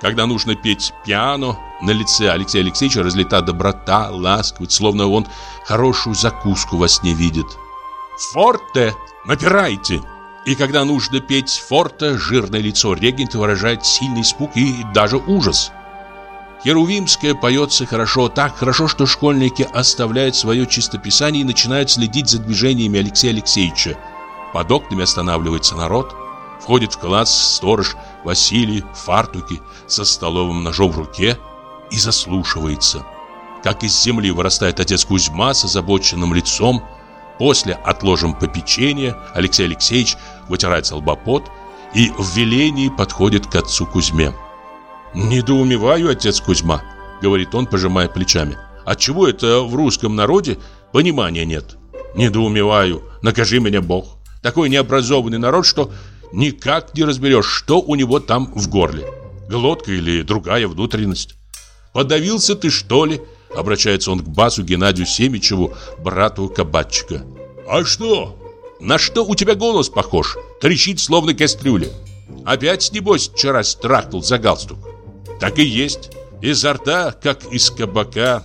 [SPEAKER 1] Когда нужно петь пиано, на лице Алексея Алексеевича разлита доброта, ласковость, словно он хорошую закуску во сне видит. «Форте! Напирайте!» И когда нужно петь форте, жирное лицо регента выражает сильный испуг и даже ужас. Херувимское поется хорошо, так хорошо, что школьники оставляют свое чистописание и начинают следить за движениями Алексея Алексеевича. Под окнами останавливается народ. Входит в класс сторож Василий в фартуке со столовым ножом в руке – и заслушивается. Как из земли вырастает отец Кузьма с озабоченным лицом. После отложим попечение, Алексей Алексеевич вытирает лбопот и в велении подходит к отцу Кузьме. «Недоумеваю, отец Кузьма», — говорит он, пожимая плечами. «Отчего это в русском народе понимания нет?» «Недоумеваю, накажи меня Бог. Такой необразованный народ, что никак не разберешь, что у него там в горле. Глотка или другая внутренность. Подавился ты, что ли?» Обращается он к басу Геннадию Семичеву, брату кабачика. «А что?» «На что у тебя голос похож? Трещит, словно кастрюля. Опять, небось, вчера страхнул за галстук?» «Так и есть. Изо рта, как из кабака.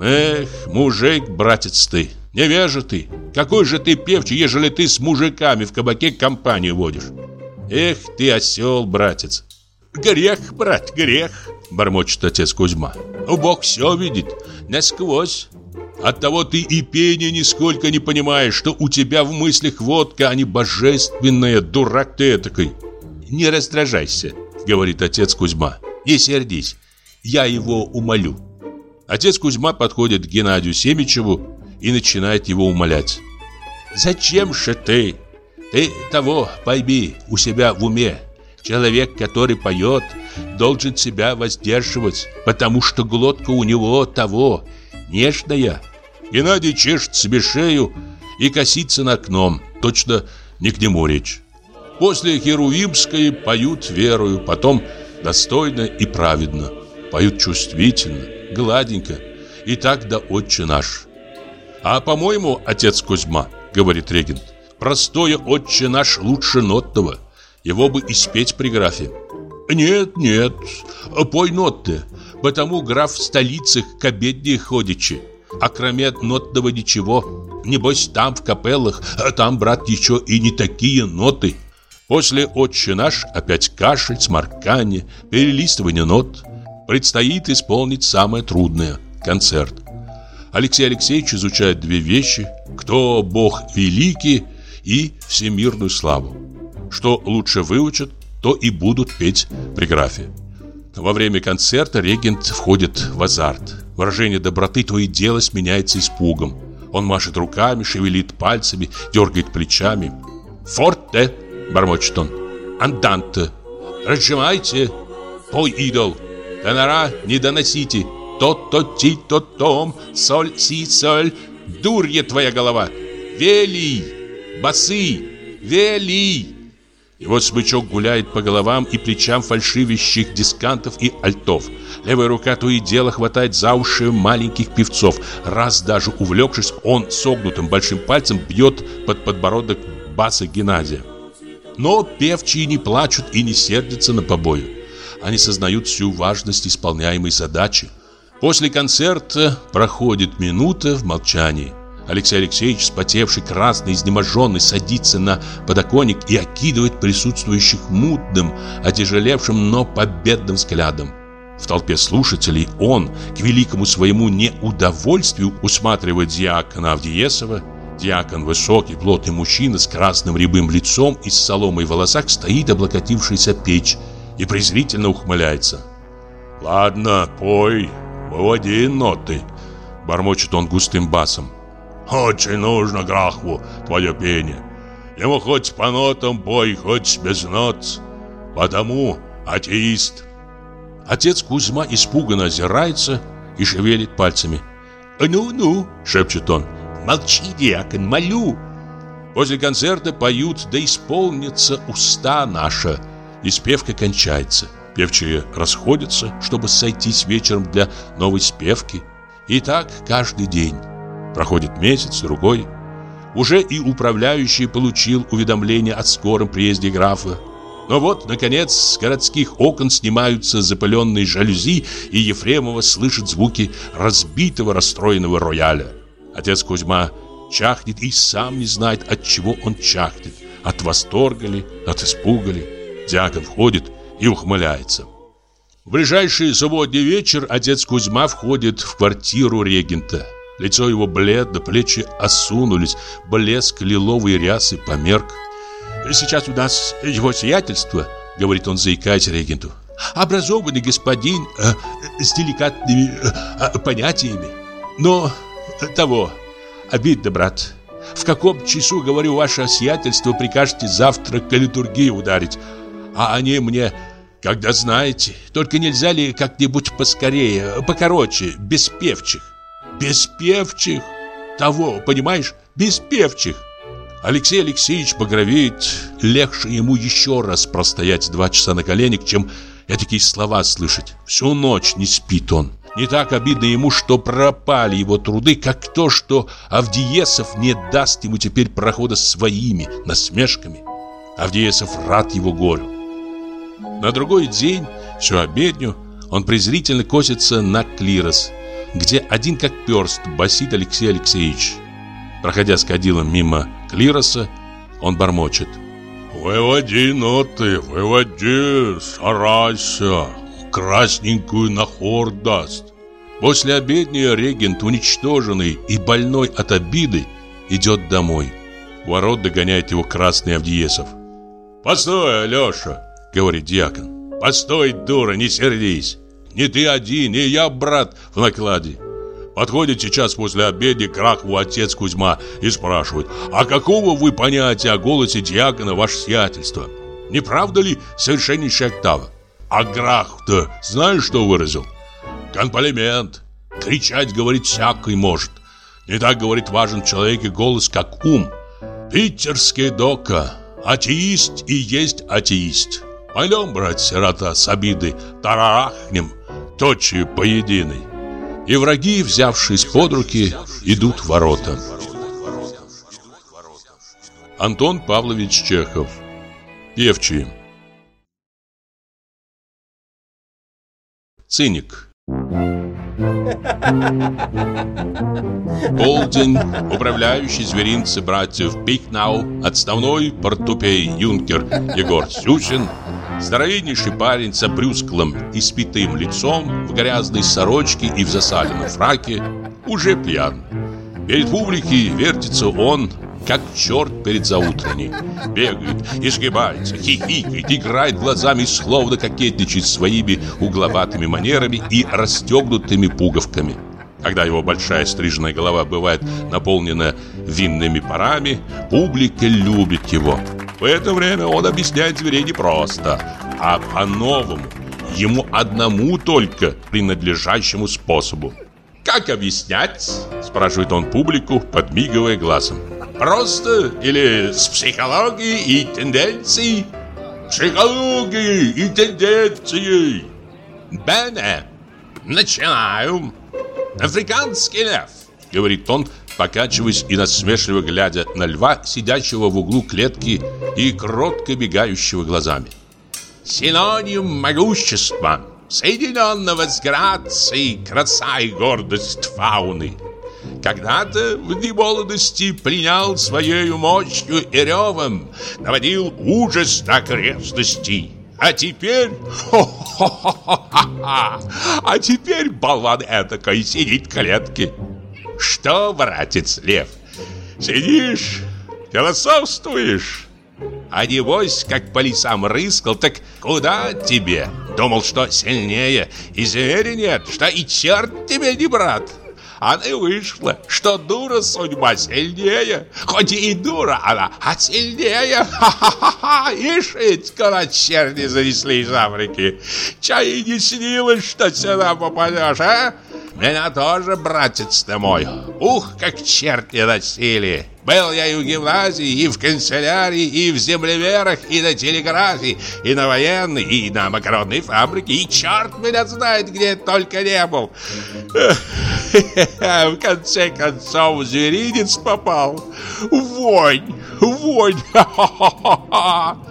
[SPEAKER 1] Эх, мужик, братец ты, невежа ты. Какой же ты певчий, ежели ты с мужиками в кабаке компанию водишь? Эх, ты осел, братец. Грех, брат, грех. Бормочет отец Кузьма. Бог все видит, насквозь. Оттого ты и пение нисколько не понимаешь, что у тебя в мыслях водка, а не божественная, дурак ты этакой. Не раздражайся, говорит отец Кузьма. Не сердись, я его умолю. Отец Кузьма подходит к Геннадию Семичеву и начинает его умолять. Зачем же ты? Ты того пойми у себя в уме. Человек, который поет, должен себя воздерживать, потому что глотка у него того нежная. Геннадий чешет себе шею и косится на окном, точно не к нему речь. После Херувимской поют верою, потом достойно и праведно. Поют чувствительно, гладенько, и так да отче наш. А по-моему, отец Кузьма, говорит регент, простое отче наш лучше нотного. Его бы и спеть при графе. Нет, нет, пой ноты, потому граф в столицах к обедне ходичи. А кроме нотного ничего, небось там в капеллах, а там, брат, еще и не такие ноты. После «Отче наш» опять кашель, сморкание, перелистывание нот. Предстоит исполнить самое трудное – концерт. Алексей Алексеевич изучает две вещи – кто Бог великий и всемирную славу. Что лучше выучат, то и будут петь при графе. Во время концерта регент входит в азарт. Выражение доброты то и дело сменяется испугом. Он машет руками, шевелит пальцами, дергает плечами. «Форте!» – бормочет он. «Анданте! Разжимайте! Пой, идол! Тонора не доносите! То-то-ти-то-том! Соль-си-соль! Дурья твоя голова! Вели! Басы! Вели!» И вот смычок гуляет по головам и плечам фальшивящих дискантов и альтов. Левая рука то и дело хватает за уши маленьких певцов. Раз даже увлекшись, он согнутым большим пальцем бьет под подбородок баса Геннадия. Но певчие не плачут и не сердятся на побои. Они сознают всю важность исполняемой задачи. После концерта проходит минута в молчании. Алексей Алексеевич, спотевший, красный, изнеможенный, садится на подоконник и окидывает присутствующих мутным, отяжелевшим, но победным взглядом. В толпе слушателей он, к великому своему неудовольствию, усматривает диакона Авдиесова. Диакон, высокий, плотный мужчина с красным рябым лицом и с соломой в волосах, стоит облокотившийся печь и презрительно ухмыляется.
[SPEAKER 3] «Ладно, пой, выводи ноты», — бормочет он густым басом. Очень нужно Грахву твое пение. Ему хоть по нотам бой, хоть без нот. Потому атеист.
[SPEAKER 1] Отец Кузьма испуганно озирается и шевелит пальцами. «Ну-ну», — шепчет он, — «молчи, диакон, молю». После концерта поют, да исполнится уста наша. И спевка кончается. Певчие расходятся, чтобы сойтись вечером для новой спевки. И так каждый день. Проходит месяц, другой. Уже и управляющий получил уведомление о скором приезде графа. Но вот, наконец, с городских окон снимаются запыленные жалюзи, и Ефремова слышит звуки разбитого, расстроенного рояля. Отец Кузьма чахнет и сам не знает, от чего он чахнет. От восторга ли, от испуга ли. Дьякон входит и ухмыляется. В ближайший субботний вечер отец Кузьма входит в квартиру регента. Лицо его бледно, плечи осунулись, блеск лиловой рясы померк. «Сейчас у нас его сиятельство», — говорит он, заикаясь регенту. «Образованный господин э, с деликатными э, понятиями. Но того, обидно, брат. В каком часу, говорю, ваше сиятельство прикажете завтра к ударить, а они мне когда знаете. Только нельзя ли как-нибудь поскорее, покороче, без певчих? Без певчих. Того, понимаешь, без певчих. Алексей Алексеевич багровеет. Легче ему еще раз простоять два часа на коленях, чем такие слова слышать. Всю ночь не спит он. Не так обидно ему, что пропали его труды, как то, что Авдиесов не даст ему теперь прохода своими насмешками. Авдиесов рад его горю. На другой день, всю обедню, он презрительно косится на клирос – где один как перст басит Алексей Алексеевич. Проходя с кадилом мимо клироса, он бормочет.
[SPEAKER 3] «Выводи ноты, выводи, старайся, красненькую на хор даст».
[SPEAKER 1] После обедни регент, уничтоженный и больной от обиды, идет домой. Ворот догоняет его красный Авдиесов.
[SPEAKER 3] «Постой, Алеша!» — говорит дьякон. «Постой, дура, не сердись! Не ты один, и я, брат, в накладе!» Подходит сейчас после обеда к Рахову отец Кузьма и спрашивает, «А какого вы понятия о голосе дьякона, ваше сиятельство? Не правда ли совершеннейшая октава? А Грах-то знаешь, что выразил? Комплимент. Кричать, говорит, всякий может. Не так, говорит, важен человек и голос, как ум. Питерский дока. Атеист и есть атеист. Пойдем, брат, сирота, с обиды тарарахнем, точью поединой. И враги, взявшись под руки, идут в ворота.
[SPEAKER 1] Антон Павлович Чехов Певчие Циник Полдень, управляющий зверинцы братьев Пикнау, отставной портупей юнкер Егор Сюсин, здоровеннейший парень с обрюзглым и спитым лицом, в грязной сорочке и в засаленном фраке, уже пьян. Перед публикой вертится он, как черт перед заутренней. Бегает, изгибается, хихикает, играет глазами, словно кокетничает своими угловатыми манерами и расстегнутыми пуговками. Когда его большая стриженная голова бывает наполнена винными парами, публика любит его. В это время он объясняет зверей не просто, а по-новому, ему одному только принадлежащему способу. «Как объяснять?» – спрашивает он публику, подмигивая глазом. «Просто или с психологией и тенденцией?» «Психологией и тенденцией!» «Бене! Начинаю!» «Африканский лев!» — говорит он, покачиваясь и насмешливо глядя на льва, сидящего в углу клетки и кротко бегающего глазами. «Синоним могущества, соединенного с грацией, краса и гордость фауны. Когда-то в немолодости пленял своей мощью и ревом, наводил ужас на окрестности». А теперь... А теперь болван этакой сидит в клетке. Что, братец Лев, сидишь, философствуешь? А небось, как по лесам рыскал, так куда тебе? Думал, что сильнее, и зверя нет, что и черт тебе не брат. А и вышло, что дура судьба сильнее. Хоть и дура она, а сильнее. Ха-ха-ха! Ишь, ведь черни занесли из Африки. Чай и не снилось, что сюда попадешь, а? Меня тоже, братец ты мой. Ух, как черти носили. Был я и в гимназии, и в канцелярии, и в землеверах, и на телеграфе, и на военной, и на макаронной фабрике, и черт меня знает, где только не был. В конце концов, зверинец попал. Вонь, вонь.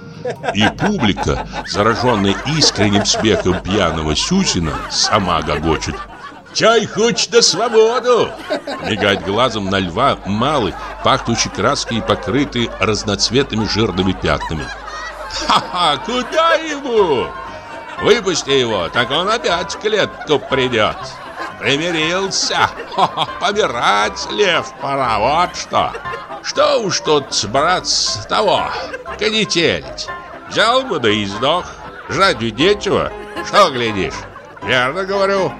[SPEAKER 1] И публика, зараженная искренним смехом пьяного Сюсина, сама гогочет.
[SPEAKER 3] Чай хочет на свободу!»
[SPEAKER 1] Мигает глазом на льва малый, пахнущий краской и покрытый разноцветными жирными пятнами.
[SPEAKER 3] «Ха-ха! Куда ему? Выпусти его, так он опять в клетку придет!» Примирился! Ха-ха, помирать, лев, пора, вот что! Что уж тут, брат, того, конетелить? Взял бы да и сдох. Жрать ведь нечего. Что глядишь? Верно говорю.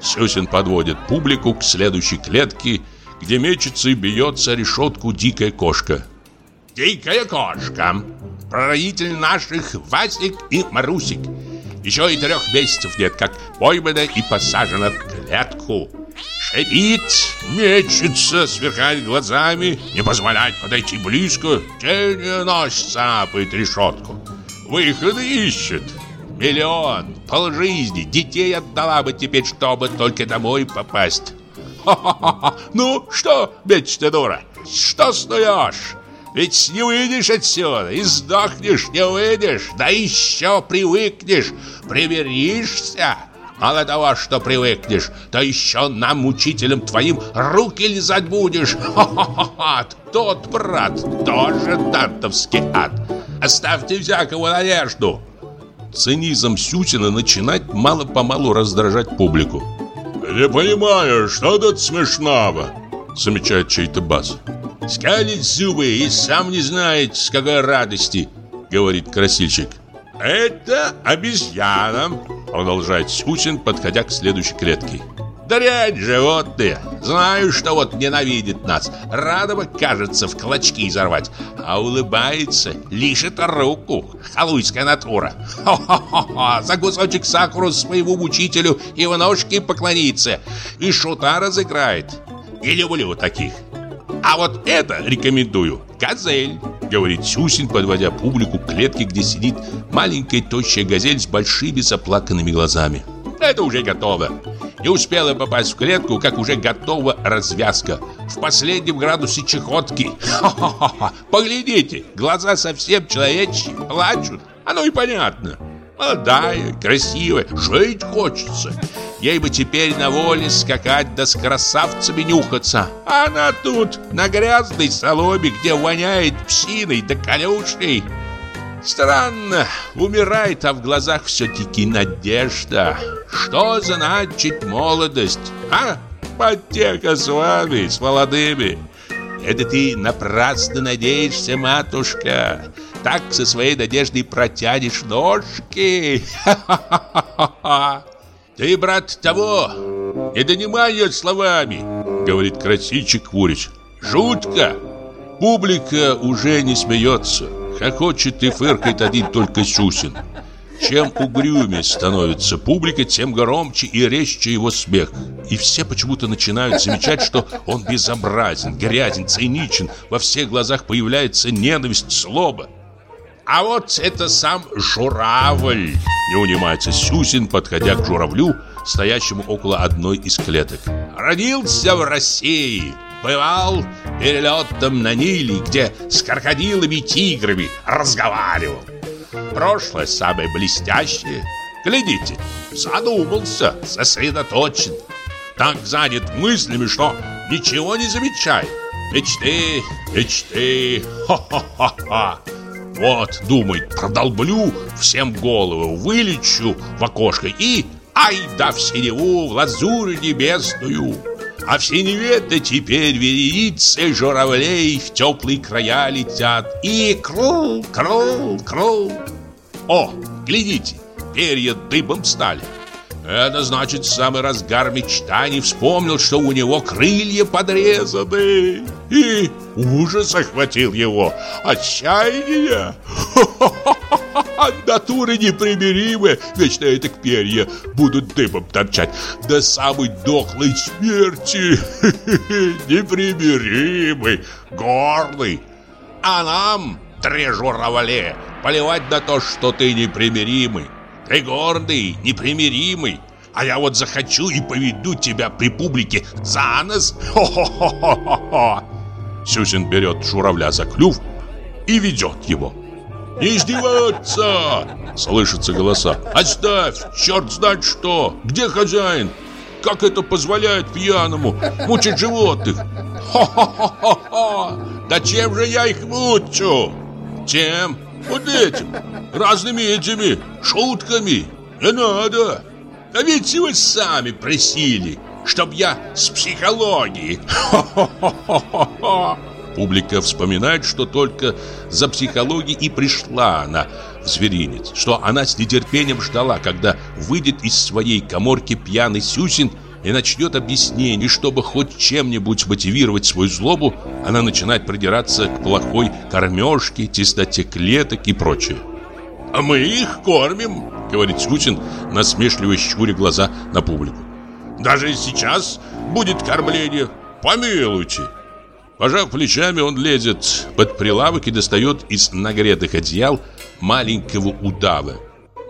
[SPEAKER 1] Сюсин подводит публику к следующей клетке, где мечется и бьется решетку дикая кошка.
[SPEAKER 3] «Дикая кошка! Прародитель наших Васик и Марусик! Еще и трех месяцев нет, как поймана и посажена в клетку!» Шипит, мечется, сверкает глазами, не позволяет подойти близко, тень ночь цапает решетку. Выходы ищет, Миллион, полжизни, детей отдала бы теперь, чтобы только домой попасть. Ха-ха-ха! Ну, что, мечта дура, что стоишь? Ведь не выйдешь отсюда, и сдохнешь, не выйдешь, да еще привыкнешь, примиришься. Мало того, что привыкнешь, то еще нам, учителям твоим, руки лизать будешь. Ха-ха-ха! Тот брат тоже дантовский ад. Оставьте всякого надежду.
[SPEAKER 1] Цинизм Сютина начинает мало-помалу раздражать публику.
[SPEAKER 13] Не понимаю, что тут смешного? Замечает чей-то бас.
[SPEAKER 1] Скалит зубы и сам не знает, с какой радости, говорит красильщик.
[SPEAKER 13] Это обезьяна, продолжает Сюсин, подходя к следующей клетке.
[SPEAKER 1] Дрянь животные. Знаю, что вот ненавидит нас. Рада бы, кажется, в клочки изорвать. А улыбается, лишит руку. Халуйская натура. Хо-хо-хо. За кусочек сахара своему мучителю и в ножки поклониться. И шута разыграет. Не люблю таких. А вот это рекомендую. Газель, говорит Сюсин, подводя публику к клетке, где сидит маленькая тощая газель с большими заплаканными глазами. Это уже готово. Не успела попасть в клетку, как уже готова развязка. В последнем градусе чехотки. Поглядите, глаза совсем человечьи, плачут. Оно и понятно. Молодая, красивая, жить хочется. Ей бы теперь на воле скакать да с красавцами нюхаться. А она тут, на грязной соломе, где воняет псиной да конюшней. Странно, умирает, а в глазах все-таки надежда. Что значит молодость, а? Потеха с вами, с молодыми. Это ты напрасно надеешься, матушка. Так со своей надеждой протянешь ножки. Ты, брат, того, не донимай ее словами, говорит красильщик Курич. Жутко. Публика уже не смеется. Хохочет и фыркает один только Сюсин. Чем угрюмее становится публика, тем громче и резче его смех. И все почему-то начинают замечать, что он безобразен, грязен, циничен. Во всех глазах появляется ненависть, злоба. А вот это сам журавль, не унимается Сюсин, подходя к журавлю, стоящему около одной из клеток. Родился в России, бывал перелетом на Ниле, где с крокодилами и тиграми разговаривал. Прошлое самое блестящее. Глядите, задумался, сосредоточен. Так занят мыслями, что ничего не замечает. Мечты, мечты, ха-ха-ха-ха. Вот, думает, продолблю всем голову, вылечу в окошко и... Ай да в синеву, в лазурь небесную. А в синеве-то теперь вереницы журавлей в теплые края летят. И крул, крул, крул. О, глядите, перья дыбом стали. Это значит, в самый разгар мечтаний вспомнил, что у него крылья подрезаны. И ужас охватил его. Отчаяние. Натуры непримиримы. Вечно это перья будут дыбом торчать. До самой дохлой смерти. Непримиримый, гордый. А нам, три журавле, поливать на то, что ты непримиримый. Ты гордый, непримиримый. А я вот захочу и поведу тебя при публике за нос. Хо-хо-хо-хо-хо. Сюсин берет журавля за клюв и ведет его. «Не издеваться!» — слышатся голоса. «Оставь! Черт знает что! Где хозяин? Как это позволяет пьяному мучить животных? Хо-хо-хо-хо! Да чем же я их мучу? Чем? Вот этим! Разными этими шутками! Не надо! А ведь вы сами просили, чтоб я с психологией! Хо-хо-хо-хо-хо!» Публика вспоминает, что только за психологией и пришла она в зверинец, что она с нетерпением ждала, когда выйдет из своей коморки пьяный Сюсин и начнет объяснение, чтобы хоть чем-нибудь мотивировать свою злобу, она начинает придираться к плохой кормежке, чистоте клеток и прочее. «А мы их кормим», — говорит Сюсин, насмешливо щуря глаза на публику. «Даже сейчас будет кормление. Помилуйте». Пожав плечами, он лезет под прилавок и достает из нагретых одеял маленького удава.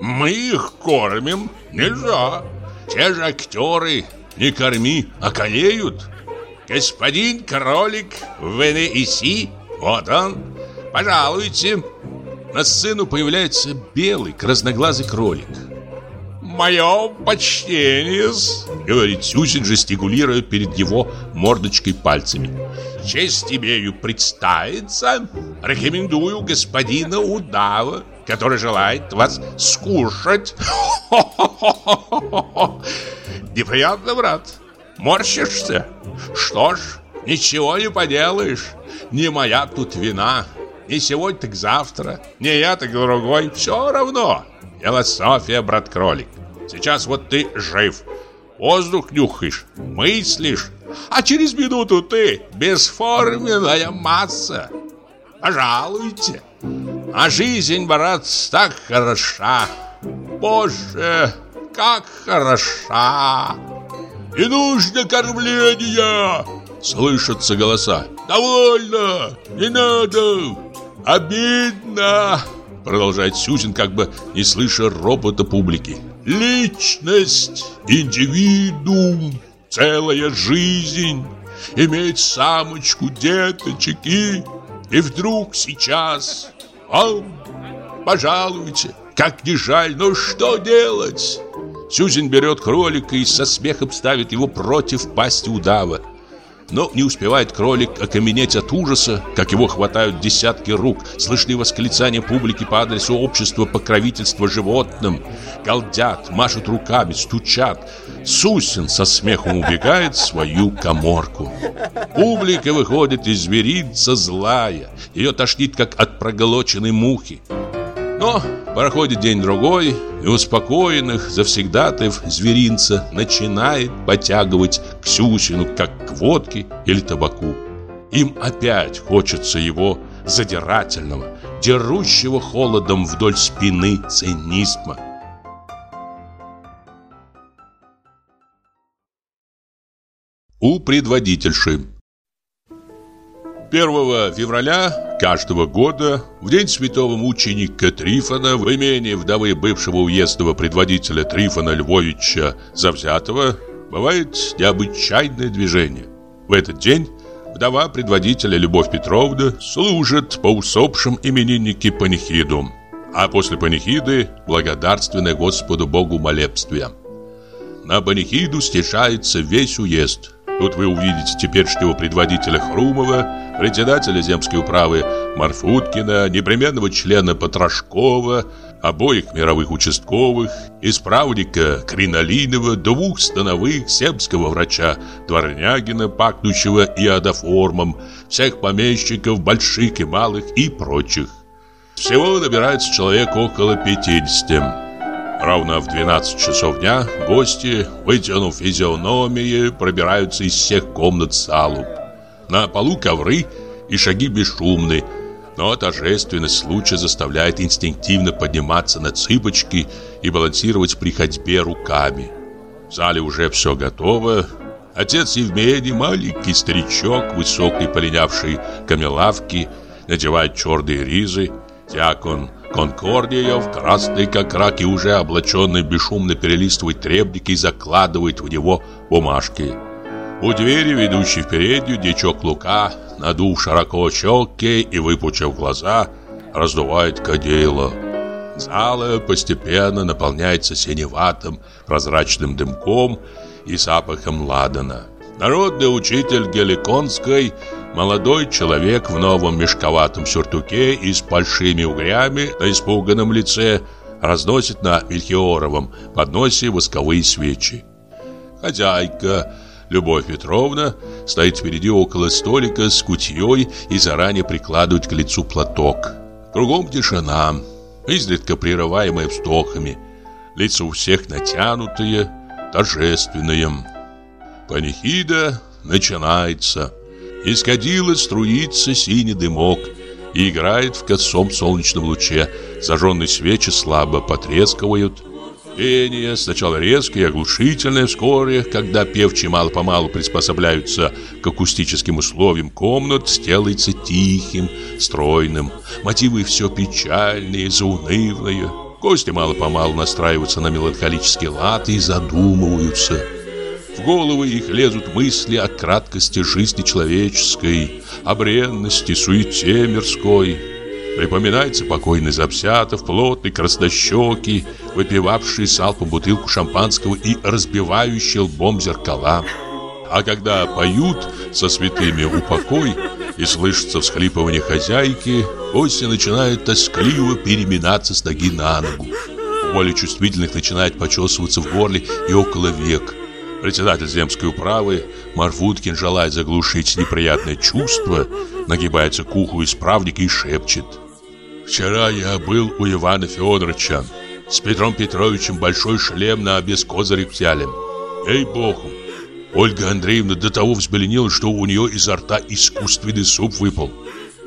[SPEAKER 1] «Мы их кормим? Нельзя! Те же актеры, не корми, околеют! Господин кролик в ВНИСи, вот он, пожалуйте!» На сцену появляется белый, красноглазый кролик. «Мое почтение говорит Сюзин, жестикулируя перед его мордочкой пальцами. «Честь имею представиться. Рекомендую господина Удава, который желает вас скушать. неприятно, брат. Морщишься? Что ж, ничего не поделаешь. Не моя тут вина. Не сегодня, так завтра. Не я, так другой. Все равно. Философия, брат-кролик. Сейчас вот ты жив. Воздух нюхаешь, мыслишь. А через минуту ты бесформенная масса. Пожалуйте. А жизнь, брат, так хороша. Боже, как хороша. И нужно кормление. Слышатся голоса. Довольно, не надо. Обидно. Продолжает Сюзин, как бы не слыша робота публики. Личность, индивидуум, целая жизнь. Иметь самочку, деточек и... И вдруг сейчас... Вам, пожалуйте, как не жаль, но что делать? Сюзин берет кролика и со смехом ставит его против пасти удава. Но не успевает кролик окаменеть от ужаса, как его хватают десятки рук. Слышны восклицания публики по адресу общества покровительства животным. Галдят, машут руками, стучат. Сусин со смехом убегает в свою коморку. Публика выходит из зверинца злая. Ее тошнит, как от проголоченной мухи. Но проходит день-другой, и успокоенных завсегдатаев зверинца начинает потягивать к Сюсину, как к водке или табаку. Им опять хочется его задирательного, дерущего холодом вдоль спины цинизма. У предводительши 1 февраля каждого года, в день святого мученика Трифона, в имении вдовы бывшего уездного предводителя Трифона Львовича Завзятого, бывает необычайное движение. В этот день вдова предводителя Любовь Петровна служит по усопшим имениннике панихиду, а после панихиды благодарственное Господу Богу молебствие. На панихиду стешается весь уезд – Тут вы увидите теперешнего предводителя Хрумова, председателя земской управы Марфуткина, непременного члена Потрошкова, обоих мировых участковых, исправника Кринолинова, двух становых, семского врача Дворнягина, пахнущего иодоформом, всех помещиков, больших и малых и прочих. Всего набирается человек около 50. Ровно в 12 часов дня гости, вытянув физиономии, пробираются из всех комнат в залу. На полу ковры и шаги бесшумны, но торжественность случая заставляет инстинктивно подниматься на цыпочки и балансировать при ходьбе руками. В зале уже все готово. Отец Евмений, маленький старичок, высокий полинявший камелавки, надевает черные ризы. Дьякон Конкордия в красный как рак и уже облаченный бесшумно перелистывает требники и закладывает в него бумажки. У двери, ведущей в переднюю, дичок Лука, надув широко щеки и выпучив глаза, раздувает кадило. Зала постепенно наполняется синеватым прозрачным дымком и запахом ладана. Народный учитель Геликонской – Молодой человек в новом мешковатом сюртуке и с большими угрями на испуганном лице разносит на Мельхиоровом подносе восковые свечи. Хозяйка Любовь Петровна стоит впереди около столика с кутьей и заранее прикладывает к лицу платок. Кругом тишина, изредка прерываемая вздохами. Лица у всех натянутые, торжественные. Панихида начинается. Из кадила струится синий дымок и играет в косом солнечном луче. Зажженные свечи слабо потрескивают. Пение сначала резкое и оглушительное, вскоре, когда певчие мало-помалу приспособляются к акустическим условиям комнат, сделается тихим, стройным. Мотивы все печальные, заунывные. Гости мало-помалу настраиваются на меланхолический лад и задумываются – в головы их лезут мысли о краткости жизни человеческой, о бренности, суете мирской. Припоминается покойный Запсятов, плотный, краснощекий, выпивавший салпом бутылку шампанского и разбивающий лбом зеркала. А когда поют со святыми упокой и слышится всхлипывание хозяйки, гости начинают тоскливо переминаться с ноги на ногу. У более чувствительных начинает почесываться в горле и около век. Председатель земской управы Марфуткин, желая заглушить неприятное чувство, нагибается к уху исправника и шепчет. «Вчера я был у Ивана Федоровича. С Петром Петровичем большой шлем на без козырек взяли. Ей-богу, Ольга Андреевна до того взбеленела, что у нее изо рта искусственный суп выпал.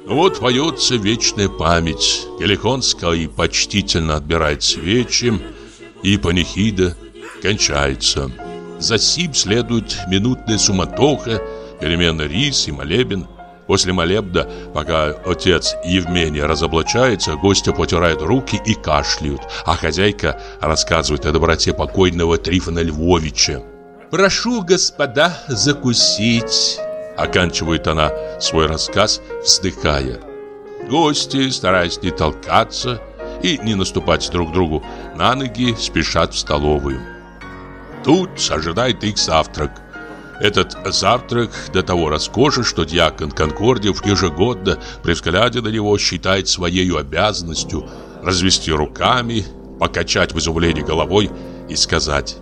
[SPEAKER 1] Вот поется вечная память. Геликонская почтительно отбирает свечи, и панихида кончается. За сим следует минутная суматоха, перемена рис и молебен. После молебда, пока отец Евмения разоблачается, гости потирают руки и кашляют, а хозяйка рассказывает о доброте покойного Трифона Львовича. «Прошу, господа, закусить», — оканчивает она свой рассказ, вздыхая. Гости, стараясь не толкаться и не наступать друг другу на ноги, спешат в столовую. Тут ожидает их завтрак. Этот завтрак до того роскошен, что дьякон Конкордиев ежегодно, при взгляде на него, считает своей обязанностью развести руками, покачать в изумлении головой и сказать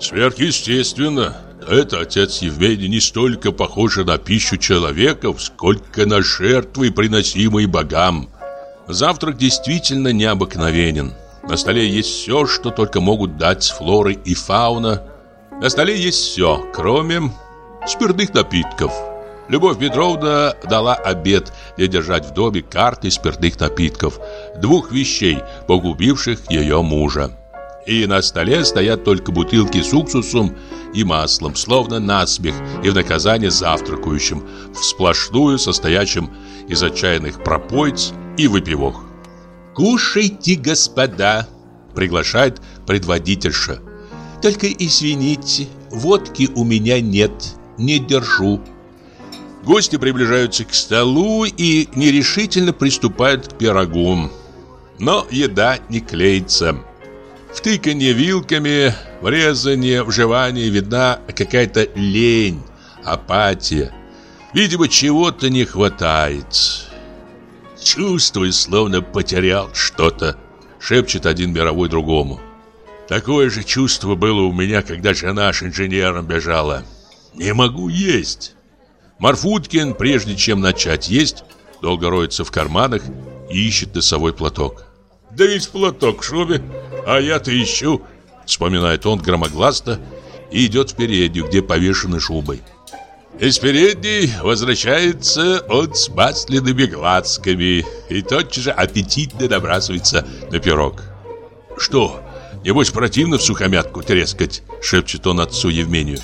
[SPEAKER 1] «Сверхъестественно, это отец Евгений не столько похож на пищу человеков, сколько на жертвы, приносимые богам». Завтрак действительно необыкновенен. На столе есть все, что только могут дать флоры и фауна. На столе есть все, кроме спиртных напитков. Любовь Петровна дала обед не держать в доме карты спиртных напитков, двух вещей, погубивших ее мужа. И на столе стоят только бутылки с уксусом и маслом, словно насмех и в наказание завтракающим, в сплошную состоящим из отчаянных пропойц и выпивок. «Кушайте, господа!» – приглашает предводительша. «Только извините, водки у меня нет, не держу». Гости приближаются к столу и нерешительно приступают к пирогу. Но еда не клеится. В тыканье вилками, в резанье, в видна какая-то лень, апатия. Видимо, чего-то не хватает. Чувствую, словно потерял что-то, шепчет один мировой другому. Такое же чувство было у меня, когда жена с инженером бежала. Не могу есть. Марфуткин, прежде чем начать есть, долго роется в карманах и ищет носовой платок. «Да ведь платок в шубе, а я-то ищу», — вспоминает он громогласно и идет в переднюю, где повешены шубой. Из передней возвращается он с масляными глазками и тотчас же аппетитно набрасывается на пирог. «Что, небось противно в сухомятку трескать?» — шепчет он отцу Евмению.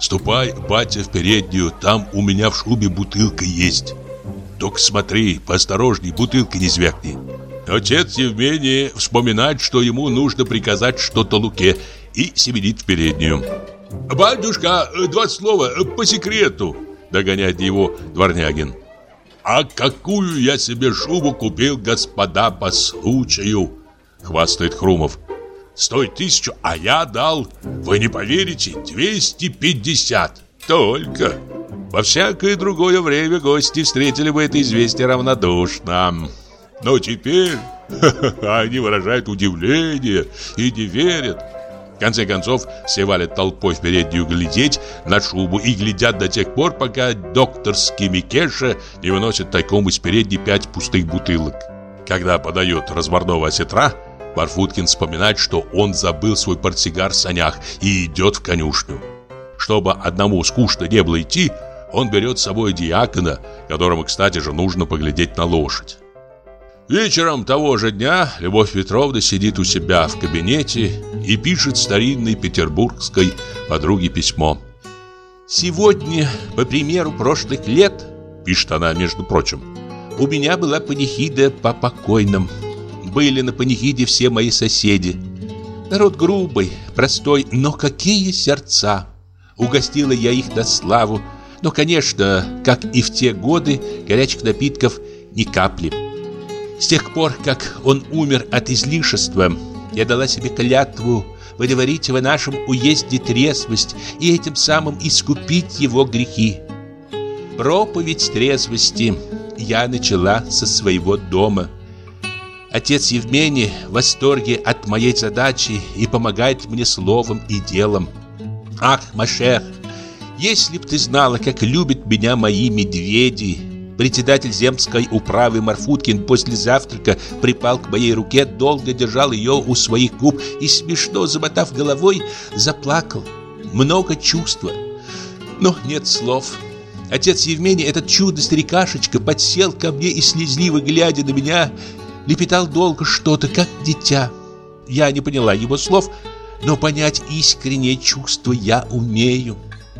[SPEAKER 1] «Ступай, батя, в переднюю, там у меня в шубе бутылка есть. Только смотри, поосторожней, бутылка не звякни». Отец Евмений вспоминает, что ему нужно приказать что-то Луке и семенит в переднюю. «Батюшка, два слова по секрету!» Догоняет его Дворнягин. «А какую я себе шубу купил, господа, по случаю!» Хвастает Хрумов. «Стоит тысячу, а я дал, вы не поверите, 250. Только!» Во всякое другое время гости встретили бы это известие равнодушно. Но теперь они выражают удивление и не верят. В конце концов, все валят толпой в переднюю глядеть на шубу и глядят до тех пор, пока докторский Микеша не выносит тайком из передней пять пустых бутылок. Когда подает разборного осетра, Барфуткин вспоминает, что он забыл свой портсигар в санях и идет в конюшню. Чтобы одному скучно не было идти, он берет с собой диакона, которому, кстати же, нужно поглядеть на лошадь. Вечером того же дня Любовь Петровна сидит у себя в кабинете и пишет старинной петербургской подруге письмо. «Сегодня, по примеру прошлых лет, — пишет она, между прочим, — у меня была панихида по покойным. Были на панихиде все мои соседи. Народ грубый, простой, но какие сердца! Угостила я их на славу, но, конечно, как и в те годы, горячих напитков ни капли». С тех пор, как он умер от излишества, я дала себе клятву выговорить в нашем уезде трезвость и этим самым искупить его грехи. Проповедь трезвости я начала со своего дома. Отец Евмений в восторге от моей задачи и помогает мне словом и делом.
[SPEAKER 14] Ах, Машер, если б ты знала, как любят меня мои медведи. Председатель земской управы Марфуткин после завтрака припал к моей руке, долго держал ее у своих губ и, смешно замотав головой, заплакал. Много чувства, но нет слов. Отец Евмений, этот чудо-старикашечка, подсел ко мне и, слезливо глядя на меня, лепетал долго что-то, как дитя. Я не поняла его слов, но понять искреннее чувство я умею.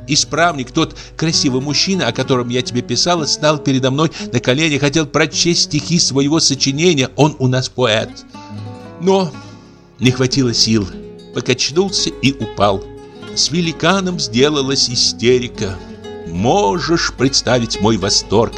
[SPEAKER 14] Исправник, тот красивый мужчина, о котором я тебе писала, стал передо мной на колени, хотел прочесть стихи своего сочинения. Он у нас поэт. Но не хватило сил. Покачнулся и упал. С великаном сделалась истерика. Можешь представить мой восторг.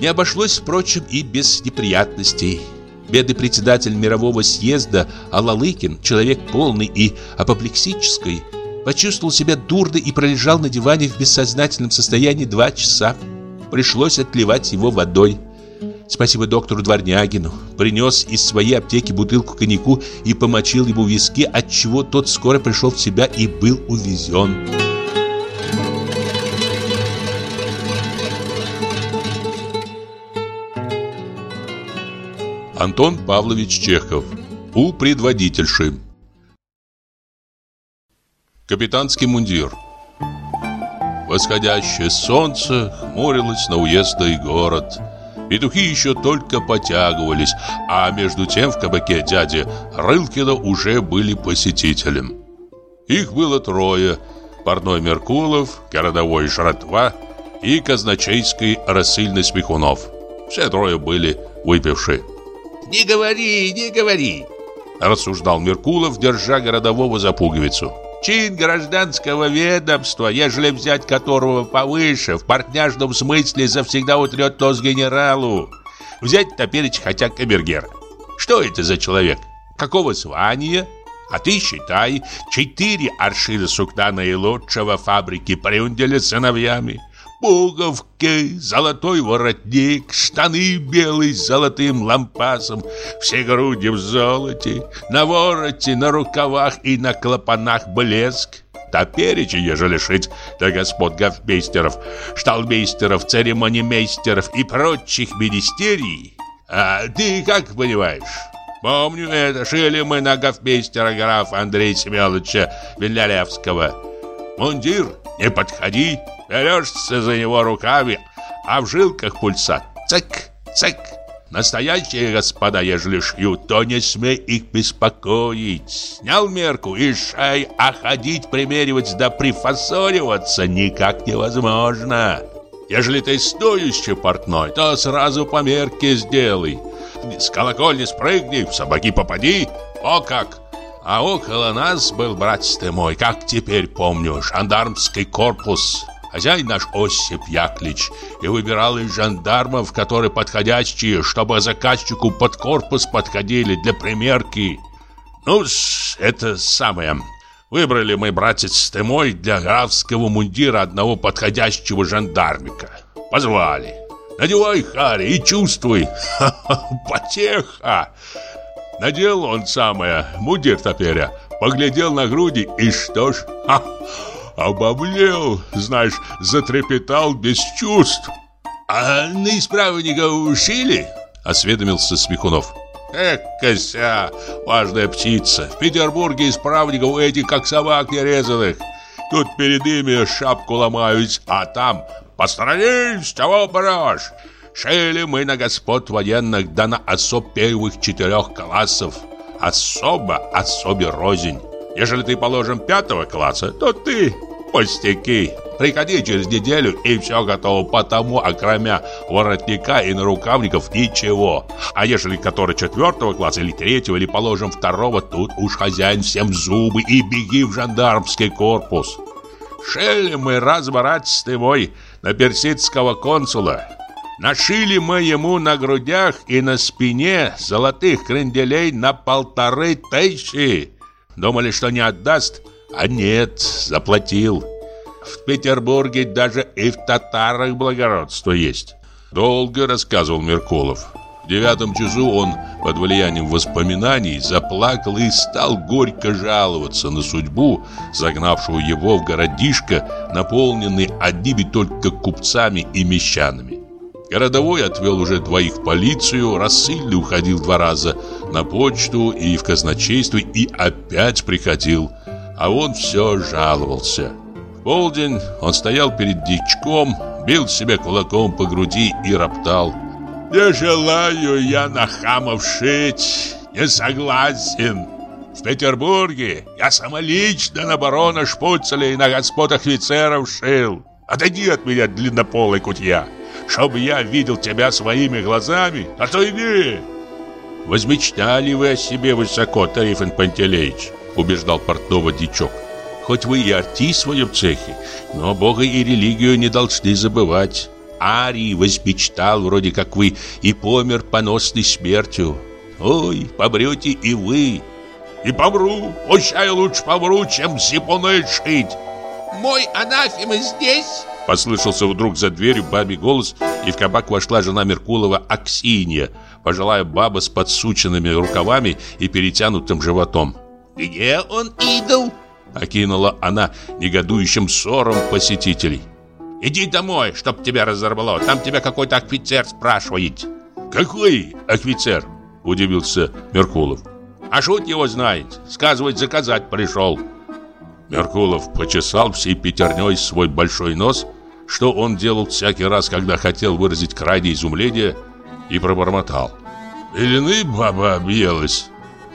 [SPEAKER 14] Не обошлось, впрочем, и без неприятностей. Бедный председатель мирового съезда Алалыкин, человек полный и апоплексический, почувствовал себя дурно и пролежал на диване в бессознательном состоянии два часа. Пришлось отливать его водой. Спасибо доктору Дворнягину. Принес из своей аптеки бутылку коньяку и помочил ему виски, отчего тот скоро пришел в себя и был увезен.
[SPEAKER 15] Антон Павлович Чехов У предводительши Капитанский мундир. Восходящее солнце хмурилось на уездный город. Петухи еще только потягивались А между тем в кабаке дяди Рылкина уже были посетителем. Их было трое Парной Меркулов, городовой Жратва и казначейский рассыльный Смехунов. Все трое были выпившие.
[SPEAKER 1] «Не говори, не говори!»
[SPEAKER 15] Рассуждал Меркулов, держа городового за пуговицу.
[SPEAKER 1] Чин гражданского ведомства, ежели взять которого повыше, в партняжном смысле завсегда утрет нос генералу. Взять топеречь хотя камергера. Что это за человек? Какого звания? А ты считай, четыре аршина сукна наилучшего фабрики прюнделя сыновьями пуговки, золотой воротник, штаны белые с золотым лампасом, все груди в золоте, на вороте, на рукавах и на клапанах блеск. Топеречи, ежели шить до господ гофмейстеров, шталмейстеров, церемонимейстеров и прочих министерий. А ты как понимаешь? Помню это, шили мы на гофмейстера графа Андрея Семеновича Венлялевского. Мундир, не подходи, Берешься за него руками, а в жилках пульса цик, цик. Настоящие господа, ежели шьют, то не смей их беспокоить. Снял мерку и шей, а ходить, примеривать да прифасориваться никак невозможно. Ежели ты стоящий портной, то сразу по мерке сделай. С колокольни спрыгни, в собаки попади. О как! А около нас был, братец ты мой, как теперь помню, жандармский корпус. Хозяин наш Осип Яклич и выбирал из жандармов, которые подходящие, чтобы заказчику под корпус подходили для примерки. ну это самое. Выбрали мы, братец ты мой, для графского мундира одного подходящего жандармика. Позвали. Надевай, Харри, и чувствуй. Потеха. Надел он самое, мундир топеря, поглядел на груди, и что ж, ха, обомлел, знаешь, затрепетал без чувств. А на исправника ушили? Осведомился Смехунов. Эх, кося, важная птица. В Петербурге исправников этих, как собак нерезанных. Тут перед ими шапку ломают, а там «Посторонись, чего брешь?» Шили мы на господ военных, да на особ первых четырех классов. Особо особе рознь. Ежели ты, положим, пятого класса, то ты пустяки. Приходи через неделю, и все готово, потому, окромя воротника и нарукавников, ничего. А ежели который четвертого класса, или третьего, или, положим, второго, тут уж хозяин всем зубы и беги в жандармский корпус. Шели мы раз, братец ты мой, на персидского консула. Нашили мы ему на грудях и на спине золотых кренделей на полторы тысячи. Думали, что не отдаст, а нет, заплатил. В Петербурге даже и в татарах благородство есть. Долго рассказывал Меркулов. В девятом часу он под влиянием воспоминаний заплакал и стал горько жаловаться на судьбу, загнавшую его в городишко, наполненный одними только купцами и мещанами. Городовой отвел уже двоих в полицию, рассыльный уходил два раза на почту и в казначейство и опять приходил, а он все жаловался. В полдень он стоял перед дичком, бил себя кулаком по груди и роптал.
[SPEAKER 3] «Не желаю я на хамов шить, не согласен. В Петербурге я самолично на барона Шпуцеля и на господ офицеров шил. Отойди от меня, длиннополый кутья!» Чтобы я видел тебя своими глазами, а то иди.
[SPEAKER 1] Возмечтали вы о себе высоко, Тарифон Пантелеич, убеждал портного дичок. Хоть вы и артист в своем цехе, но Бога и религию не должны забывать. Арий возмечтал, вроде как вы, и помер поносной смертью. Ой, помрете и вы.
[SPEAKER 3] И помру, пущай лучше помру, чем зипуны шить.
[SPEAKER 16] Мой анафема здесь?
[SPEAKER 1] Послышался вдруг за дверью бабий голос, и в кабак вошла жена Меркулова Аксинья, пожилая баба с подсученными рукавами и перетянутым животом.
[SPEAKER 16] «Где он, идол?»
[SPEAKER 1] Окинула она негодующим ссором посетителей.
[SPEAKER 16] «Иди домой, чтоб тебя разорвало, там тебя какой-то офицер спрашивает».
[SPEAKER 1] «Какой офицер?» – удивился Меркулов.
[SPEAKER 16] «А шут его знает, сказывать заказать пришел».
[SPEAKER 1] Меркулов почесал всей пятерней свой большой нос что он делал всякий раз, когда хотел выразить крайнее изумление, и пробормотал. «Белины баба объелась.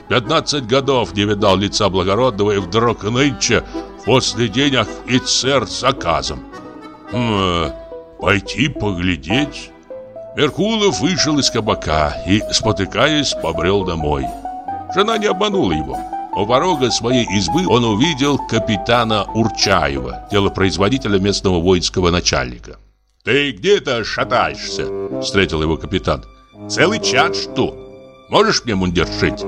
[SPEAKER 1] Пятнадцать годов не видал лица благородного, и вдруг нынче, после день офицер с заказом. Хм, пойти поглядеть?» Меркулов вышел из кабака и, спотыкаясь, побрел домой. Жена не обманула его. У порога своей избы он увидел капитана Урчаева, телопроизводителя местного воинского начальника.
[SPEAKER 3] «Ты где-то шатаешься?» – встретил его капитан. «Целый час что? Можешь мне мундир шить?»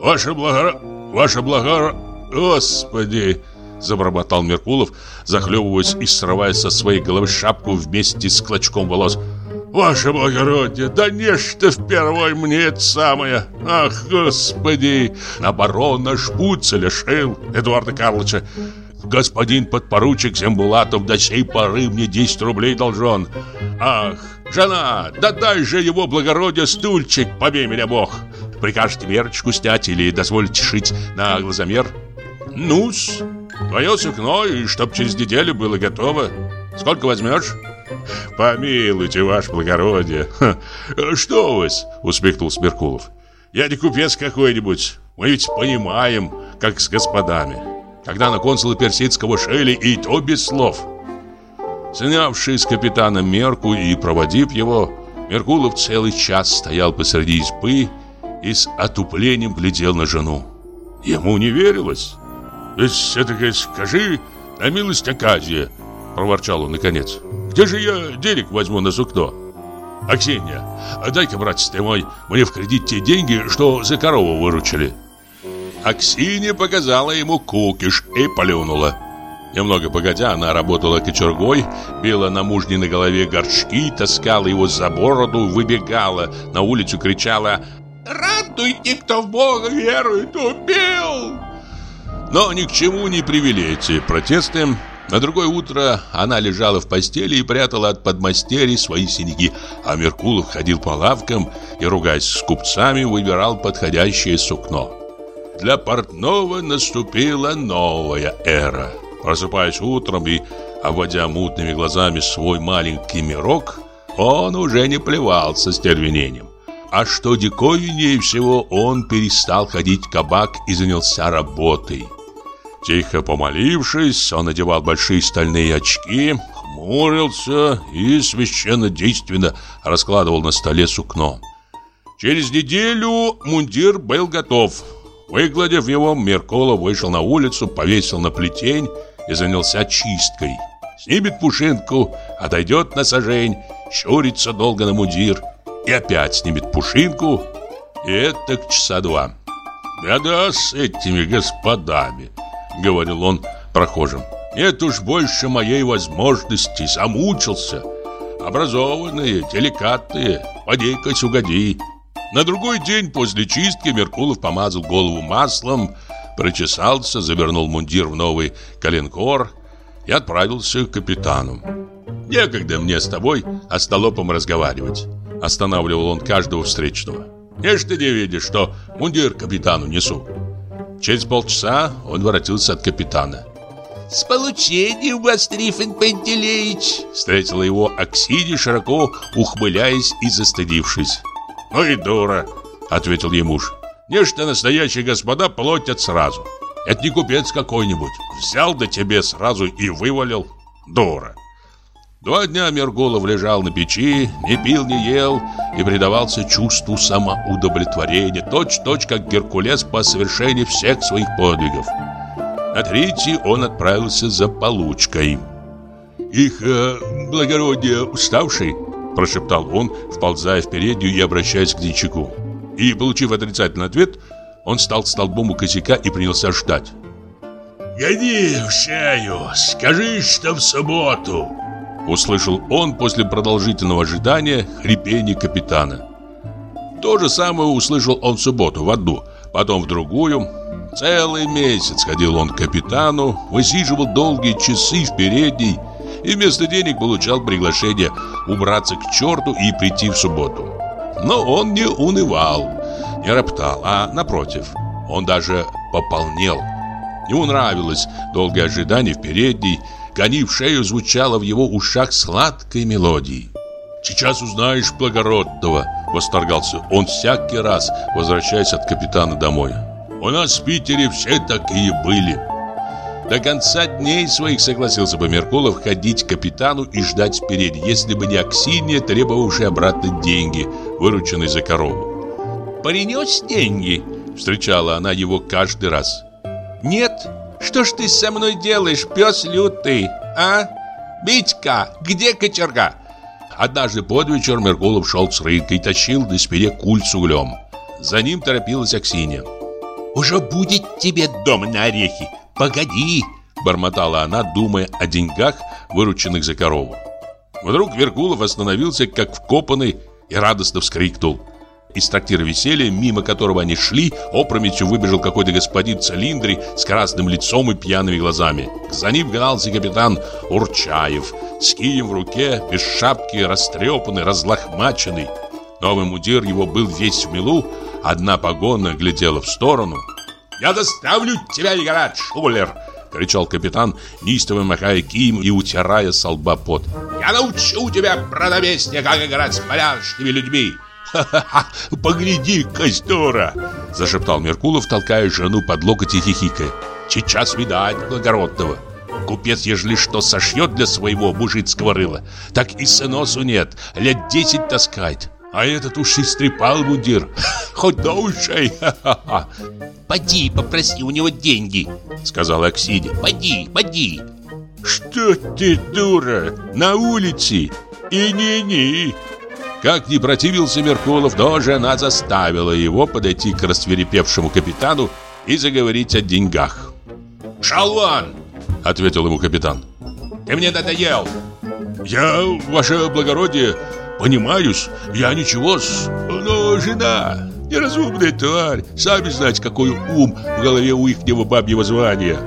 [SPEAKER 3] «Ваше благо... Ваше благо... Господи!» – забормотал Меркулов, захлебываясь и срывая со своей головы шапку вместе с клочком волос – Ваше благородие, да нечто впервой мне это самое. Ах, господи, на барона Шпуцеля Эдуарда Карловича. Господин подпоручик Зембулатов до сей поры мне 10 рублей должен. Ах, жена, да дай же его благородие стульчик, побей меня бог. Прикажете мерочку снять или дозволите шить на глазомер? Ну-с, твое сукно, и чтоб через неделю было готово. Сколько возьмешь? «Помилуйте, ваше благородие!» «Что у вас?» — усмехнулся Меркулов. «Я не купец какой-нибудь. Мы ведь понимаем, как с господами. Когда на консула персидского шели, и то без слов». Снявший с капитана мерку и проводив его, Меркулов целый час стоял посреди избы и с отуплением глядел на жену. Ему не верилось. «Ведь все-таки скажи, на милость Аказия!» — проворчал он наконец. Где же я денег возьму на сукно? Аксинья, дай-ка, братец ты мой, мне в кредит те деньги, что за корову выручили. Аксинья показала ему кукиш и плюнула. Немного погодя, она работала кочергой, била на мужни на голове горшки, таскала его за бороду, выбегала, на улицу кричала
[SPEAKER 16] «Радуйте, кто в Бога верует, убил!»
[SPEAKER 1] Но ни к чему не привели эти протесты. На другое утро она лежала в постели и прятала от подмастерий свои синяки, а Меркулов ходил по лавкам и, ругаясь с купцами, выбирал подходящее сукно. Для портного наступила новая эра. Просыпаясь утром и обводя мутными глазами свой маленький мирок, он уже не плевался стервенением. А что диковиннее всего, он перестал ходить в кабак и занялся работой. Тихо помолившись, он надевал большие стальные очки, хмурился и священно-действенно раскладывал на столе сукно. Через неделю мундир был готов. Выгладив его, Меркола вышел на улицу, повесил на плетень и занялся чисткой. Снимет пушинку, отойдет на сажень, щурится долго на мундир и опять снимет пушинку, и это к часа два. Да-да, с этими господами. — говорил он прохожим. «Нет уж больше моей возможности, замучился. Образованные, деликатные, поди-ка угоди». На другой день после чистки Меркулов помазал голову маслом, прочесался, завернул мундир в новый коленкор и отправился к капитану. «Некогда мне с тобой остолопом разговаривать», — останавливал он каждого встречного. «Не ж ты не видишь, что мундир капитану несу». Через полчаса он воротился от капитана.
[SPEAKER 9] «С получением вас, Трифон Пантелеич!»
[SPEAKER 1] Встретила его Аксинья, широко ухмыляясь и застыдившись. «Ну и дура!» — ответил ей муж. «Нечто настоящие господа платят сразу. Это не купец какой-нибудь. Взял до тебе сразу и вывалил. Дура!» Два дня Мергулов лежал на печи, не пил, не ел и предавался чувству самоудовлетворения, точь-точь как Геркулес по совершении всех своих подвигов. На третий он отправился за получкой. «Их э, благородие уставший», – прошептал он, вползая в переднюю и обращаясь к дичаку. И, получив отрицательный ответ, он стал столбом у косяка и принялся ждать.
[SPEAKER 3] «Гони в шею, скажи, что в субботу!»
[SPEAKER 1] Услышал он после продолжительного ожидания хрипение капитана. То же самое услышал он в субботу в одну, потом в другую, Целый месяц ходил он к капитану, высиживал долгие часы в передней и вместо денег получал приглашение убраться к черту и прийти в субботу. Но он не унывал, не роптал, а напротив, он даже пополнел. Ему нравилось долгое ожидание в передней, гони в шею звучало в его ушах сладкой мелодией. «Сейчас узнаешь благородного», — восторгался он всякий раз, возвращаясь от капитана домой. У нас в Питере все такие были. До конца дней своих согласился бы Меркулов ходить к капитану и ждать впереди, если бы не Аксинья, требовавшая обратно деньги, вырученные за корову.
[SPEAKER 9] «Принес деньги?» – встречала она его каждый раз. «Нет? Что ж ты со мной делаешь, пес лютый, а? Битька, где кочерга?»
[SPEAKER 1] Однажды под вечер Меркулов шел с рынка и тащил на спине куль с углем. За ним торопилась Аксинья.
[SPEAKER 9] Уже будет тебе дом на орехи. Погоди!»
[SPEAKER 1] Бормотала она, думая о деньгах, вырученных за корову. Вдруг Веркулов остановился, как вкопанный, и радостно вскрикнул. Из трактира веселья, мимо которого они шли, опрометью выбежал какой-то господин в цилиндре с красным лицом и пьяными глазами. За ним гнался капитан Урчаев, с кием в руке, без шапки, растрепанный, разлохмаченный. Новый мудир его был весь в милу, Одна погона глядела в сторону.
[SPEAKER 7] «Я доставлю тебя, Игорат, шулер!»
[SPEAKER 1] Кричал капитан, неистово махая кием и утирая с лба пот.
[SPEAKER 7] «Я научу тебя, продовестие, как играть с порядочными людьми!»
[SPEAKER 3] «Ха-ха-ха! Погляди, Костора!»
[SPEAKER 1] Зашептал Меркулов, толкая жену под локоть и хихикая. «Сейчас видать благородного!» Купец, ежели что сошьет для своего мужицкого рыла, так и сыносу нет, лет десять таскает. А этот уж истрепал мундир. Хоть до ушей.
[SPEAKER 9] «Поди, попроси у него деньги», — сказала Аксинья. «Поди, поди».
[SPEAKER 3] «Что ты, дура, на улице? И не-не».
[SPEAKER 1] Как ни противился Меркулов, но жена заставила его подойти к рассверепевшему капитану и заговорить о деньгах.
[SPEAKER 7] «Шалван!»
[SPEAKER 1] — ответил ему капитан.
[SPEAKER 7] «Ты мне надоел!»
[SPEAKER 3] «Я, ваше благородие, Понимаюсь, я ничего -с, но жена неразумная тварь. Сами знаете, какой ум в голове у ихнего бабьего звания.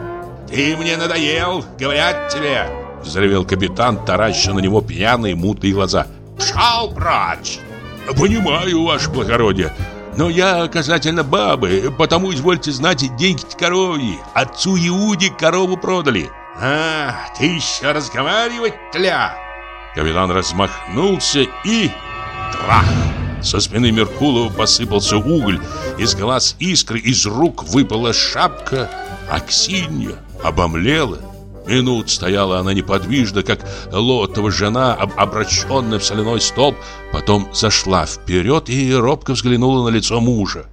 [SPEAKER 7] Ты мне надоел, говорят тебе.
[SPEAKER 1] Взревел капитан, тараща на него пьяные мутные глаза.
[SPEAKER 7] Пшал прочь.
[SPEAKER 3] Понимаю, ваше благородие. Но я касательно бабы, потому, извольте знать, деньги коровьи. Отцу Иуде корову продали.
[SPEAKER 7] А, ты еще разговаривать, тля?
[SPEAKER 1] Капитан размахнулся и... Трах! Со спины Меркулова посыпался уголь, из глаз искры, из рук выпала шапка. Аксинья обомлела. Минут стояла она неподвижно, как лотова жена, обращенная в соляной столб, потом зашла вперед и робко взглянула на лицо мужа.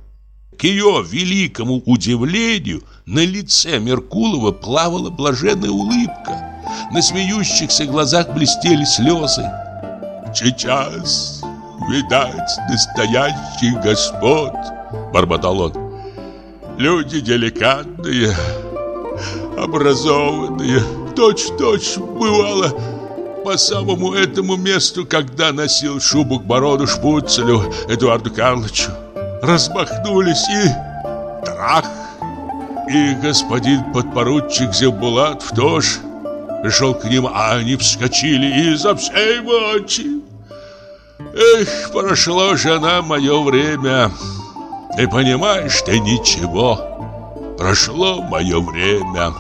[SPEAKER 1] К ее великому удивлению на лице Меркулова плавала блаженная улыбка. На смеющихся глазах блестели слезы.
[SPEAKER 3] «Сейчас, видать, настоящий господ!» Бормотал он. «Люди деликатные, образованные, точь-точь бывало, по самому этому месту, когда носил шубу к бороду Шпуцелю Эдуарду Карловичу. Размахнулись и... Трах! И господин подпоручик Зевбулатов тоже пришел к ним, а они вскочили и за всей мочи. Эх, прошло же на мое время. Не понимаешь ты ничего. Прошло мое время.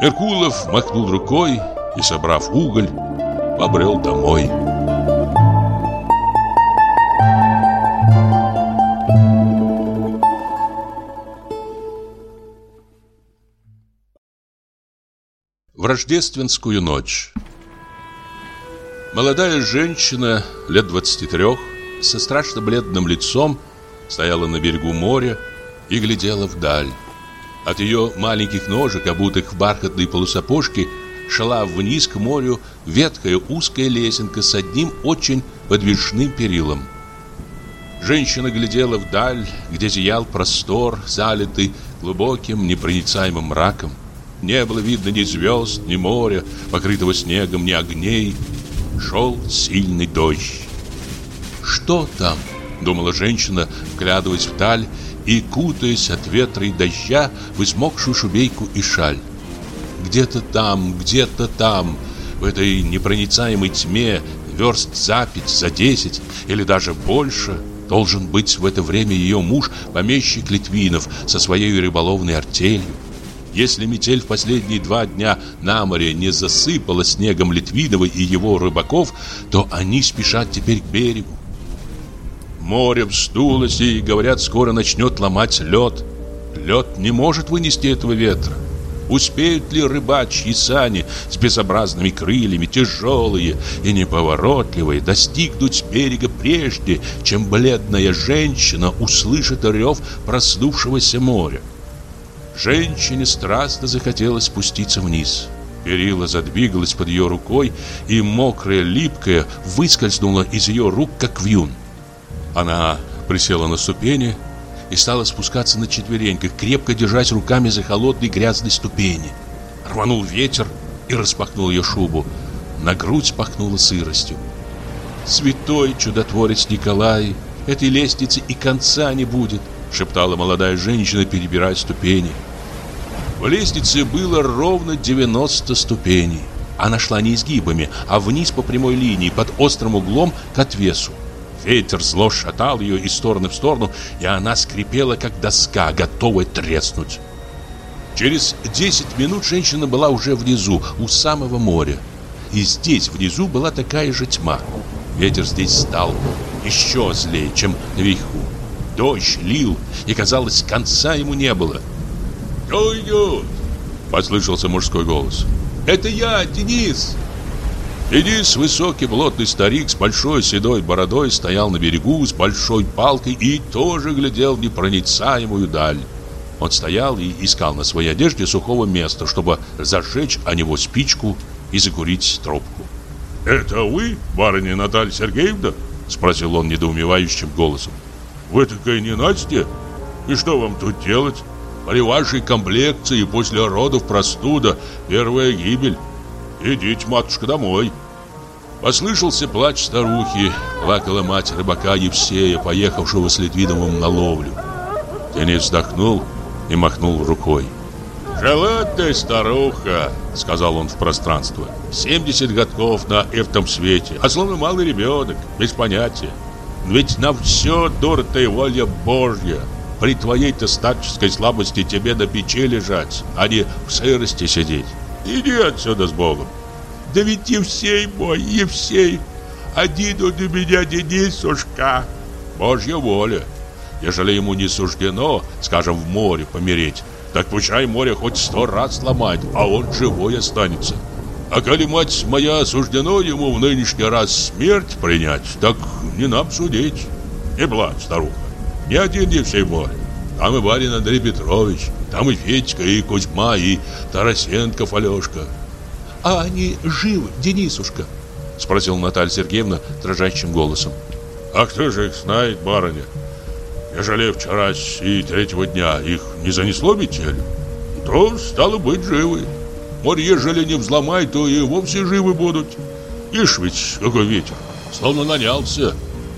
[SPEAKER 3] Меркулов махнул рукой и, собрав уголь, побрел домой.
[SPEAKER 1] В рождественскую ночь Молодая женщина, лет 23, со страшно бледным лицом, стояла на берегу моря и глядела вдаль. От ее маленьких ножек, обутых в бархатные полусапожки, шла вниз к морю ветхая узкая лесенка с одним очень подвижным перилом. Женщина глядела вдаль, где зиял простор, залитый глубоким непроницаемым мраком. Не было видно ни звезд, ни моря, покрытого снегом, ни огней, шел сильный дождь. «Что там?» — думала женщина, вглядываясь вдаль и кутаясь от ветра и дождя в измокшую шубейку и шаль. Где-то там, где-то там, в этой непроницаемой тьме, верст за пять, за десять или даже больше, должен быть в это время ее муж, помещик Литвинов, со своей рыболовной артелью. Если метель в последние два дня на море не засыпала снегом Литвинова и его рыбаков, то они спешат теперь к берегу. Море вздулось и, говорят, скоро начнет ломать лед. Лед не может вынести этого ветра. Успеют ли рыбачьи сани с безобразными крыльями, тяжелые и неповоротливые, достигнуть берега прежде, чем бледная женщина услышит рев проснувшегося моря? Женщине страстно захотелось спуститься вниз. Перила задвигалась под ее рукой, и мокрая, липкая выскользнула из ее рук, как вьюн. Она присела на ступени и стала спускаться на четвереньках, крепко держась руками за холодные грязные ступени. Рванул ветер и распахнул ее шубу. На грудь пахнуло сыростью. «Святой чудотворец Николай, этой лестницы и конца не будет», шептала молодая женщина, перебирая ступени. В лестнице было ровно 90 ступеней. Она шла не изгибами, а вниз по прямой линии, под острым углом к отвесу. Ветер зло шатал ее из стороны в сторону, и она скрипела, как доска, готовая треснуть. Через 10 минут женщина была уже внизу, у самого моря. И здесь, внизу, была такая же тьма. Ветер здесь стал еще злее, чем наверху. Дождь лил, и, казалось, конца ему не было.
[SPEAKER 3] «Кто идет?»
[SPEAKER 1] Послышался мужской голос.
[SPEAKER 3] «Это я, Денис!»
[SPEAKER 1] Денис, высокий плотный старик с большой седой бородой, стоял на берегу с большой палкой и тоже глядел в непроницаемую даль. Он стоял и искал на своей одежде сухого места, чтобы зажечь о него спичку и закурить трубку.
[SPEAKER 3] «Это вы, барыня Наталья Сергеевна?» Спросил он недоумевающим голосом. «Вы такая не Настя? И что вам тут делать?» При вашей комплекции после родов простуда, первая гибель. Идите, матушка, домой. Послышался плач старухи, плакала мать рыбака Евсея, поехавшего с Литвиновым на ловлю. Денис вздохнул и махнул рукой. «Жила ты, старуха!» — сказал он в пространство. «Семьдесят годков на этом свете, а словно малый ребенок, без понятия. Ведь на все дура-то и воля Божья. При твоей-то старческой слабости тебе на печи лежать, а не в сырости сидеть. Иди отсюда с Богом. Да ведь Евсей мой, Евсей, один он у меня Денисушка. Божья воля. Ежели ему не суждено, скажем, в море помереть, так пущай море хоть сто раз сломает, а он живой останется. А коли, мать моя, суждено ему в нынешний раз смерть принять, так не нам судить. Не плачь, старуха. Не один Евсей мой. Там и барин Андрей Петрович, там и Федька, и Кузьма, и Тарасенков Алешка.
[SPEAKER 1] А они живы, Денисушка? Спросила Наталья Сергеевна дрожащим голосом.
[SPEAKER 3] А кто же их знает, барыня? Ежели вчера и третьего дня их не занесло метелью, то стало быть живы. Может, ежели не взломай, то и вовсе живы будут. Ишь ведь, какой ветер, словно нанялся.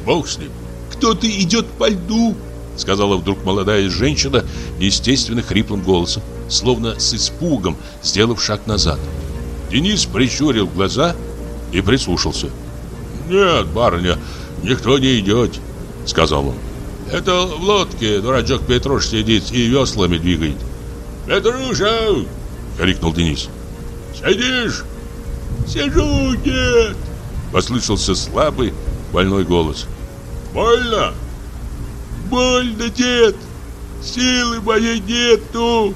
[SPEAKER 3] Бог с ним.
[SPEAKER 9] Кто-то идет по льду, сказала вдруг молодая женщина неестественно хриплым голосом, словно с испугом, сделав шаг назад.
[SPEAKER 3] Денис прищурил глаза и прислушался. «Нет, барыня, никто не идет», — сказал он. «Это в лодке дурачок Петруш сидит и веслами двигает». «Петруша!» — крикнул Денис. «Сидишь?» «Сижу, дед!» — послышался слабый, больной голос. «Больно?» «Больно, дед! Силы моей нету!»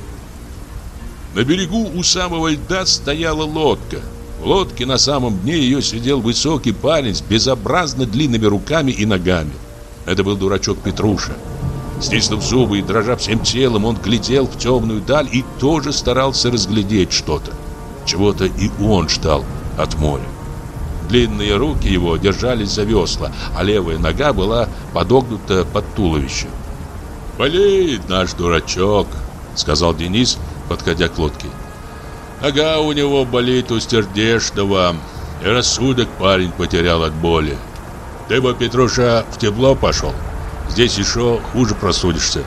[SPEAKER 1] На берегу у самого льда стояла лодка. В лодке на самом дне ее сидел высокий парень с безобразно длинными руками и ногами. Это был дурачок Петруша. Стиснув зубы и дрожа всем телом, он глядел в темную даль и тоже старался разглядеть что-то. Чего-то и он ждал от моря. Длинные руки его держались за весла, а левая нога была подогнута под туловище.
[SPEAKER 3] «Болеет наш дурачок», — сказал Денис, подходя к лодке. «Нога у него болит у сердечного, и рассудок парень потерял от боли. Ты бы, Петруша, в тепло пошел. Здесь еще хуже просудишься».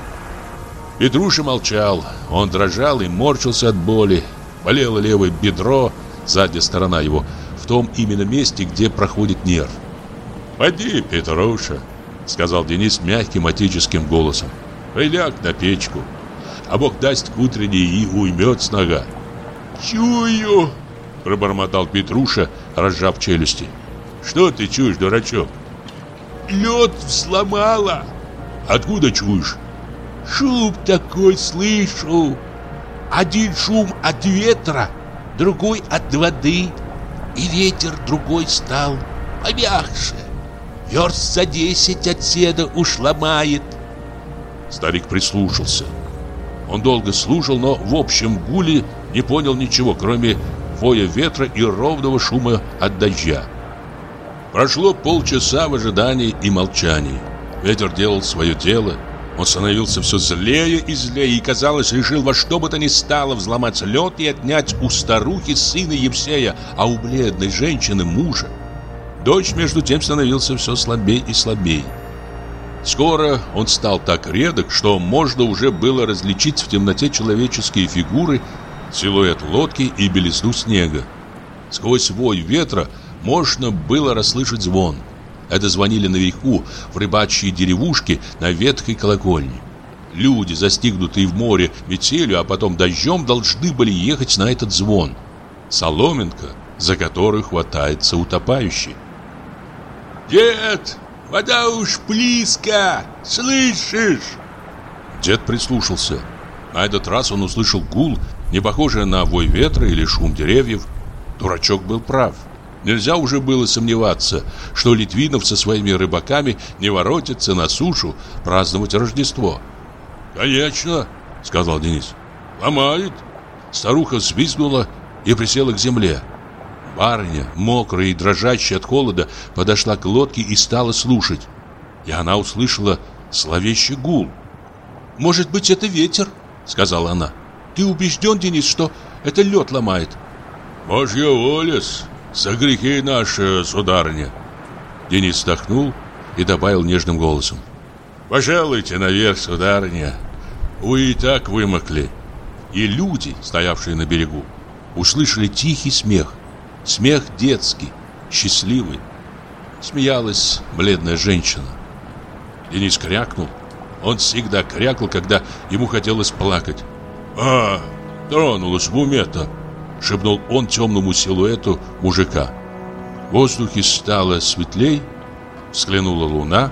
[SPEAKER 3] Петруша молчал. Он дрожал и морщился от боли. Болело левое бедро, задняя сторона его, том именно месте, где проходит нерв. «Поди, Петруша», — сказал Денис мягким отеческим голосом. «Приляг на печку, а Бог даст к утренней и уймет с нога».
[SPEAKER 9] «Чую», —
[SPEAKER 3] пробормотал Петруша, разжав челюсти. «Что ты чуешь, дурачок?»
[SPEAKER 9] «Лед взломала».
[SPEAKER 3] «Откуда чуешь?»
[SPEAKER 9] «Шум такой слышу. Один шум от ветра, другой от воды, и ветер другой стал помягче. Верст за десять от седа уж ломает».
[SPEAKER 1] Старик прислушался. Он долго слушал, но в общем гуле не понял ничего, кроме воя ветра и ровного шума от дождя. Прошло полчаса в ожидании и молчании. Ветер делал свое дело. Он становился все злее и злее и, казалось, решил во что бы то ни стало взломать лед и отнять у старухи сына Евсея, а у бледной женщины мужа. Дождь, между тем, становился все слабее и слабее. Скоро он стал так редок, что можно уже было различить в темноте человеческие фигуры, силуэт лодки и белизну снега. Сквозь вой ветра можно было расслышать звон. Это звонили наверху, в рыбачьей деревушке на ветхой колокольне. Люди, застигнутые в море метелью, а потом дождем, должны были ехать на этот звон. Соломинка, за которую хватается утопающий.
[SPEAKER 9] «Дед, вода уж близко, слышишь?»
[SPEAKER 1] Дед прислушался. На этот раз он услышал гул, не похожий на вой ветра или шум деревьев. Дурачок был прав. Нельзя уже было сомневаться, что Литвинов со своими рыбаками не воротится на сушу праздновать Рождество.
[SPEAKER 3] «Конечно», — сказал Денис. «Ломает».
[SPEAKER 1] Старуха свистнула и присела к земле. Барыня, мокрая и дрожащая от холода, подошла к лодке и стала слушать. И она услышала словещий гул.
[SPEAKER 9] «Может быть, это ветер?» — сказала она. «Ты убежден, Денис, что это лед ломает?»
[SPEAKER 3] «Божья воля за грехи наши, сударыня!»
[SPEAKER 1] Денис вздохнул и добавил нежным голосом.
[SPEAKER 3] «Пожалуйте наверх, сударыня. Вы и так вымокли».
[SPEAKER 1] И люди, стоявшие на берегу, услышали тихий смех. Смех детский, счастливый. Смеялась бледная женщина. Денис крякнул. Он всегда крякал, когда ему хотелось плакать.
[SPEAKER 3] «А, тронулась в уме-то!» Шепнул он темному силуэту мужика.
[SPEAKER 1] В воздухе стало светлей, взглянула луна.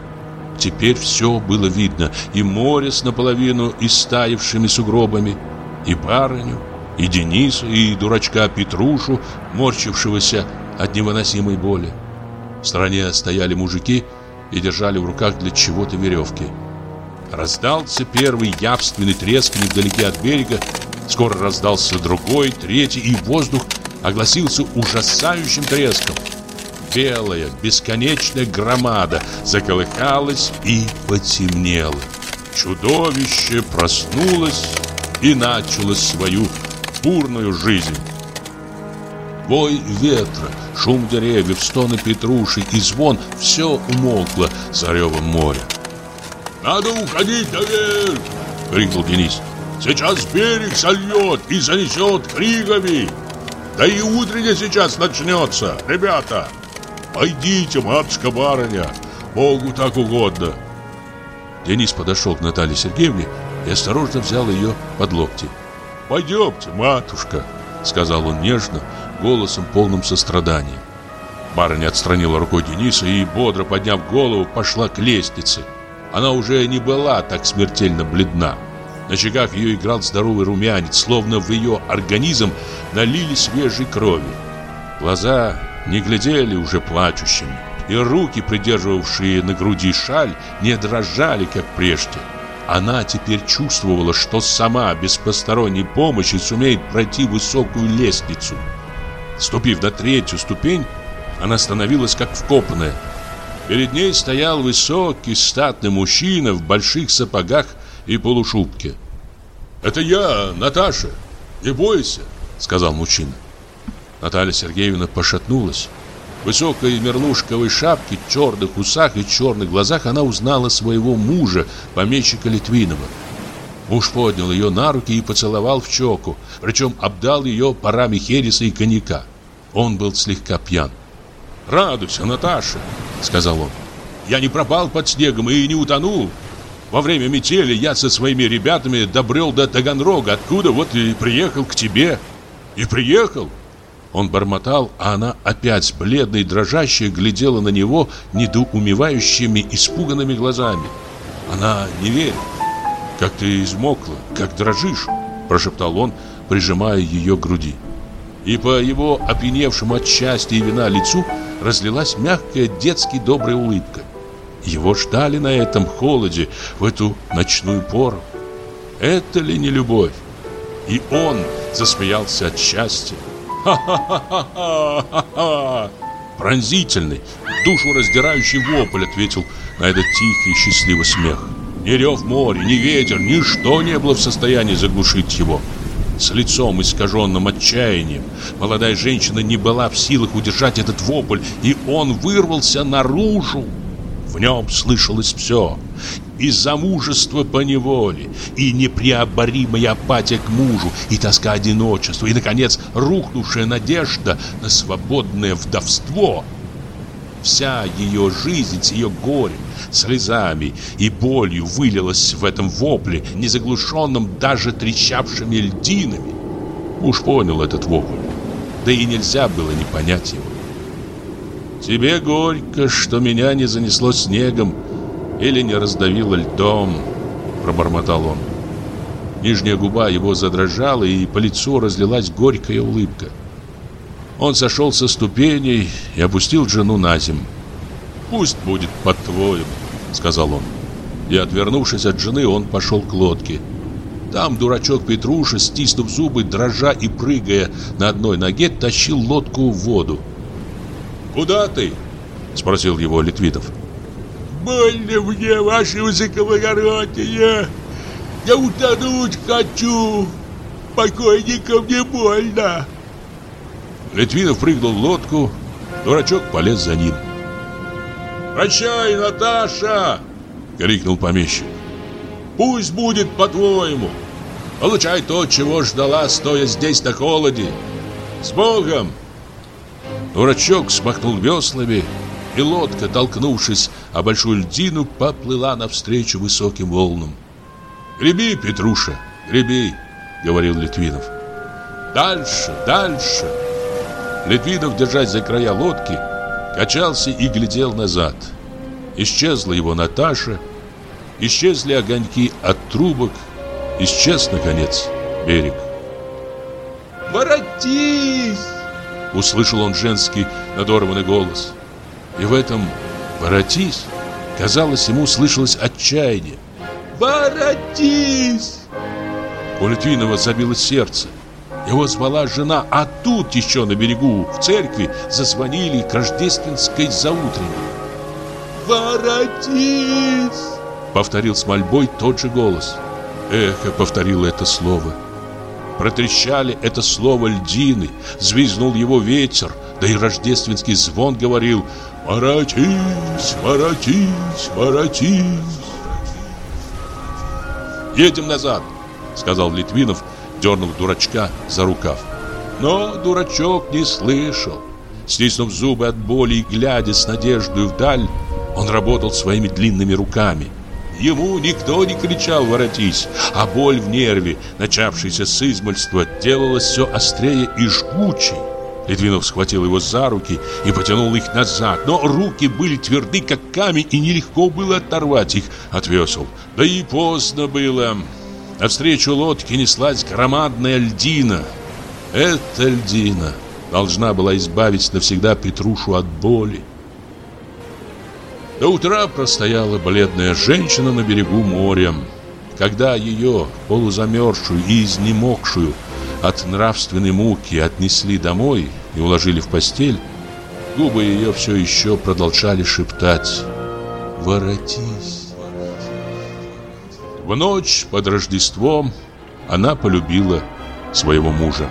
[SPEAKER 1] Теперь все было видно. И море с наполовину истаившими сугробами, и барыню, и Дениса, и дурачка Петрушу, морчившегося от невыносимой боли. В стороне стояли мужики и держали в руках для чего-то веревки. Раздался первый явственный треск невдалеке от берега, скоро раздался другой, третий, и воздух огласился ужасающим треском. Белая, бесконечная громада заколыхалась и потемнела. Чудовище проснулось и начало свою бурную жизнь.
[SPEAKER 17] Бой ветра, шум деревьев, стоны петруши и звон – все умолкло за ревом моря.
[SPEAKER 1] «Надо уходить наверх!» — крикнул Денис. «Сейчас берег сольет и занесет кригами! Да и утренне сейчас начнется, ребята! Пойдите, матушка-барыня, Богу так угодно!»
[SPEAKER 17] Денис подошел к Наталье Сергеевне и осторожно взял ее под локти.
[SPEAKER 1] «Пойдемте, матушка», — сказал он нежно, голосом полным сострадания. Барыня отстранила рукой Дениса и, бодро подняв голову, пошла к лестнице. Она уже не была так смертельно бледна. На щеках ее играл здоровый румянец, словно в ее организм налили свежей крови. Глаза не глядели уже плачущими, и руки, придерживавшие на груди шаль, не дрожали, как прежде. Она теперь чувствовала, что сама, без посторонней помощи, сумеет пройти высокую лестницу. Ступив на третью ступень, она становилась как вкопанная. Перед ней стоял высокий, статный мужчина в больших сапогах и полушубке. «Это я, Наташа, не бойся», — сказал мужчина. Наталья Сергеевна пошатнулась. В высокой мерлушковой шапке, черных усах и черных глазах она узнала своего мужа, помещика Литвинова. Муж поднял ее на руки и поцеловал в щеку, причем обдал ее парами хереса и коньяка. Он был слегка пьян. «Радуйся, Наташа», — сказал он. «Я не пропал под снегом и не утонул. Во время метели я со своими ребятами добрел до Таганрога, откуда вот и приехал к тебе. И приехал. Он бормотал, а она опять, бледная и дрожащая, глядела на него недоумевающими, испуганными глазами. Она не верит. «Как ты измокла, как дрожишь!» – прошептал он, прижимая ее к груди. И по его опьяневшему от счастья и вина лицу разлилась мягкая детски добрая улыбка. Его ждали на этом холоде в эту ночную пору. Это ли не любовь? И он засмеялся от счастья. Ха-ха-ха-ха-ха! Пронзительный, душу раздирающий вопль ответил на этот тихий счастливый смех. Ни рев моря, ни ветер, ничто не было в состоянии заглушить его. С лицом искаженным отчаянием молодая женщина не была в силах удержать этот вопль, и он вырвался наружу. В нем слышалось все и замужество по неволе, и непреоборимая апатия к мужу, и тоска одиночества, и, наконец, рухнувшая надежда на свободное вдовство. Вся ее жизнь с ее горем, слезами и болью вылилась в этом вопле, не заглушенном даже трещавшими льдинами. Уж понял этот вопль, да и нельзя было не понять его. «Тебе горько, что меня не занесло снегом», или не раздавило льдом, пробормотал он. Нижняя губа его задрожала, и по лицу разлилась горькая улыбка. Он сошел со ступеней и опустил жену на землю. «Пусть будет по-твоему», — сказал он. И, отвернувшись от жены, он пошел к лодке. Там дурачок Петруша, стиснув зубы, дрожа и прыгая на одной ноге, тащил лодку в воду. «Куда ты?» — спросил его Литвинов. Больно мне, ваше высокоблагородие. Я утонуть хочу. Покойникам не больно.
[SPEAKER 17] Литвинов прыгнул в лодку, дурачок полез за ним.
[SPEAKER 1] «Прощай, Наташа!» — крикнул помещик. «Пусть будет по-твоему. Получай то, чего ждала, стоя здесь на холоде. С Богом!»
[SPEAKER 17] Дурачок смахнул веслами, и лодка, толкнувшись о большую льдину, поплыла навстречу высоким волнам. «Греби, Петруша, греби!» — говорил Литвинов. «Дальше, дальше!» Литвинов, держась за края лодки, качался и глядел назад. Исчезла его Наташа, исчезли огоньки от трубок, исчез, наконец, берег.
[SPEAKER 1] «Воротись!»
[SPEAKER 17] — услышал он женский надорванный голос. И в этом «воротись» казалось ему слышалось отчаяние.
[SPEAKER 1] «Воротись!»
[SPEAKER 17] У Литвинова забилось сердце. Его звала жена, а тут еще на берегу, в церкви, зазвонили к рождественской заутренней.
[SPEAKER 1] «Воротись!»
[SPEAKER 17] Повторил с мольбой тот же голос. Эхо повторило это слово.
[SPEAKER 1] Протрещали это слово льдины, звизнул его ветер, да и рождественский звон говорил «Воротись, воротись, воротись». «Едем назад», — сказал Литвинов, дернув дурачка за рукав. Но дурачок не слышал. Стиснув зубы от боли и глядя с надеждой вдаль, он работал своими длинными руками. Ему никто не кричал «воротись», а боль в нерве, начавшаяся с измольства, делалась все острее и жгучей. Литвинов схватил его за руки и потянул их назад, но руки были тверды, как камень, и нелегко было оторвать их от весел. Да и поздно было. Навстречу лодке неслась громадная льдина. Эта льдина должна была избавить навсегда Петрушу от боли. До утра простояла бледная женщина на берегу моря. Когда ее, полузамерзшую и изнемогшую от нравственной муки, отнесли домой и уложили в постель, губы ее все еще продолжали шептать «Воротись». В ночь под Рождеством она полюбила своего мужа.